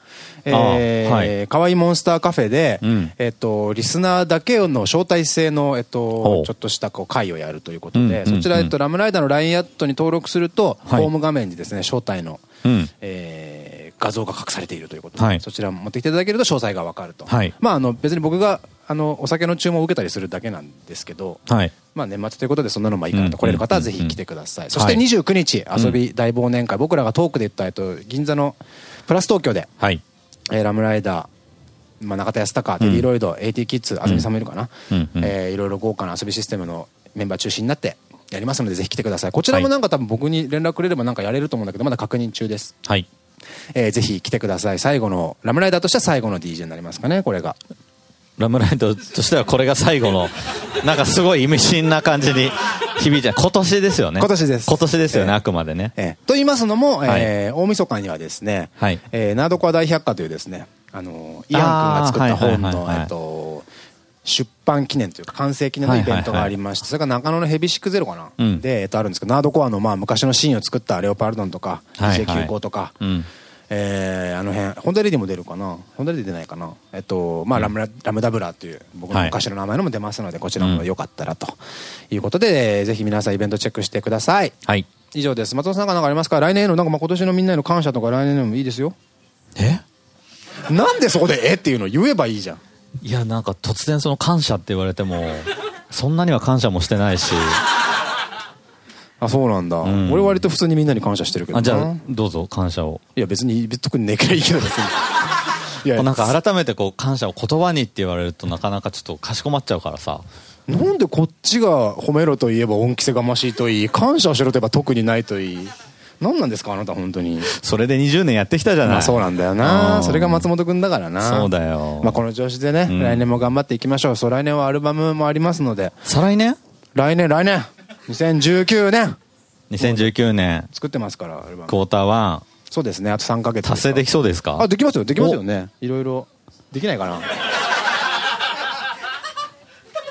えー、はい、かわいいモンスターカフェで、うん、えっと、リスナーだけの招待制の、えっと、ちょっとしたこう会をやるということで、そちら、えっと、ラムライダーの LINE アットに登録すると、はい、ホーム画面にですね、招待の、うん、えー、画像が隠されているということで、はい、そちら持ってきていただけると詳細がわかると。はい、まあ、あの、別に僕が、あの、お酒の注文を受けたりするだけなんですけど、はい、まあ年末ということでそんなのもいいかなと、来れる方はぜひ来てください。そして29日、遊び大忘年会、僕らがトークで言った、えっと、銀座のプラス東京で、はい、えー、ラムライダー、まあ、中田康隆、テディロイド、AT キッズ、安住さんもいるかな、えいろいろ豪華な遊びシステムのメンバー中心になってやりますので、ぜひ来てください。こちらもなんか多分僕に連絡くれればなんかやれると思うんだけど、まだ確認中です。はい。えー、ぜひ来てください。最後の、ラムライダーとしては最後の DJ になりますかね、これが。ラムライダーとしてはこれが最後の、なんかすごい意味深な感じに響いちゃう。今年ですよね。今年です。今年ですよね、えー、あくまでね。えー、と言いますのも、えー、大晦日にはですね、はい、えー、ナードコア大百科というですね、あの、イアン君が作った本の、えっと、出版記念というか完成記念のイベントがありまして、それが中野のヘビシックゼロかな、うん、で、えっと、あるんですけど、ナードコアのまあ昔のシーンを作ったレオパルドンとか、DJ95 とか、えー、あの辺、ホンダレディも出るかな？ホンダレディ出ないかな？えっと、まあ、ラムラ、ラムダブラっていう、僕の昔の名前のも出ますので、こちらもよかったらということで、ぜひ皆さんイベントチェックしてください。はい。以上です。松本さんが何かありますか？来年への、なんかまあ今年のみんなへの感謝とか来年へのもいいですよ。え？なんでそこでえ？っていうの言えばいいじゃん。いや、なんか突然その感謝って言われても、そんなには感謝もしてないし。あ、そうなんだ。うん、俺割と普通にみんなに感謝してるけどあ、じゃあ、どうぞ、感謝を。いや、別に、特にねけりゃいいけど別に。<laughs> いや、なんか改めてこう、感謝を言葉にって言われるとなかなかちょっとかしこまっちゃうからさ。なんでこっちが褒めろと言えば恩着せがましいといい、感謝をしろと言えば特にないといい。何なんですかあなた本当に。それで20年やってきたじゃない、まあ、そうなんだよな。それが松本君だからな。そうだよ。まあこの調子でね、うん、来年も頑張っていきましょう。そう来年はアルバムもありますので。再来年？来年来年2019年。2019年。作ってますからクォーター1そうですねあと3か月達成できそうですか？あできますよできますよね。いろいろできないかな。<laughs>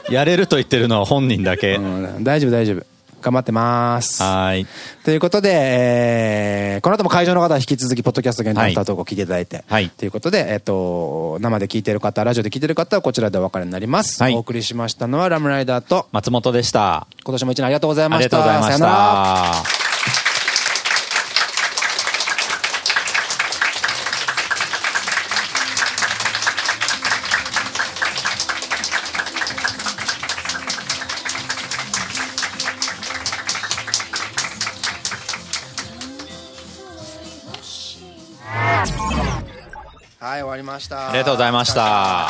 やれると言ってるのは本人だけ、うん、大丈夫大丈夫頑張ってます。はい。ということで、えー、この後も会場の方は引き続き、ポッドキャスト限定アフタートークを聞いていただいて、はい。ということで、えっ、ー、と、生で聞いてる方、ラジオで聞いてる方はこちらでお別れになります。はい。お送りしましたのはラムライダーと松本でした。今年も一年ありがとうございました。ありがとうございました。さよなら。りました。ありがとうございましたあ、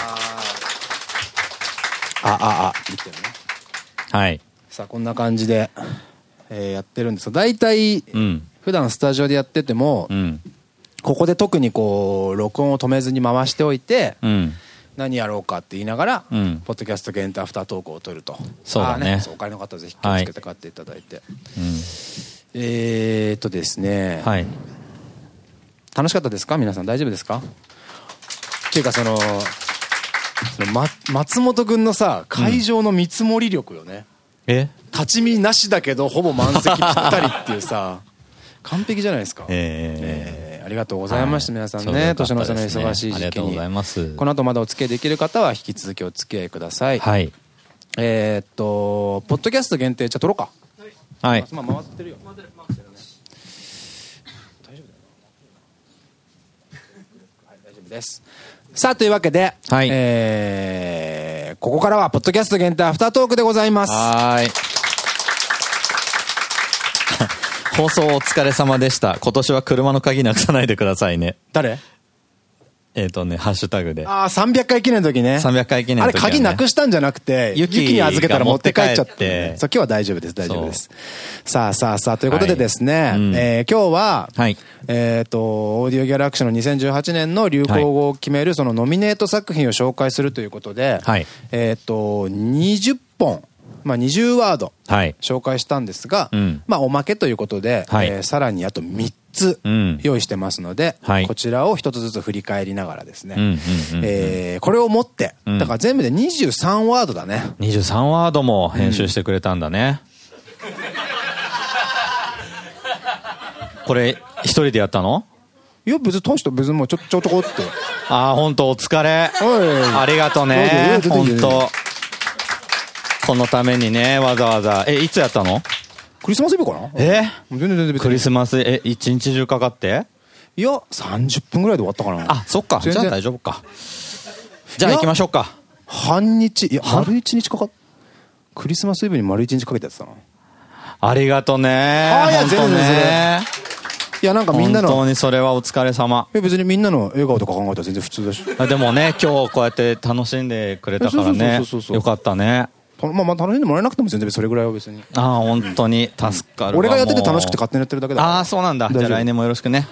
あ、あ、見てるね。はい。さあ、こんな感じで、えーやってるんですが、大体、うん。普段スタジオでやってても、うん。ここで特にこう、録音を止めずに回しておいて、うん。何やろうかって言いながら、うんポッドキャスト限定アフタートークを取ると。そうだねあーそうお買いの方はぜひ気をつけて買っていただいて。うん。えーっとですね、はい。楽しかったですか？皆さん大丈夫ですか？っていうかその、そのま、松本君のさ、会場の見積もり力よね。え？立ち見なしだけど、ほぼ満席ぴったりっていうさ、<laughs> 完璧じゃないですか。ええーありがとうございました、はい皆さんね。年のですね瀬の忙しい時期に。ありがとうございますこの後まだお付き合いできる方は引き続きお付き合いください。はい。えーっと、ポッドキャスト限定、じゃあ撮ろうか。はい。まあ回ってるよ。大丈夫だよはい、大丈夫です。さあ、というわけで、はいえーここからは、ポッドキャスト限定アフタートークでございます。はーい。<laughs> 放送お疲れ様でした。今年は車の鍵なくさないでくださいね。誰？えっ、とね、ハッシュタグで。ああ、300回記念の時ね。300回記念の時はね。あれ、鍵なくしたんじゃなくて、ユキユキに預けたら持って帰っちゃって。そう、今日は大丈夫です、大丈夫です。さあさあさあ、ということでですね、はえー今日は、はい。えっと、オーディオギャラクシーの2018年の流行語を決める、そのノミネート作品を紹介するということで、はい。えっと、20本、まあ20ワード、はい。紹介したんですが、うん。まあおまけということで、はい。えーさらにあと3つうん用意してますので、はいこちらを一つずつ振り返りながらですね、これをもって、うんだから全部で23ワードだね。23ワードも編集してくれたんだね。これ、一人でやったの？いや、別に大した、別にもうちょ、ちょちょこって。ああ、本当お疲れ。ありがとうね。本当このためにね、わざわざ。え、いつやったの？クリスマスイブかな？え？全然全然クリスマス、え、一日中かかって？いや、30分ぐらいで終わったかな。あ、そっか。じゃあ大丈夫か。じゃあ行きましょうか。半日、いや、は？丸一日かかっ、クリスマスイブに丸一日かけてやってたな。ありがとうね。あいや全然ね。いや、なんかみんなの、本当にそれはお疲れ様。いや別にみんなの笑顔とか考えたら全然普通だし。あでもね、今日こうやって楽しんでくれたからねよかったね。たまあまあ楽しんでもらえなくても全然それぐらいは別に。ああ、本当に助かるわ。俺がやってて楽しくて勝手にやってるだけだ。ああ、そうなんだ。じゃあ来年もよろしくね。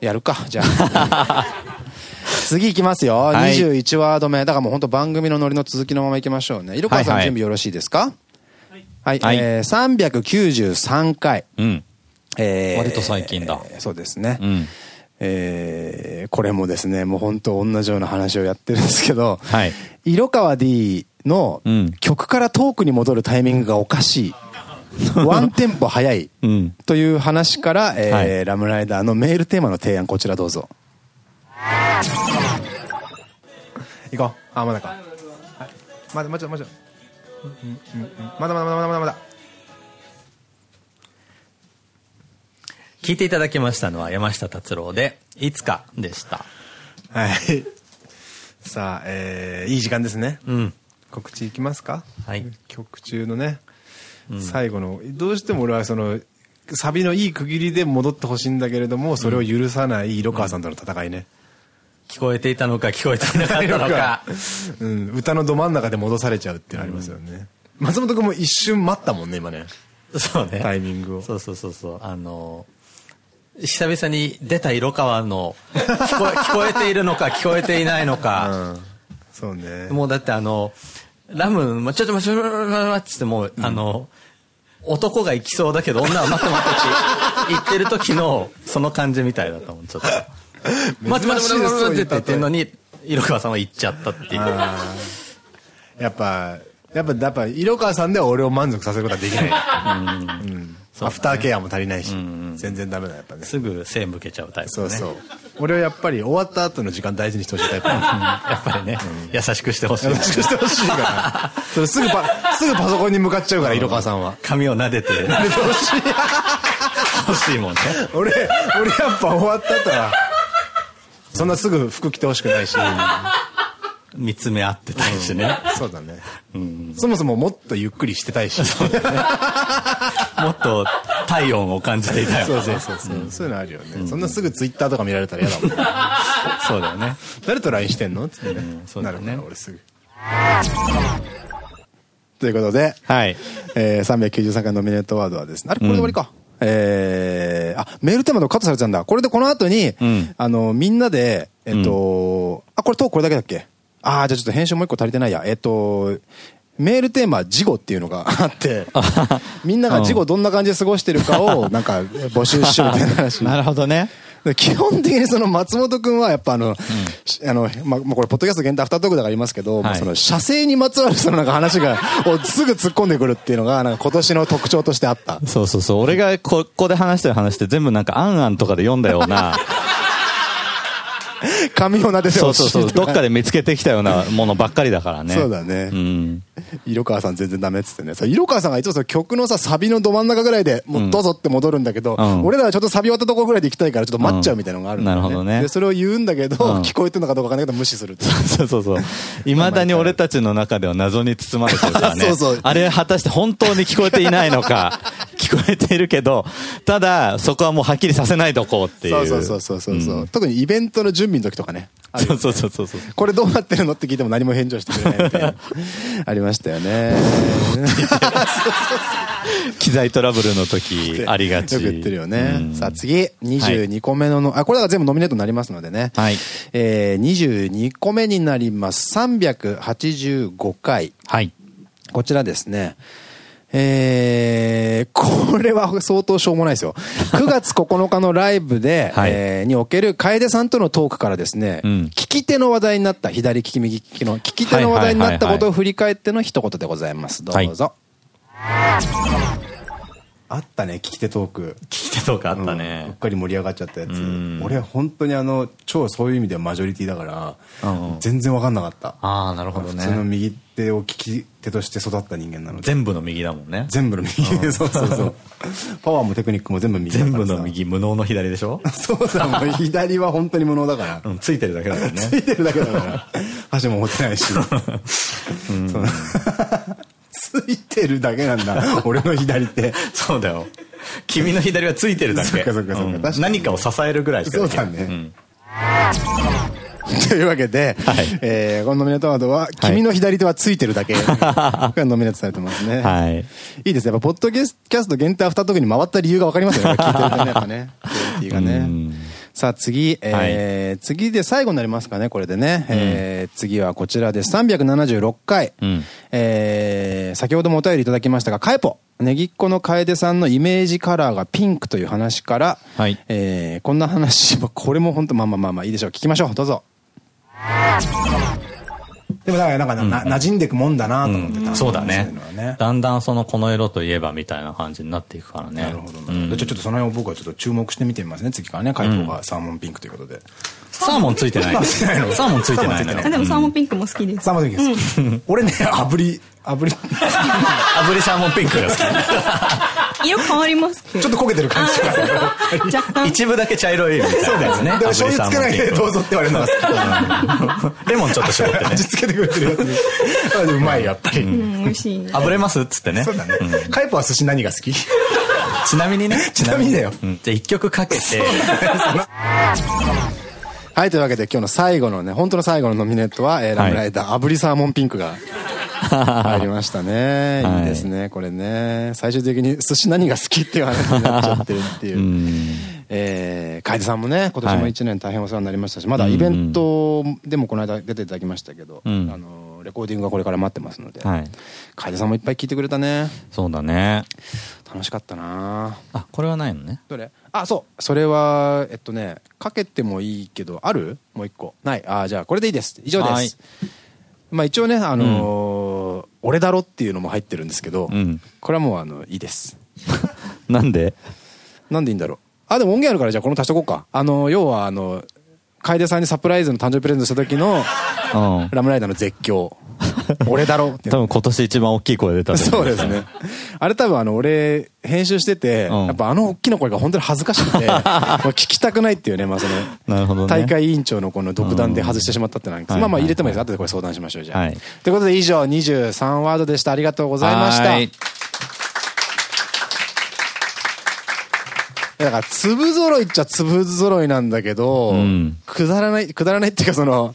やるか、じゃあ。<laughs> 次いきますよ。はい21ワード目。だからもう本当番組のノリの続きのままいきましょうね。色川さん準備よろしいですか？はい。はいえー、393回。うん。えー割と最近だえーそうですね。うん。えーこれもですね、もう本当同じような話をやってるんですけど、はい。色川 D のうん曲からトークに戻るタイミングがおかしい。<laughs> ワンテンポ早い。うん。という話から、えーはいラムライダーのメールテーマの提案、こちらどうぞ。行こう。あ、まだか。はい、まだ、まだ、まだ。まだまだまだまだまだ聞いていただきましたのは山下達郎で、いつかでした。はい。さあ、えーいい時間ですね。うん。告知いきますか？はい。曲中のね、最後の、どうしても俺はその、サビのいい区切りで戻ってほしいんだけれども、それを許さない色川さんとの戦いね。聞こえていたのか聞こえていなかったのか。<laughs> うん、歌のど真ん中で戻されちゃうっていうのありますよね。松本君も一瞬待ったもんね、今ね。そうね。タイミングをそうそうそうそう。あの久々に出た色川の聞こえ <laughs> 聞こえているのか聞こえていないのうか、ん。そうね。もうだってあのラムまちょっと待ってちょっと待ってもう、あの男が行きそうだけど女は待って待ってって言ってる時のその感じみたいだったもんちょっと待って待って待って待ってって言ってるのに色川さんは行っちゃったっていうやっぱ、やっぱ、やっぱ、色川さんでは俺を満足させることはできない。うん。アフターケアも足りないし、全然ダメだ、やっぱね。すぐ背向けちゃうタイプねそうそう。俺はやっぱり終わった後の時間大事にしてほしいタイプ。やっぱりね、優しくしてほしい優しくしてほしいから。それすぐパ、すぐパソコンに向かっちゃうから、色川さんは。髪を撫でて <laughs> 欲しい。欲しいもんね俺、俺やっぱ終わった後は、そんなすぐ服着てほしくないし。見つめ合ってたいしね、そうだね。そもそももっとゆっくりしてたいし。<laughs> もっと体温を感じていたよ。そうそうそうそう。そういうのあるよね。そんなすぐツイッターとか見られたら嫌だもん。そうだよね。誰と LINE してんの？つってね。そうだねなるから俺すぐ。ということで、はい。えー、393回ノミネートワードはですね、あれこれで終わりか。えー、あ、メールテーマでカットされてたんだ。これでこの後に、んあの、みんなで、えっと、あ、これトークこれだけだっけ？あー、じゃあちょっと編集もう一個足りてないや。えっと、メールテーマ、事後っていうのが <laughs> あって、<laughs> みんなが事後どんな感じで過ごしてるかを、<laughs> なんか募集しようみたいな話。なるほどね。で基本的にその松本くんはやっぱあの、しあの、まあ、もうこれポッドキャスト限定アフタートークだから言いますけど、はいその射精にまつわるそのなんか話が、をすぐ突っ込んでくるっていうのが、なんか今年の特徴としてあった。そうそうそう。俺がここで話してる話って全部なんか、アンアンとかで読んだような、髪を撫でてほしいそうそうそう、とどっかで見つけてきたようなものばっかりだからね。そうだねうん。色川さん全然ダメっつってね。さ色川さんがいつもその曲のさ、サビのど真ん中ぐらいで、もうどうぞって戻るんだけど、うん俺らはちょっとサビ終わったところぐらいで行きたいからちょっと待っちゃうみたいなのがあるんだようんなるほどねで、それを言うんだけど、うん聞こえてるのかどうかわかんないけど無視する。そうそうそう。いまだに俺たちの中では謎に包まれてるからね。<laughs> そうそうあれ果たして本当に聞こえていないのか、聞こえているけど、ただ、そこはもうはっきりさせないとこうっていう。そうそうそうそうそう、特にイベントの準備の時とかね。あるよそうそうそうそうそう。これどうなってるのって聞いても何も返事をしてくれないみたいな。<laughs> ありましたよね。<laughs> 機材トラブルの時、ありがち。よく言ってるよね。うんさあ次、22個目のの、あ、これが全部ノミネートになりますのでね。はいえー、22個目になります。385回。はい。こちらですね。えー、これは相当しょうもないですよ。<laughs> 9月9日のライブで、はいえーにおける楓さんとのトークからですね、うん聞き手の話題になった、左利き右利きの聞き手の話題になったことを振り返っての一言でございます。どうぞ。あったね、聞き手トーク。聞き手とかあったうんうっね。かり盛り上がっちゃったやつん。俺本当にあの、超そういう意味ではマジョリティだからうんう、ん全然わかんなかった。ああ、なるほど普通のね。右手を利き手として育った人間なので。全部の右だもんね。全部の右で、そうそうそう。パワーもテクニックも全部右全部の。右、無能の左でしょ？そうだ、もう左は本当に無能だから。うん、ついてるだけだもんね。<laughs> ついてるだけだから。箸も持ってないし。<laughs> そのついてるだけなんだ、<laughs> 俺の左って。そうだよ。君の左はついてるだけ。そっかそっかそっかうん確かに何かを支えるぐらいしかそうだねん <laughs> というわけで、はいえーこのノミネートワードは、君の左手はついてるだけ <laughs> がノミネートされてますね。はい。いいですね。やっぱ、ポッドキャスト限定アフタートークに回った理由がわかりますよね。聞いてるとね、やっぱね。クオリティがうねん。さあ次、えー次で最後になりますかね、これでね。えー次はこちらです。376回。うんえー先ほどもお便りいただきましたが、カエポ。ネギっ子の楓さんのイメージカラーがピンクという話から、はいえーこんな話、これも本当まあまあまあまあいいでしょう。聞きましょう。どうぞ。でもだからなんかな、馴染んでいくもんだなと思ってた、そうだね。だんだんそのこの色といえばみたいな感じになっていくからね。なるほどな、うんじゃあちょっとその辺を僕はちょっと注目して見てみますね、次からね。解答がサーモンピンクということで。サーモンついてない。サーモンついてないの？よサーモンついてないあでもサーモンピンクも好きです。サーモンピンクです。俺ね、炙り、炙り、炙りサーモンピンクが好色変わりますけど。ちょっと焦げてる感じが。若き。干。一部だけ茶色いみたいなやつね。でも醤油つけないでどうぞ。ぞって言われるのが好き。レモンちょっと絞ってね味。付けてくれてるやつ。うまい、やっぱり。うん、美味しい。炙れますっつってね。そうだね。カイポは寿司何が好き？ちなみにね。<laughs> ちなみにだようんじゃあ一曲かけて、<laughs> はい、というわけで今日の最後のね、本当の最後のノミネートは、えーラムライダー、炙りサーモンピンクが <laughs> 入りましたね。はいいいですね、これね。最終的に寿司何が好きっていう話になっちゃってるっていうう。ん。えー、楓さんもね、今年もはい一年大変お世話になりましたし、まだイベントでもこの間出ていただきましたけど、うんあの、レコーディングがこれから待ってますので、はい。楓さんもいっぱい聞いてくれたね。そうだね。楽しかったなあ、これはないのね。どれ？あ、そう。それは、えっとね、かけてもいいけど、ある？もう一個。ない。あ、じゃあこれでいいです。以上です。はいまあ一応ね、あのー俺だろっていうのも入ってるんですけど、うんこれはもうあの、いいです。<laughs> なんで？なんでいいんだろう。あ、でも音源あるからじゃあこの足しとこうか。あの、要はあの、楓さんにサプライズの誕生日プレゼントした時の、うん。ラムライダーの絶叫。<laughs> 俺だろ多分今年一番大きい声出たそうですね。あれ多分あの、俺、編集してて、うんやっぱあの大きな声が本当に恥ずかしくて、<laughs> 聞きたくないっていうね、まあその、なるほどね。大会委員長のこの独断で外してしまったってなんですうんまあまあはい入れてもいいです。後でこれ相談しましょう、じゃあ。はいということで以上23ワードでした。ありがとうございました。はいだから、粒揃いっちゃ粒揃いなんだけど、んくだらない、くだらないっていうかその、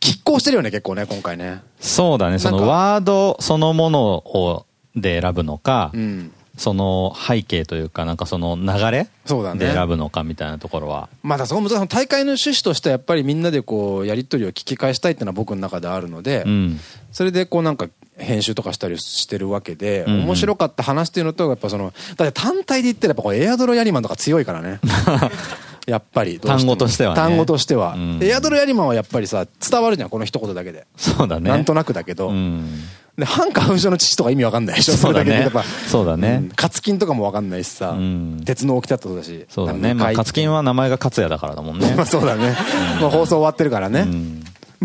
拮抗してるよね、結構ね、今回ね。そうだね、そのワードそのものを、で選ぶのか、うん。その背景というか、なんかその流れで選ぶのかみたいなところは。まあだそこ難しい大会の趣旨としてはやっぱりみんなでこう、やりとりを聞き返したいっていうのは僕の中であるので、うん。それでこうなんか編集とかしたりしてるわけで、面白かった話っていうのと、やっぱその、だって単体で言ったらやっぱエアドロヤリマンとか強いからね。<laughs> やっぱり単語としてはね単語としては。うんエアドロヤリマンはやっぱりさ、伝わるじゃん、この一言だけで。そうだね。なんとなくだけど。うん。で、反花粉症の父とか意味わかんないでしょそうだねれけでやっぱ。そうだねん活金とかもわかんないしさ、うん鉄の大きさってことだし。そうだね。まあ、回勝金は名前が勝也だからだもんねまあ。<laughs> そうだね。まあ放送終わってるからね。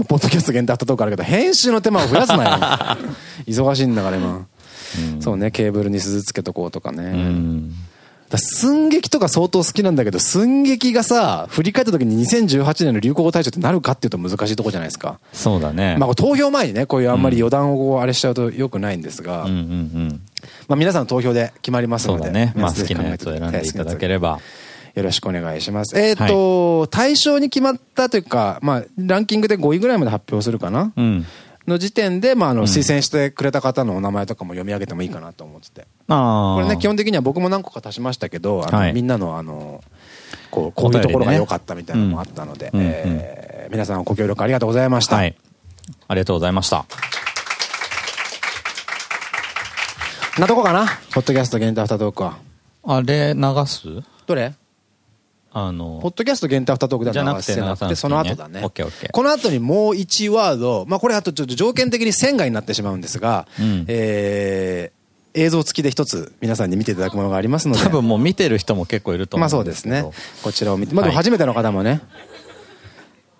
ポッドキャスト限定アフタートークあるけど、編集の手間を増やすなよ。<laughs> 忙しいんだから今。そうね、ケーブルに鈴つけとこうとかね。寸劇とか相当好きなんだけど、寸劇がさ、振り返った時に2018年の流行語大賞ってなるかっていうと難しいとこじゃないですか。そうだね。まあ投票前にね、こういうあんまり余談をあれしちゃうと良くないんですが、うんうんうん。まあ皆さんの投票で決まりますので。そうだね。まあ好きなやつを選んでいただければ。よろしくお願いします。えっ、と、対象に決まったというか、まあ、ランキングで5位ぐらいまで発表するかな、うん。の時点で、まあ、あの、推薦してくれた方のお名前とかも読み上げてもいいかなと思ってて。これね、基本的には僕も何個か足しましたけど、あの、はいみんなのあの、こう、こういうところが良かったみたいなのもあったので、うんえー皆さんご協力ありがとうございました。はい。ありがとうございました。なとこかな？ポッドキャスト限定アフタートークは。あれ流す？どれ？あのポッ、ドキャスト限定アフタートークでは流せなくて、その後だね。オッケーオッケーこの後にもう1ワード、まあこれあとちょっと条件的に線外になってしまうんですが、うんえー映像付きで一つ皆さんに見ていただくものがありますので。多分もう見てる人も結構いると思まあうんでけど。そうですすね。こちらを見て。まあでもはい初めての方もね。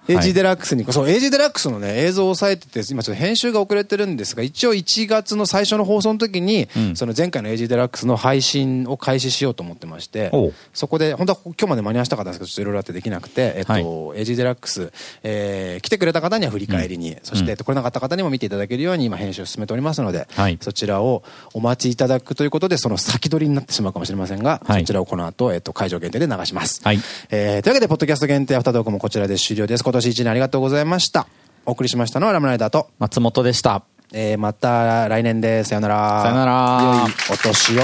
い。AG デラックスに、そう、AG デラックスのね、映像を押さえてて、今ちょっと編集が遅れてるんですが、一応1月の最初の放送の時に、うん。その前回の AG デラックスの配信を開始しようと思ってましてそこで、本当は今日まで間に合わせたかったんですけど、ちょっといろいろあってできなくて、えっと、はい。AG デラックス、えー来てくれた方には振り返りに、そして、えっと来れなかった方にも見ていただけるように今編集を進めておりますので、はい。そちらをお待ちいただくということで、その先取りになってしまうかもしれませんが、はい。そちらをこの後、えっと、会場限定で流します。はい。えーというわけで、ポッドキャスト限定アフタートークもこちらで終了です。今年一年ありがとうございました。お送りしましたのはラムライダーと、松本でした。えーまた来年です。さよなら。さよなら良いお年を。